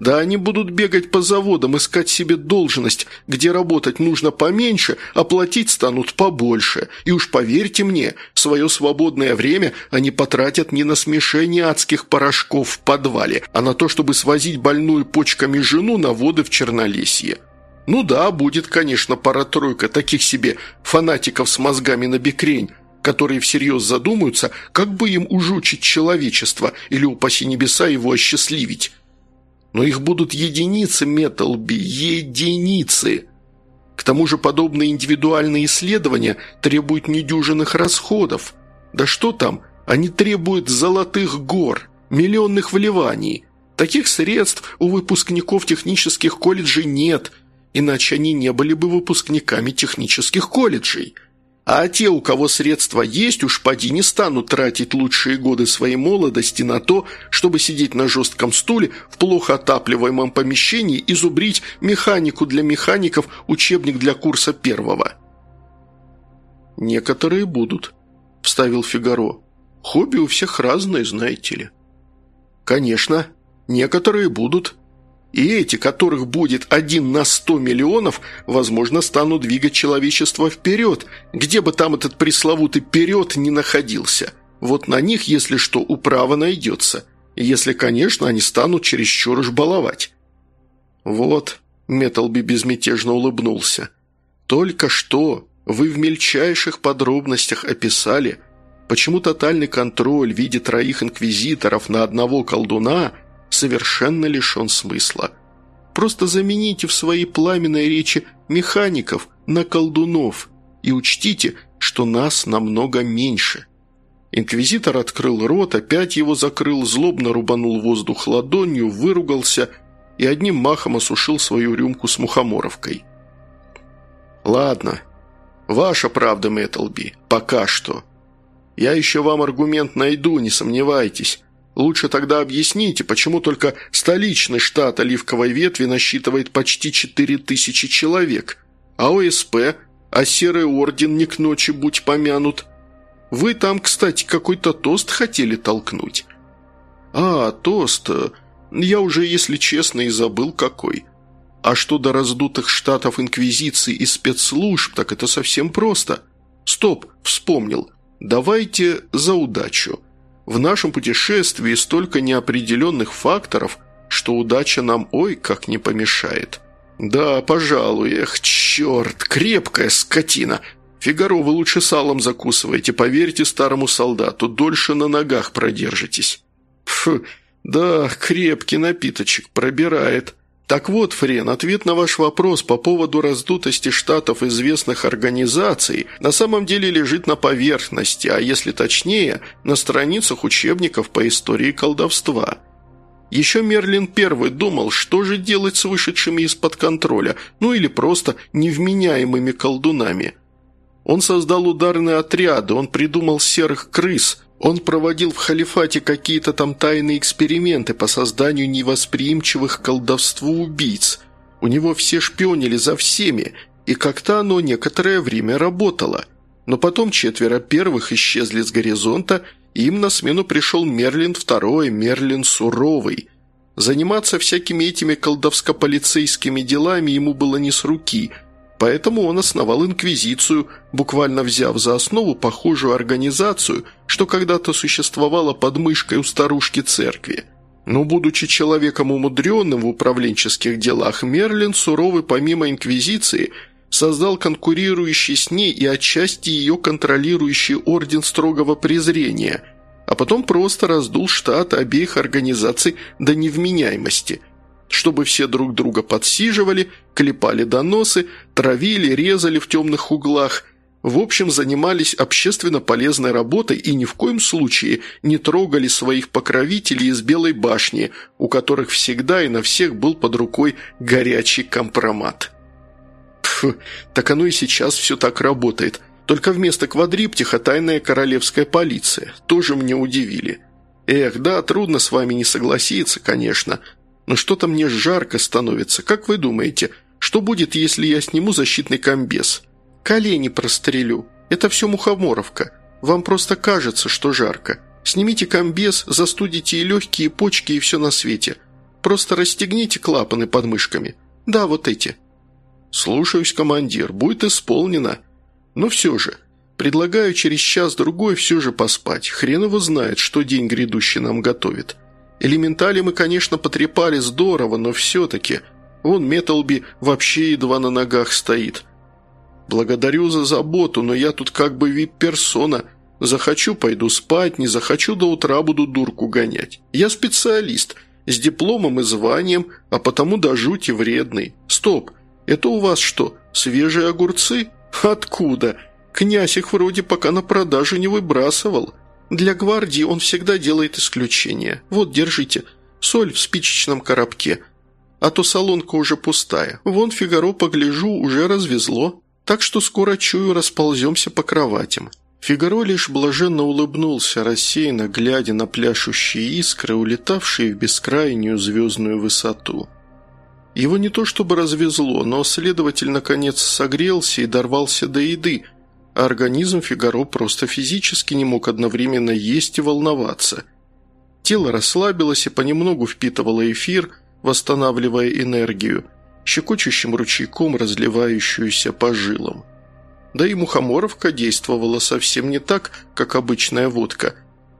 Да они будут бегать по заводам, искать себе должность, где работать нужно поменьше, а платить станут побольше. И уж поверьте мне, свое свободное время они потратят не на смешение адских порошков в подвале, а на то, чтобы свозить больную почками жену на воды в Чернолесье. Ну да, будет, конечно, пара-тройка таких себе фанатиков с мозгами на бекрень, которые всерьез задумаются, как бы им ужучить человечество или, упаси небеса, его осчастливить. Но их будут единицы, Металби, единицы. К тому же подобные индивидуальные исследования требуют недюжинных расходов. Да что там, они требуют золотых гор, миллионных вливаний. Таких средств у выпускников технических колледжей нет, иначе они не были бы выпускниками технических колледжей. А те, у кого средства есть, уж поди не станут тратить лучшие годы своей молодости на то, чтобы сидеть на жестком стуле в плохо отапливаемом помещении и зубрить механику для механиков, учебник для курса первого. «Некоторые будут», – вставил Фигаро. «Хобби у всех разные, знаете ли». «Конечно, некоторые будут», и эти, которых будет один на сто миллионов, возможно, станут двигать человечество вперед, где бы там этот пресловутый «вперед» не находился. Вот на них, если что, управа найдется. Если, конечно, они станут чересчур уж баловать. «Вот», — Металби безмятежно улыбнулся, — «только что вы в мельчайших подробностях описали, почему тотальный контроль в виде троих инквизиторов на одного колдуна — совершенно лишен смысла. Просто замените в своей пламенной речи механиков на колдунов и учтите, что нас намного меньше». Инквизитор открыл рот, опять его закрыл, злобно рубанул воздух ладонью, выругался и одним махом осушил свою рюмку с мухоморовкой. «Ладно, ваша правда, Мэттлби, пока что. Я еще вам аргумент найду, не сомневайтесь. Лучше тогда объясните, почему только столичный штат оливковой ветви насчитывает почти 4000 человек, а ОСП, а Серый Орден не к ночи будь помянут. Вы там, кстати, какой-то тост хотели толкнуть. А, тост. Я уже, если честно, и забыл какой. А что до раздутых штатов Инквизиции и спецслужб, так это совсем просто. Стоп, вспомнил. Давайте за удачу. В нашем путешествии столько неопределенных факторов, что удача нам ой как не помешает. Да, пожалуй, эх, черт, крепкая скотина. Фигаро, вы лучше салом закусывайте, поверьте старому солдату, дольше на ногах продержитесь. Фу, да, крепкий напиточек, пробирает. Так вот, Френ, ответ на ваш вопрос по поводу раздутости штатов известных организаций на самом деле лежит на поверхности, а если точнее, на страницах учебников по истории колдовства. Еще Мерлин Первый думал, что же делать с вышедшими из-под контроля, ну или просто невменяемыми колдунами. Он создал ударные отряды, он придумал серых крыс – он проводил в халифате какие-то там тайные эксперименты по созданию невосприимчивых колдовству убийц. У него все шпионили за всеми, и как-то оно некоторое время работало. Но потом четверо первых исчезли с горизонта, и им на смену пришел Мерлин II, Мерлин Суровый. Заниматься всякими этими колдовско-полицейскими делами ему было не с руки – Поэтому он основал инквизицию, буквально взяв за основу похожую организацию, что когда-то существовала под мышкой у старушки церкви. Но, будучи человеком умудренным в управленческих делах, Мерлин, суровый помимо инквизиции, создал конкурирующий с ней и отчасти ее контролирующий орден строгого презрения, а потом просто раздул штат обеих организаций до невменяемости – чтобы все друг друга подсиживали, клепали доносы, травили, резали в темных углах. В общем, занимались общественно полезной работой и ни в коем случае не трогали своих покровителей из Белой башни, у которых всегда и на всех был под рукой горячий компромат. Пф, так оно и сейчас все так работает. Только вместо квадриптиха тайная королевская полиция. Тоже мне удивили. Эх, да, трудно с вами не согласиться, конечно, но что-то мне жарко становится. Как вы думаете, что будет, если я сниму защитный комбез? Колени прострелю. Это все мухоморовка. Вам просто кажется, что жарко. Снимите комбез, застудите и легкие, и почки, и все на свете. Просто расстегните клапаны под мышками. Да, вот эти». «Слушаюсь, командир. Будет исполнено. Но все же, предлагаю через час-другой все же поспать. Хрен его знает, что день грядущий нам готовит. Элементали мы, конечно, потрепали здорово, но все-таки... Вон Металби вообще едва на ногах стоит. Благодарю за заботу, но я тут как бы вип-персона. Захочу – пойду спать, не захочу – до утра буду дурку гонять. Я специалист, с дипломом и званием, а потому до жути вредный. Стоп, это у вас что, свежие огурцы? Откуда? Князь их вроде пока на продажу не выбрасывал». Для гвардии он всегда делает исключение. Вот, держите. Соль в спичечном коробке. А то солонка уже пустая. Вон Фигаро, погляжу, уже развезло. Так что скоро, чую, располземся по кроватям». Фигаро лишь блаженно улыбнулся, рассеянно глядя на пляшущие искры, улетавшие в бескрайнюю звездную высоту. Его не то чтобы развезло, но следователь наконец согрелся и дорвался до еды, а организм Фигаро просто физически не мог одновременно есть и волноваться. Тело расслабилось и понемногу впитывало эфир, восстанавливая энергию, щекочущим ручейком разливающуюся по жилам. Да и мухоморовка действовала совсем не так, как обычная водка.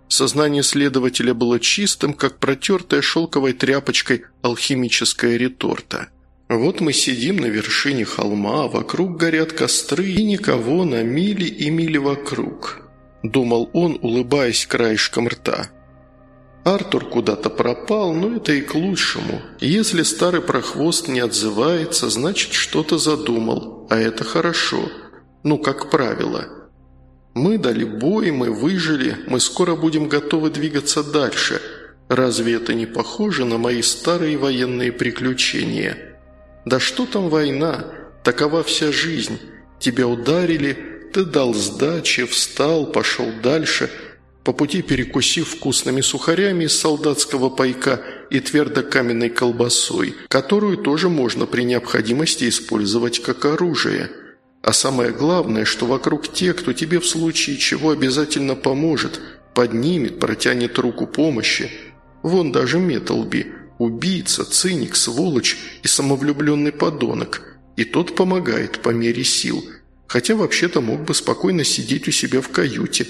Сознание следователя было чистым, как протертая шелковой тряпочкой алхимическая реторта. Вот мы сидим на вершине холма, вокруг горят костры, и никого на мили и мили вокруг», – думал он, улыбаясь краешком рта. Артур куда-то пропал, но это и к лучшему. Если старый прохвост не отзывается, значит, что-то задумал, а это хорошо. Ну, как правило. Мы дали бой, мы выжили, мы скоро будем готовы двигаться дальше. Разве это не похоже на мои старые военные приключения?» Да что там война? Такова вся жизнь. Тебя ударили, ты дал сдачи, встал, пошел дальше, по пути перекусив вкусными сухарями из солдатского пайка и твердокаменной колбасой, которую тоже можно при необходимости использовать как оружие. А самое главное, что вокруг те, кто тебе в случае чего обязательно поможет, поднимет, протянет руку помощи. Вон даже Металби – Убийца, циник, сволочь и самовлюбленный подонок. И тот помогает по мере сил. Хотя вообще-то мог бы спокойно сидеть у себя в каюте.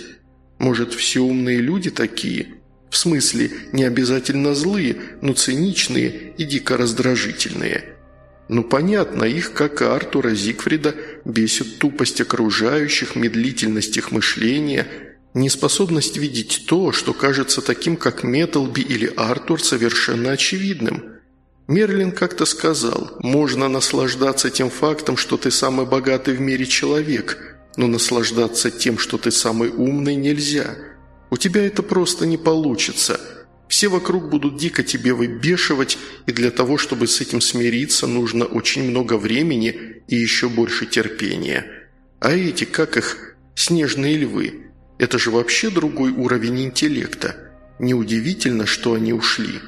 Может, все умные люди такие? В смысле, не обязательно злые, но циничные и дико раздражительные. Ну понятно, их, как и Артура Зигфрида, бесит тупость окружающих, медлительность их мышления – Неспособность видеть то, что кажется таким, как Металби или Артур, совершенно очевидным. Мерлин как-то сказал, можно наслаждаться тем фактом, что ты самый богатый в мире человек, но наслаждаться тем, что ты самый умный, нельзя. У тебя это просто не получится. Все вокруг будут дико тебе выбешивать, и для того, чтобы с этим смириться, нужно очень много времени и еще больше терпения. А эти, как их, снежные львы, это же вообще другой уровень интеллекта. Неудивительно, что они ушли».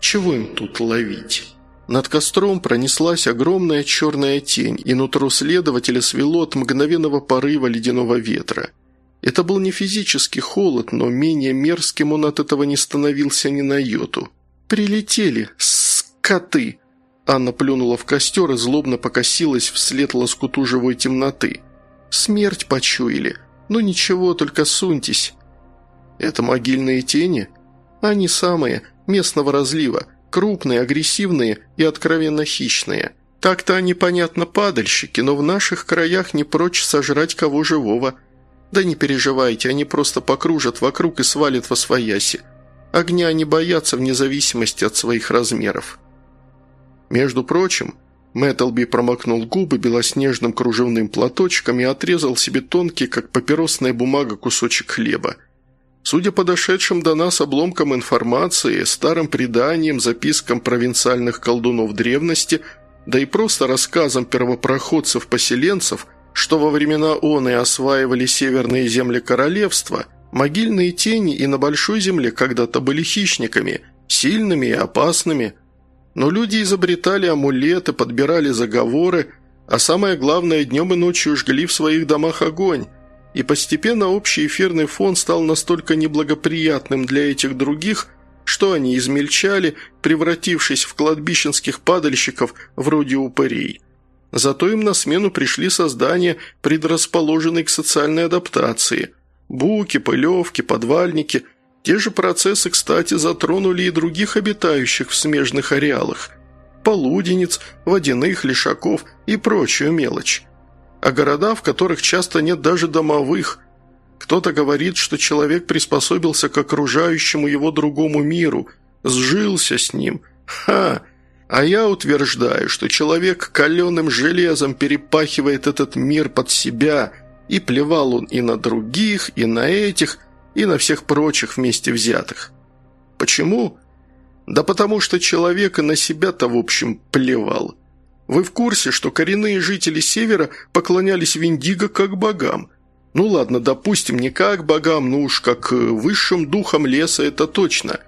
Чего им тут ловить? Над костром пронеслась огромная черная тень, и нутро следователя свело от мгновенного порыва ледяного ветра. Это был не физический холод, но менее мерзким он от этого не становился ни на йоту. «Прилетели, скоты!» Анна плюнула в костер и злобно покосилась вслед лоскуту живой темноты. «Смерть почуяли. Ну ничего, только суньтесь». «Это могильные тени?» «Они самые местного разлива, крупные, агрессивные и откровенно хищные. Так-то они, понятно, падальщики, но в наших краях не прочь сожрать кого живого. Да не переживайте, они просто покружат вокруг и свалят во свояси. Огня они боятся вне зависимости от своих размеров. Между прочим, Мэттлби промокнул губы белоснежным кружевным платочком и отрезал себе тонкий, как папиросная бумага, кусочек хлеба – Судя по дошедшим до нас обломкам информации, старым преданиям, запискам провинциальных колдунов древности, да и просто рассказам первопроходцев-поселенцев, что во времена оны осваивали северные земли королевства, могильные тени и на Большой Земле когда-то были хищниками, сильными и опасными. Но люди изобретали амулеты, подбирали заговоры, а самое главное, днем и ночью жгли в своих домах огонь, и постепенно общий эфирный фон стал настолько неблагоприятным для этих других, что они измельчали, превратившись в кладбищенских падальщиков вроде упырей. Зато им на смену пришли создания, предрасположенные к социальной адаптации. Буки, пылевки, подвальники. Те же процессы, кстати, затронули и других обитающих в смежных ареалах. Полуденец, водяных, лишаков и прочую мелочь а города, в которых часто нет даже домовых. Кто-то говорит, что человек приспособился к окружающему его другому миру, сжился с ним. Ха! А я утверждаю, что человек каленым железом перепахивает этот мир под себя, и плевал он и на других, и на этих, и на всех прочих вместе взятых. Почему? Да потому что человек и на себя-то, в общем, плевал. Вы в курсе, что коренные жители Севера поклонялись Виндиго как богам? Ну ладно, допустим, не как богам, ну уж как э, высшим духам леса, это точно.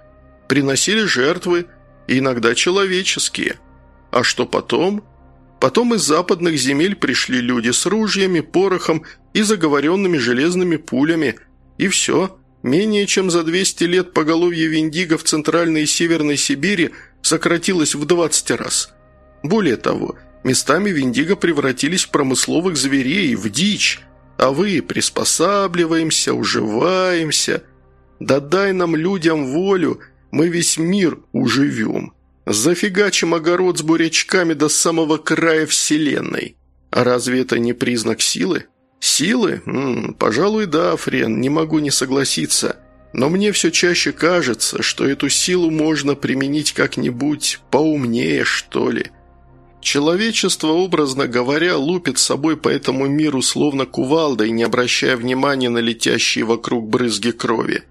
Приносили жертвы, иногда человеческие. А что потом? Потом из западных земель пришли люди с ружьями, порохом и заговоренными железными пулями. И все. Менее чем за 200 лет поголовье Виндиго в Центральной и Северной Сибири сократилось в 20 раз – более того, местами Виндиго превратились в промысловых зверей, в дичь, а вы приспосабливаемся, уживаемся. Да дай нам, людям, волю, мы весь мир уживем. Зафигачим огород с бурячками до самого края вселенной. А разве это не признак силы? Силы? М -м, пожалуй, да, Френ, не могу не согласиться. Но мне все чаще кажется, что эту силу можно применить как-нибудь поумнее, что ли. Человечество, образно говоря, лупит собой по этому миру словно кувалдой, не обращая внимания на летящие вокруг брызги крови.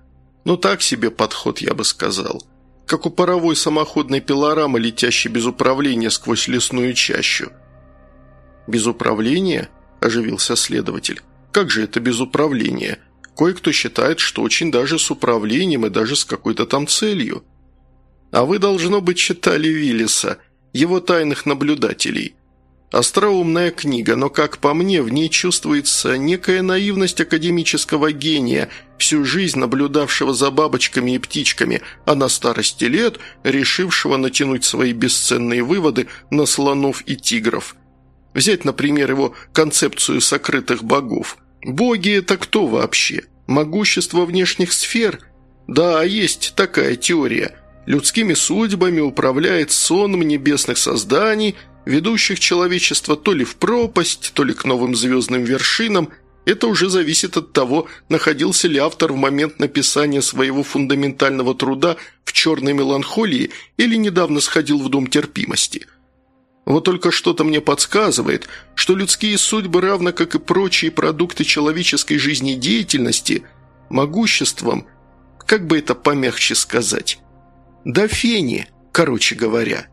Ну так себе подход, я бы сказал. Как у паровой самоходной пилорамы, летящей без управления сквозь лесную чащу. «Без управления?» – оживился следователь. «Как же это без управления? Кое-кто считает, что очень даже с управлением и даже с какой-то там целью». «А вы, должно быть, читали Виллиса», его тайных наблюдателей. Остроумная книга, но, как по мне, в ней чувствуется некая наивность академического гения, всю жизнь наблюдавшего за бабочками и птичками, а на старости лет решившего натянуть свои бесценные выводы на слонов и тигров. Взять, например, его концепцию сокрытых богов. Боги – это кто вообще? Могущество внешних сфер? Да, есть такая теория – Людскими судьбами управляет сонм небесных созданий, ведущих человечество то ли в пропасть, то ли к новым звездным вершинам, Это уже зависит от того, находился ли автор в момент написания своего фундаментального труда в «Черной меланхолии» или недавно сходил в Дом терпимости. Вот только что-то мне подсказывает, что людские судьбы, равно как и прочие продукты человеческой жизнедеятельности, могуществом, как бы это помягче сказать, до фени, короче говоря.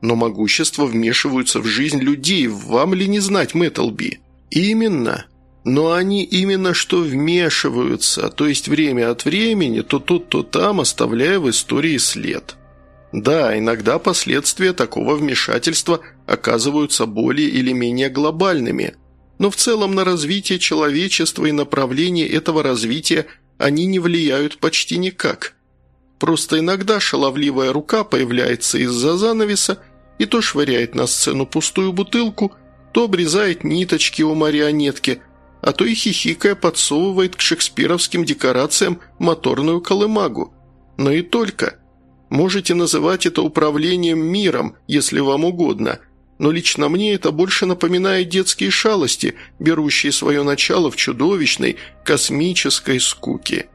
Но могущество вмешиваются в жизнь людей, вам ли не знать, Мэттлби? Именно. Но они именно что вмешиваются, то есть время от времени, то тут, то там, оставляя в истории след. Да, иногда последствия такого вмешательства оказываются более или менее глобальными, но в целом на развитие человечества и направление этого развития они не влияют почти никак. Просто иногда шаловливая рука появляется из-за занавеса и то швыряет на сцену пустую бутылку, то обрезает ниточки у марионетки, а то и хихикая подсовывает к шекспировским декорациям моторную колымагу. Но и только. Можете называть это управлением миром, если вам угодно, но лично мне это больше напоминает детские шалости, берущие свое начало в чудовищной космической скуке.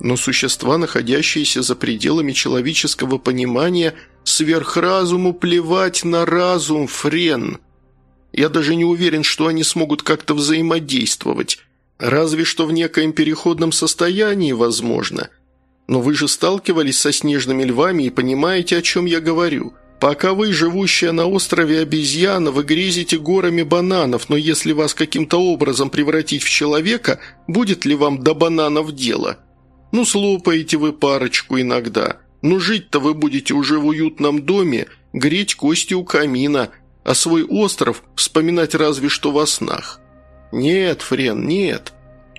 Но существа, находящиеся за пределами человеческого понимания, сверхразуму плевать на разум, Френ. Я даже не уверен, что они смогут как-то взаимодействовать. Разве что в некоем переходном состоянии, возможно. Но вы же сталкивались со снежными львами и понимаете, о чем я говорю. Пока вы, живущая на острове обезьяна, вы грезите горами бананов, но если вас каким-то образом превратить в человека, будет ли вам до бананов дело?» Ну, слопаете вы парочку иногда. Но жить-то вы будете уже в уютном доме, греть кости у камина, а свой остров вспоминать разве что во снах. Нет, Френ, нет.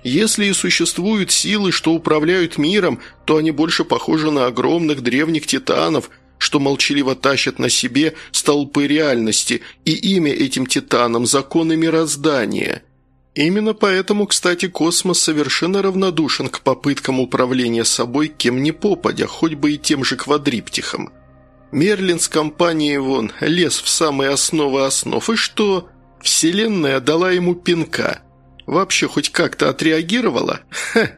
Если и существуют силы, что управляют миром, то они больше похожи на огромных древних титанов, что молчаливо тащат на себе столпы реальности, и имя этим титанам – законы мироздания – Именно поэтому, кстати, космос совершенно равнодушен к попыткам управления собой кем ни попадя, хоть бы и тем же квадриптихом. Мерлин с компанией вон лез в самые основы основ, и что? Вселенная дала ему пинка. Вообще хоть как-то отреагировала? Ха!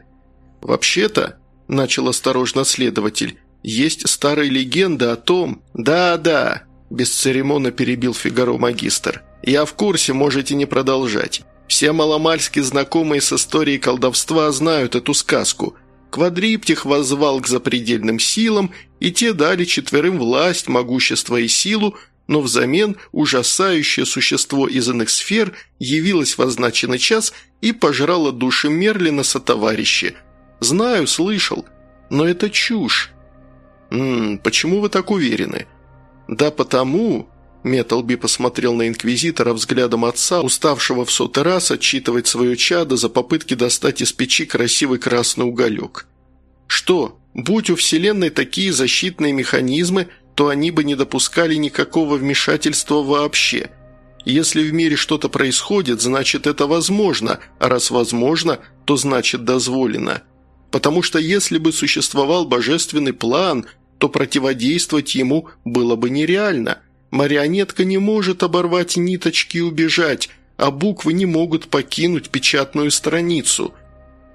Вообще-то, начал осторожно следователь, есть старая легенда о том... Да-да, бесцеремонно перебил Фигаро магистр. Я в курсе, можете не продолжать. Все маломальски знакомые с историей колдовства знают эту сказку. Квадриптих воззвал к запредельным силам, и те дали четверым власть, могущество и силу, но взамен ужасающее существо из иных сфер явилось в означенный час и пожрало души Мерлина сотоварища. Знаю, слышал, но это чушь. «М -м, почему вы так уверены?» «Да потому», Металби посмотрел на Инквизитора взглядом отца, уставшего в сотый раз отчитывать свое чадо за попытки достать из печи красивый красный уголек. «Что, будь у Вселенной такие защитные механизмы, то они бы не допускали никакого вмешательства вообще. Если в мире что-то происходит, значит это возможно, а раз возможно, то значит дозволено. Потому что если бы существовал божественный план, то противодействовать ему было бы нереально – Марионетка не может оборвать ниточки и убежать, а буквы не могут покинуть печатную страницу.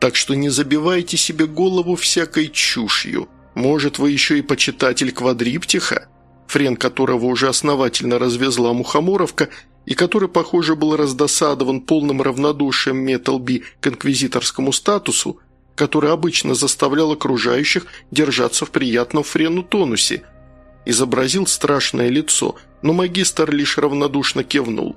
Так что не забивайте себе голову всякой чушью. Может, вы еще и почитатель квадриптиха, френ которого уже основательно развезла мухоморовка и который, похоже, был раздосадован полным равнодушием Металби к инквизиторскому статусу, который обычно заставлял окружающих держаться в приятном френу тонусе – изобразил страшное лицо, но магистр лишь равнодушно кивнул.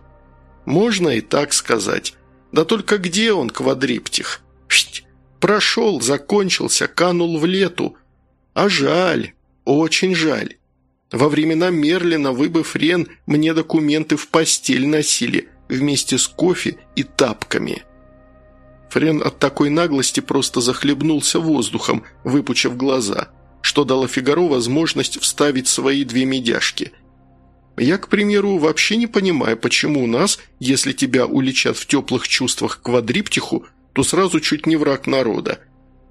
«Можно и так сказать. Да только где он, квадриптих? Шть! Прошел, закончился, канул в лету. А жаль, очень жаль. Во времена Мерлина вы бы, Френ, мне документы в постель носили вместе с кофе и тапками». Френ от такой наглости просто захлебнулся воздухом, выпучив глаза – что дало Фигаро возможность вставить свои две медяшки. Я, к примеру, вообще не понимаю, почему у нас, если тебя уличат в теплых чувствах к квадриптиху, то сразу чуть не враг народа.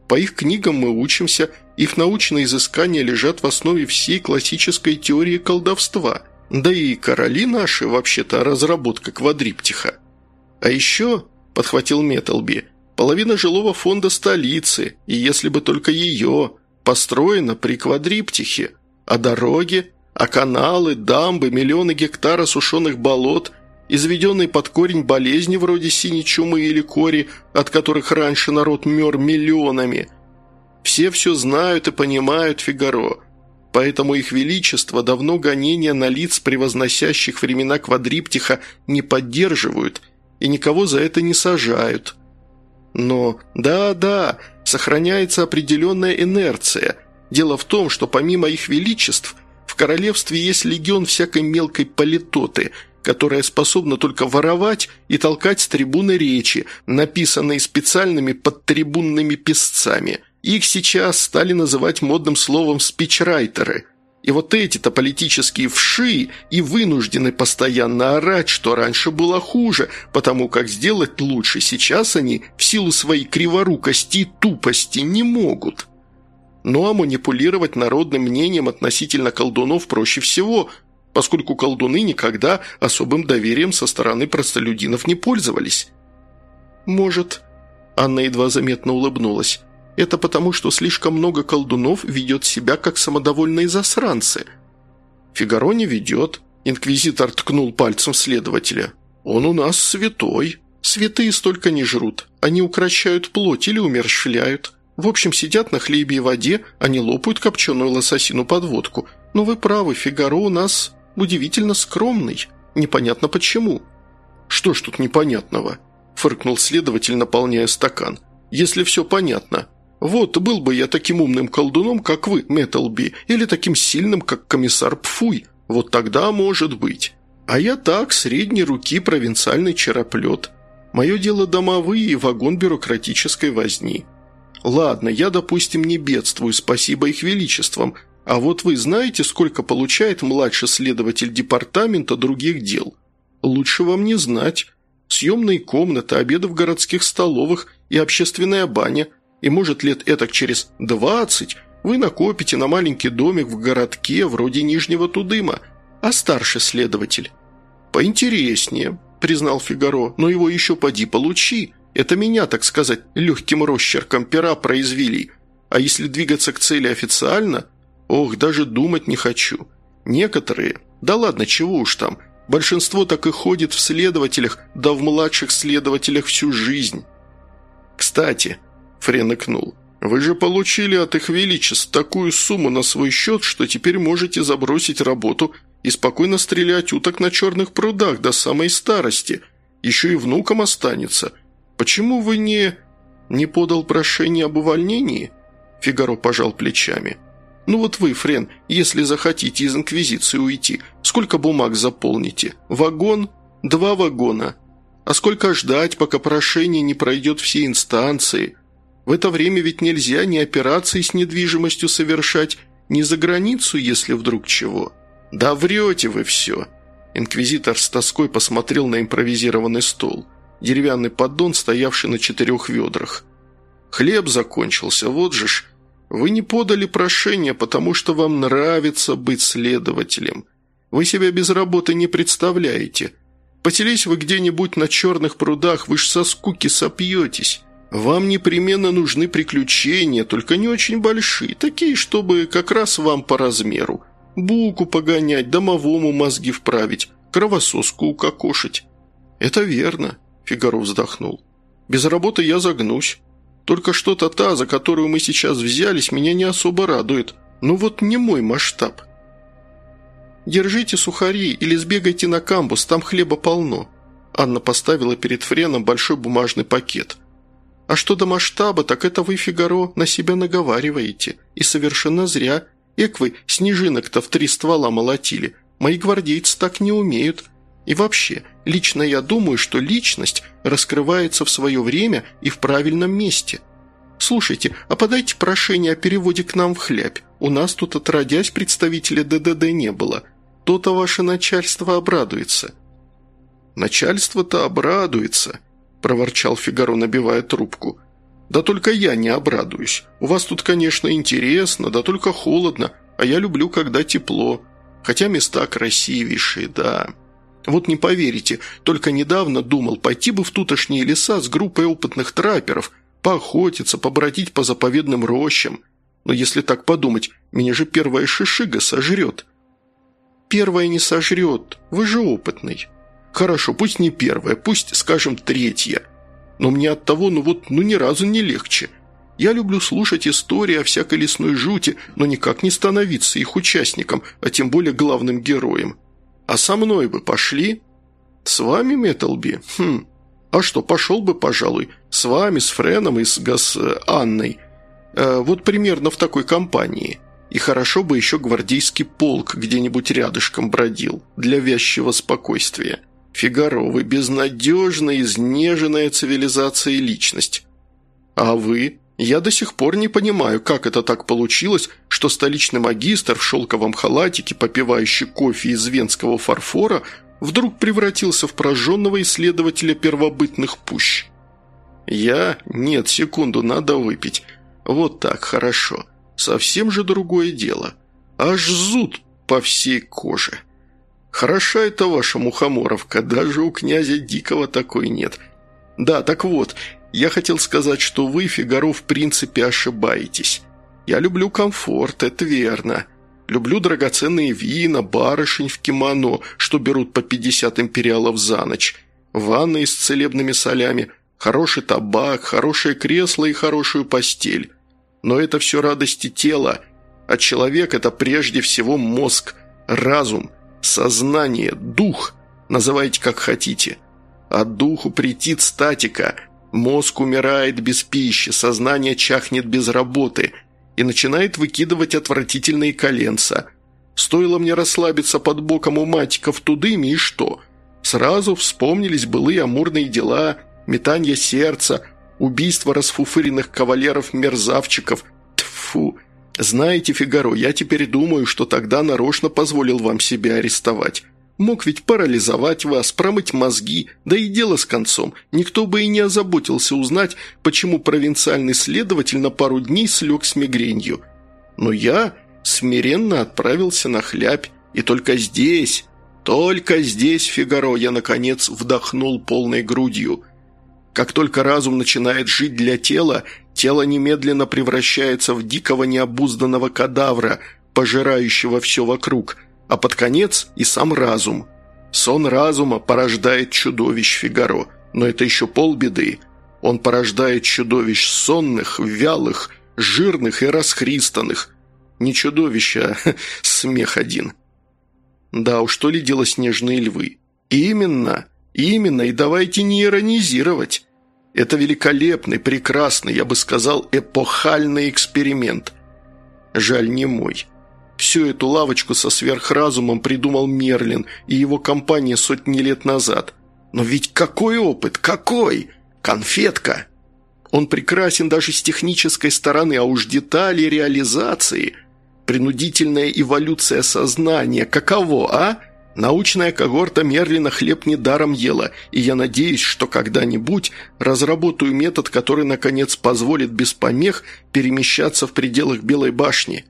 По их книгам мы учимся, их научные изыскания лежат в основе всей классической теории колдовства. Да и короли наши, вообще-то, разработка квадриптиха. А еще – подхватил Металби. «Половина жилого фонда столицы, и если бы только ее, построена при квадриптихе. А дороги, а каналы, дамбы, миллионы гектара сушеных болот, изведенные под корень болезни вроде синей чумы или кори, от которых раньше народ мер миллионами. Все все знают и понимают Фигаро, поэтому их величество давно гонения на лиц, превозносящих времена квадриптиха, не поддерживают и никого за это не сажают. Но, да-да, сохраняется определенная инерция. Дело в том, что помимо их величеств, в королевстве есть легион всякой мелкой политоты – которая способна только воровать и толкать с трибуны речи, написанные специальными подтрибунными писцами. Их сейчас стали называть модным словом «спичрайтеры». И вот эти-то политические вши и вынуждены постоянно орать, что раньше было хуже, потому как сделать лучше сейчас они в силу своей криворукости и тупости не могут. Ну а манипулировать народным мнением относительно колдунов проще всего – поскольку колдуны никогда особым доверием со стороны простолюдинов не пользовались. «Может...» – Анна едва заметно улыбнулась. «Это потому, что слишком много колдунов ведет себя как самодовольные засранцы». «Фигаро не ведет», – инквизитор ткнул пальцем следователя. «Он у нас святой. Святые столько не жрут. Они укращают плоть или умерщвляют. В общем, сидят на хлебе и воде, они лопают копченую лососину под водку. Но вы правы, Фигаро у нас удивительно скромный. Непонятно почему». «Что ж тут непонятного?» – фыркнул следователь, наполняя стакан. «Если все понятно. Вот, был бы я таким умным колдуном, как вы, Металби, или таким сильным, как комиссар Пфуй. Вот тогда может быть. А я так, средней руки провинциальный чероплет. Мое дело домовые и вагон бюрократической возни. Ладно, я, допустим, не бедствую, спасибо их величествам, а вот вы знаете, сколько получает младший следователь департамента других дел? Лучше вам не знать. Съемные комнаты, обеды в городских столовых и общественная баня. И может лет этак через двадцать вы накопите на маленький домик в городке вроде Нижнего Тудыма. А старший следователь? Поинтереснее, признал Фигаро, но его еще поди получи. Это меня, так сказать, легким росчерком пера произвели. А если двигаться к цели официально – Ох, даже думать не хочу. Некоторые, да ладно, чего уж там, большинство так и ходит в следователях, да в младших следователях всю жизнь. Кстати, Френ икнул, вы же получили от их величеств такую сумму на свой счет, что теперь можете забросить работу и спокойно стрелять уток на черных прудах до самой старости. Еще и внукам останется. Почему вы не... не подал прошение об увольнении?» Фигаро пожал плечами. Ну вот вы, Френ, если захотите из Инквизиции уйти, сколько бумаг заполните? Вагон? Два вагона. А сколько ждать, пока прошение не пройдет все инстанции? В это время ведь нельзя ни операции с недвижимостью совершать, ни за границу, если вдруг чего. Да врете вы все. Инквизитор с тоской посмотрел на импровизированный стол. Деревянный поддон, стоявший на четырех ведрах. Хлеб закончился, вот же ж вы не подали прошение, потому что вам нравится быть следователем. Вы себя без работы не представляете. Поселись вы где-нибудь на черных прудах, вы ж со скуки сопьетесь. Вам непременно нужны приключения, только не очень большие, такие, чтобы как раз вам по размеру. Буку погонять, домовому мозги вправить, кровососку укокошить». «Это верно», – Фигаро вздохнул. «Без работы я загнусь. Только что-то та, за которую мы сейчас взялись, меня не особо радует. Ну вот не мой масштаб. Держите сухари или сбегайте на камбус, там хлеба полно. Анна поставила перед Френом большой бумажный пакет. А что до масштаба, так это вы, Фигаро, на себя наговариваете. И совершенно зря. Эк вы снежинок-то в три ствола молотили. Мои гвардейцы так не умеют. И вообще, лично я думаю, что личность раскрывается в свое время и в правильном месте. Слушайте, а подайте прошение о переводе к нам в хлябь. У нас тут отродясь представителя ДДД не было. То-то ваше начальство обрадуется». «Начальство-то обрадуется», – проворчал Фигаро, набивая трубку. «Да только я не обрадуюсь. У вас тут, конечно, интересно, да только холодно, а я люблю, когда тепло. Хотя места красивейшие, да». Вот не поверите, только недавно думал, пойти бы в тутошние леса с группой опытных трапперов, поохотиться, побродить по заповедным рощам. Но если так подумать, меня же первая шишига сожрет. Первая не сожрет, вы же опытный. Хорошо, пусть не первая, пусть, скажем, третья. Но мне от того, ну вот, ну ни разу не легче. Я люблю слушать истории о всякой лесной жути, но никак не становиться их участником, а тем более главным героем. А со мной бы пошли? С вами, Металби? Хм. А что, пошел бы, пожалуй. С вами, с Френом и с Гас... Э, Анной. Э, вот примерно в такой компании. И хорошо бы еще гвардейский полк где-нибудь рядышком бродил. Для вязчего спокойствия. Фигаро, вы безнадежно изнеженная цивилизация и личность. А вы? Я до сих пор не понимаю, как это так получилось, что столичный магистр в шелковом халатике, попивающий кофе из венского фарфора, вдруг превратился в прожженного исследователя первобытных пущ. Я? Нет, секунду, надо выпить. Вот так, хорошо. Совсем же другое дело. Аж зуд по всей коже. Хороша это ваша мухоморовка, даже у князя Дикого такой нет. Да, так вот, я хотел сказать, что вы, Фигаро, в принципе ошибаетесь. Я люблю комфорт, это верно. Люблю драгоценные вина, барышень в кимоно, что берут по 50 империалов за ночь, ванны с целебными солями, хороший табак, хорошее кресло и хорошую постель. Но это все радости тела, а человек – это прежде всего мозг, разум, сознание, дух, называйте как хотите. А духу претит статика – Мозг умирает без пищи, сознание чахнет без работы и начинает выкидывать отвратительные коленца. Стоило мне расслабиться под боком у матика в тудыме, и что? Сразу вспомнились былые амурные дела, метание сердца, убийство расфуфыренных кавалеров-мерзавчиков. Тфу. Знаете, Фигаро, я теперь думаю, что тогда нарочно позволил вам себя арестовать. Мог ведь парализовать вас, промыть мозги, да и дело с концом. Никто бы и не озаботился узнать, почему провинциальный следователь на пару дней слег с мигренью. Но я смиренно отправился на хлябь, и только здесь, только здесь, Фигаро, я, наконец, вдохнул полной грудью. Как только разум начинает жить для тела, тело немедленно превращается в дикого необузданного кадавра, пожирающего все вокруг – а под конец и сам разум. Сон разума порождает чудовищ Фигаро, но это еще полбеды. Он порождает чудовищ сонных, вялых, жирных и расхристанных. Не чудовища, смех один. Да уж, что ли дело снежные львы? Именно, именно, и давайте не иронизировать. Это великолепный, прекрасный, я бы сказал, эпохальный эксперимент. Жаль, не мой. Всю эту лавочку со сверхразумом придумал Мерлин и его компания сотни лет назад. Но ведь какой опыт, какой? Конфетка! Он прекрасен даже с технической стороны, а уж детали реализации. Принудительная эволюция сознания. Каково, а? Научная когорта Мерлина хлеб недаром ела, и я надеюсь, что когда-нибудь разработаю метод, который, наконец, позволит без помех перемещаться в пределах Белой башни.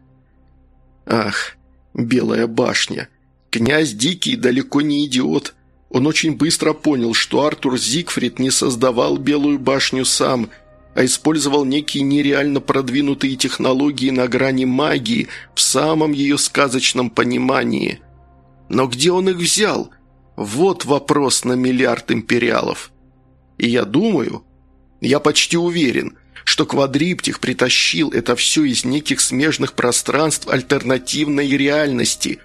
Ах, Белая башня. Князь Дикий далеко не идиот. Он очень быстро понял, что Артур Зигфрид не создавал Белую башню сам, а использовал некие нереально продвинутые технологии на грани магии в самом ее сказочном понимании. Но где он их взял? Вот вопрос на миллиард империалов. И я думаю, я почти уверен – что квадриптих притащил это все из неких смежных пространств альтернативной реальности,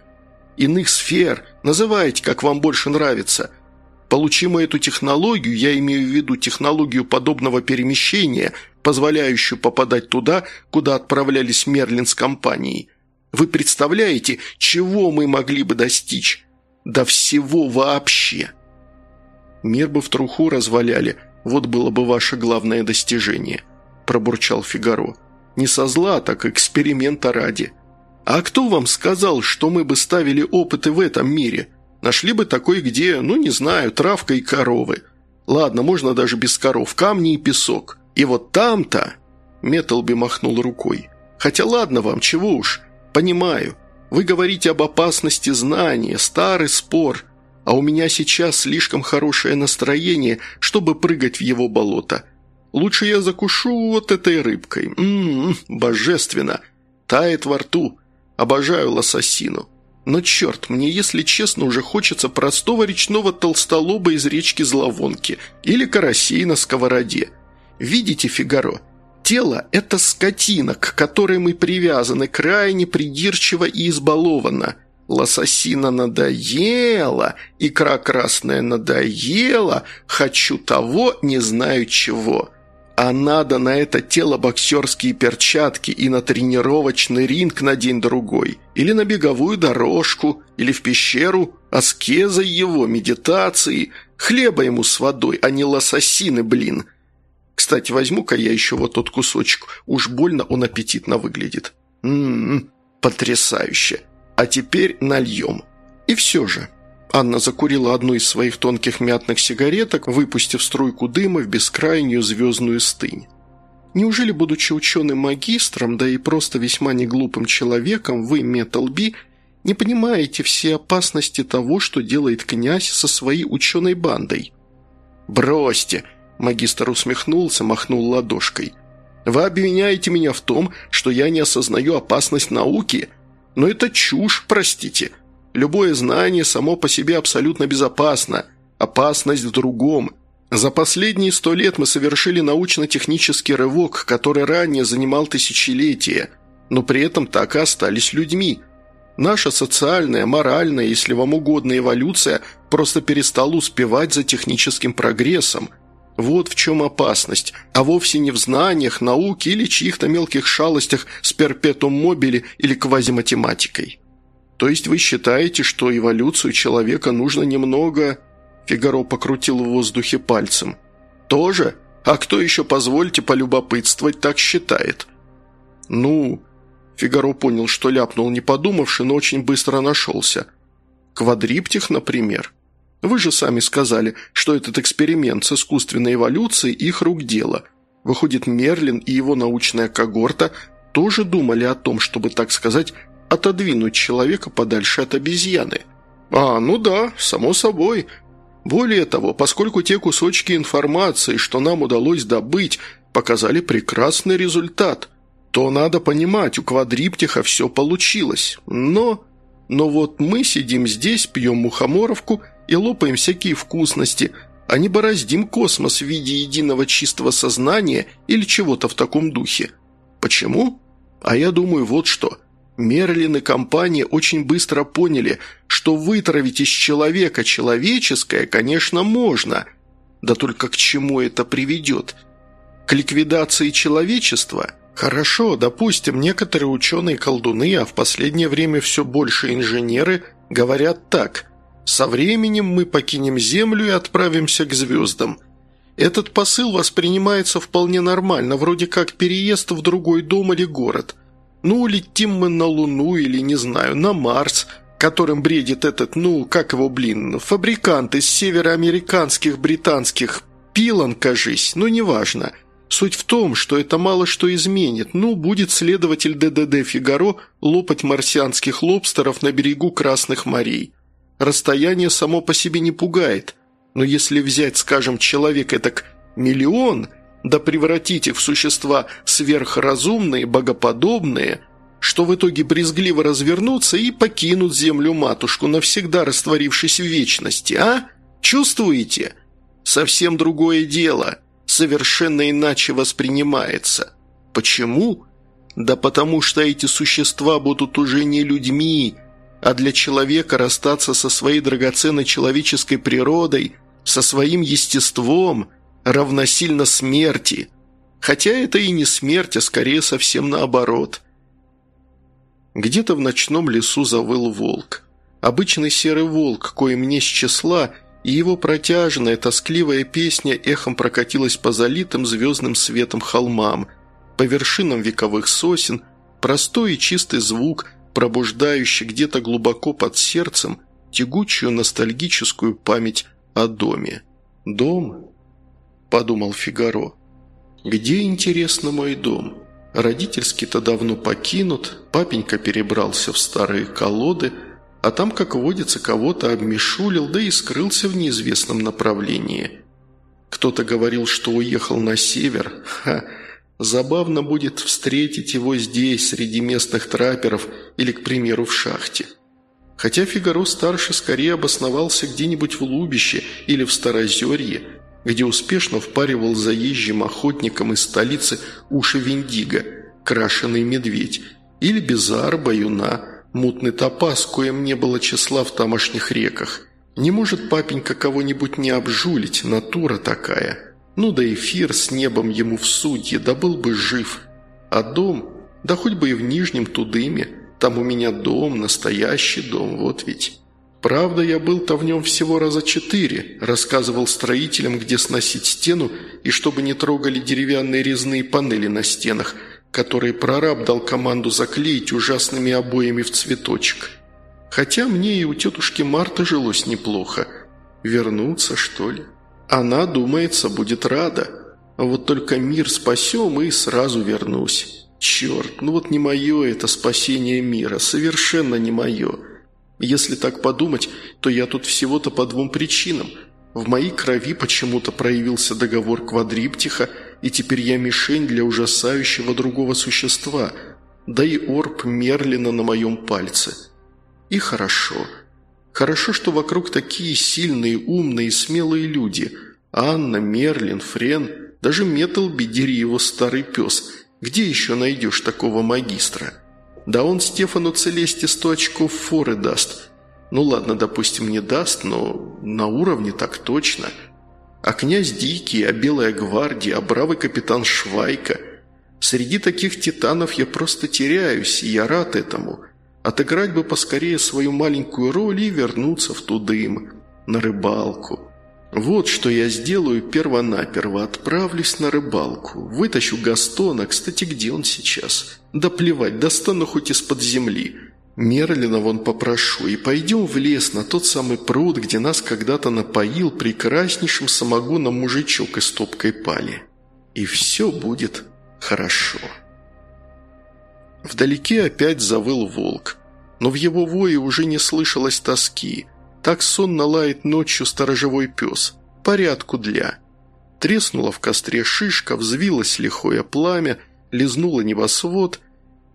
иных сфер, называйте, как вам больше нравится. Получим мы эту технологию, я имею в виду технологию подобного перемещения, позволяющую попадать туда, куда отправлялись Мерлин с компанией. Вы представляете, чего мы могли бы достичь? Да всего вообще. Мир бы в труху разваляли, вот было бы ваше главное достижение пробурчал Фигаро. «Не со зла, так эксперимента ради. А кто вам сказал, что мы бы ставили опыты в этом мире? Нашли бы такой, где, ну не знаю, травка и коровы. Ладно, можно даже без коров, камни и песок. И вот там-то...» Металби махнул рукой. «Хотя ладно вам, чего уж, понимаю. Вы говорите об опасности знания, старый спор. а у меня сейчас слишком хорошее настроение, чтобы прыгать в его болото. Лучше я закушу вот этой рыбкой. Ммм, божественно. Тает во рту. Обожаю лососину. Но черт, мне, если честно, уже хочется простого речного толстолоба из речки Зловонки или карасей на сковороде. Видите, Фигаро? Тело – это скотина, к которой мы привязаны крайне придирчиво и избалованно. Лососина надоела, икра красная надоела, хочу того, не знаю чего. А надо на это тело боксерские перчатки и на тренировочный ринг на день-другой. Или на беговую дорожку, или в пещеру, аскеза его, медитации, хлеба ему с водой, а не лососины, блин. Кстати, возьму-ка я еще вот тот кусочек, уж больно он аппетитно выглядит. Ммм, потрясающе. А теперь нальем. И все же... Анна закурила одну из своих тонких мятных сигареток, выпустив струйку дыма в бескрайнюю звездную стынь. Неужели, будучи ученым-магистром, да и просто весьма неглупым человеком, вы, Металби, не понимаете все опасности того, что делает князь со своей ученой бандой? «Бросьте!» – магистр усмехнулся, махнул ладошкой. «Вы обвиняете меня в том, что я не осознаю опасность науки? Но это чушь, простите. Любое знание само по себе абсолютно безопасно. Опасность в другом. За последние сто лет мы совершили научно-технический рывок, который ранее занимал тысячелетия, но при этом так и остались людьми. Наша социальная, моральная, если вам угодно, эволюция просто перестала успевать за техническим прогрессом. Вот в чем опасность, а вовсе не в знаниях, науке или чьих-то мелких шалостях с перпетум мобили или квазиматематикой. «То есть вы считаете, что эволюцию человека нужно немного...» Фигаро покрутил в воздухе пальцем. «Тоже? А кто еще, позвольте полюбопытствовать, так считает?» «Ну...» Фигаро понял, что ляпнул не подумавши, но очень быстро нашелся. «Квадриптих, например. Вы же сами сказали, что этот эксперимент с искусственной эволюцией их рук дело. Выходит, Мерлин и его научная когорта тоже думали о том, чтобы, так сказать, отодвинуть человека подальше от обезьяны. А, ну да, само собой. Более того, поскольку те кусочки информации, что нам удалось добыть, показали прекрасный результат, то надо понимать, у квадриптиха все получилось. Но... Но вот мы сидим здесь, пьем мухоморовку и лопаем всякие вкусности, а не бороздим космос в виде единого чистого сознания или чего-то в таком духе. Почему? А я думаю вот что – Мерлин и компания очень быстро поняли, что вытравить из человека человеческое, конечно, можно. Да только к чему это приведет? К ликвидации человечества? Хорошо, допустим, некоторые ученые-колдуны, а в последнее время все больше инженеры, говорят так. Со временем мы покинем Землю и отправимся к звездам. Этот посыл воспринимается вполне нормально, вроде как переезд в другой дом или город – ну, летим мы на Луну или, не знаю, на Марс, которым бредит этот, ну, как его, блин, фабрикант из североамериканских британских пилан, кажись, ну, неважно. Суть в том, что это мало что изменит. Ну, будет следователь ДДД Фигаро лопать марсианских лобстеров на берегу Красных морей. Расстояние само по себе не пугает. Но если взять, скажем, человека так миллион – да превратить их в существа сверхразумные, богоподобные, что в итоге брезгливо развернутся и покинут землю-матушку, навсегда растворившись в вечности, а? Чувствуете? Совсем другое дело, совершенно иначе воспринимается. Почему? Да потому что эти существа будут уже не людьми, а для человека расстаться со своей драгоценной человеческой природой, со своим естеством – равносильно смерти. Хотя это и не смерть, а скорее совсем наоборот. Где-то в ночном лесу завыл волк. Обычный серый волк, коим не с числа, и его протяжная, тоскливая песня эхом прокатилась по залитым звездным светом холмам, по вершинам вековых сосен, простой и чистый звук, пробуждающий где-то глубоко под сердцем тягучую ностальгическую память о доме. Дом – подумал Фигаро. «Где, интересно, мой дом? Родительский-то давно покинут, папенька перебрался в старые колоды, а там, как водится, кого-то обмешулил, да и скрылся в неизвестном направлении. Кто-то говорил, что уехал на север. Ха, забавно будет встретить его здесь, среди местных трапперов или, к примеру, в шахте. Хотя Фигаро-старший скорее обосновался где-нибудь в Лубище или в Старозерье, где успешно впаривал заезжим охотникам из столицы уши Виндиго, крашеный медведь, или Безар, Баюна, мутный топаз, коем не было числа в тамошних реках. Не может папенька кого-нибудь не обжулить, натура такая. Ну да эфир с небом ему в судье, да был бы жив. А дом, да хоть бы и в Нижнем Тудыме – там у меня дом, настоящий дом, вот ведь. Правда, я был-то в нем всего раза четыре, рассказывал строителям, где сносить стену и чтобы не трогали деревянные резные панели на стенах, которые прораб дал команду заклеить ужасными обоями в цветочек. Хотя мне и у тетушки Марты жилось неплохо. Вернуться, что ли? Она, думается, будет рада. А вот только мир спасем и сразу вернусь. Черт, ну вот не мое это спасение мира, совершенно не мое. Если так подумать, то я тут всего-то по двум причинам. В моей крови почему-то проявился договор квадриптиха, и теперь я мишень для ужасающего другого существа, да и орб Мерлина на моем пальце. И хорошо. Хорошо, что вокруг такие сильные, умные и смелые люди. Анна, Мерлин, Френ, даже Металби, дери его старый пес – где еще найдешь такого магистра? Да он Стефану Целесте сто очков форы даст. Ну ладно, допустим, не даст, но на уровне так точно. А князь Дикий, а Белая Гвардия, а бравый капитан Швайка. Среди таких титанов я просто теряюсь, и я рад этому. Отыграть бы поскорее свою маленькую роль и вернуться в Тудым, на рыбалку. «Вот что я сделаю первонаперво. Отправлюсь на рыбалку. Вытащу Гастона. Кстати, где он сейчас? Да плевать, достану хоть из-под земли. Мерлина вон попрошу. И пойдем в лес, на тот самый пруд, где нас когда-то напоил прекраснейшим самогоном мужичок из топкой пали. И все будет хорошо». Вдалеке опять завыл волк. Но в его вое уже не слышалось тоски – так сонно лает ночью сторожевой пес. Порядку для. Треснула в костре шишка, взвилось лихое пламя, лизнуло небосвод,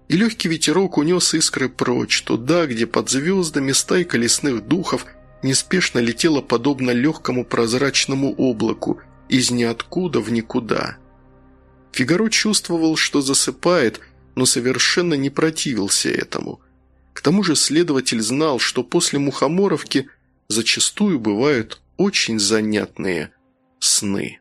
и легкий ветерок унес искры прочь, туда, где под звездами стайка лесных духов неспешно летела подобно легкому прозрачному облаку, из ниоткуда в никуда. Фигаро чувствовал, что засыпает, но совершенно не противился этому. К тому же следователь знал, что после Мухоморовки зачастую бывают очень занятные сны.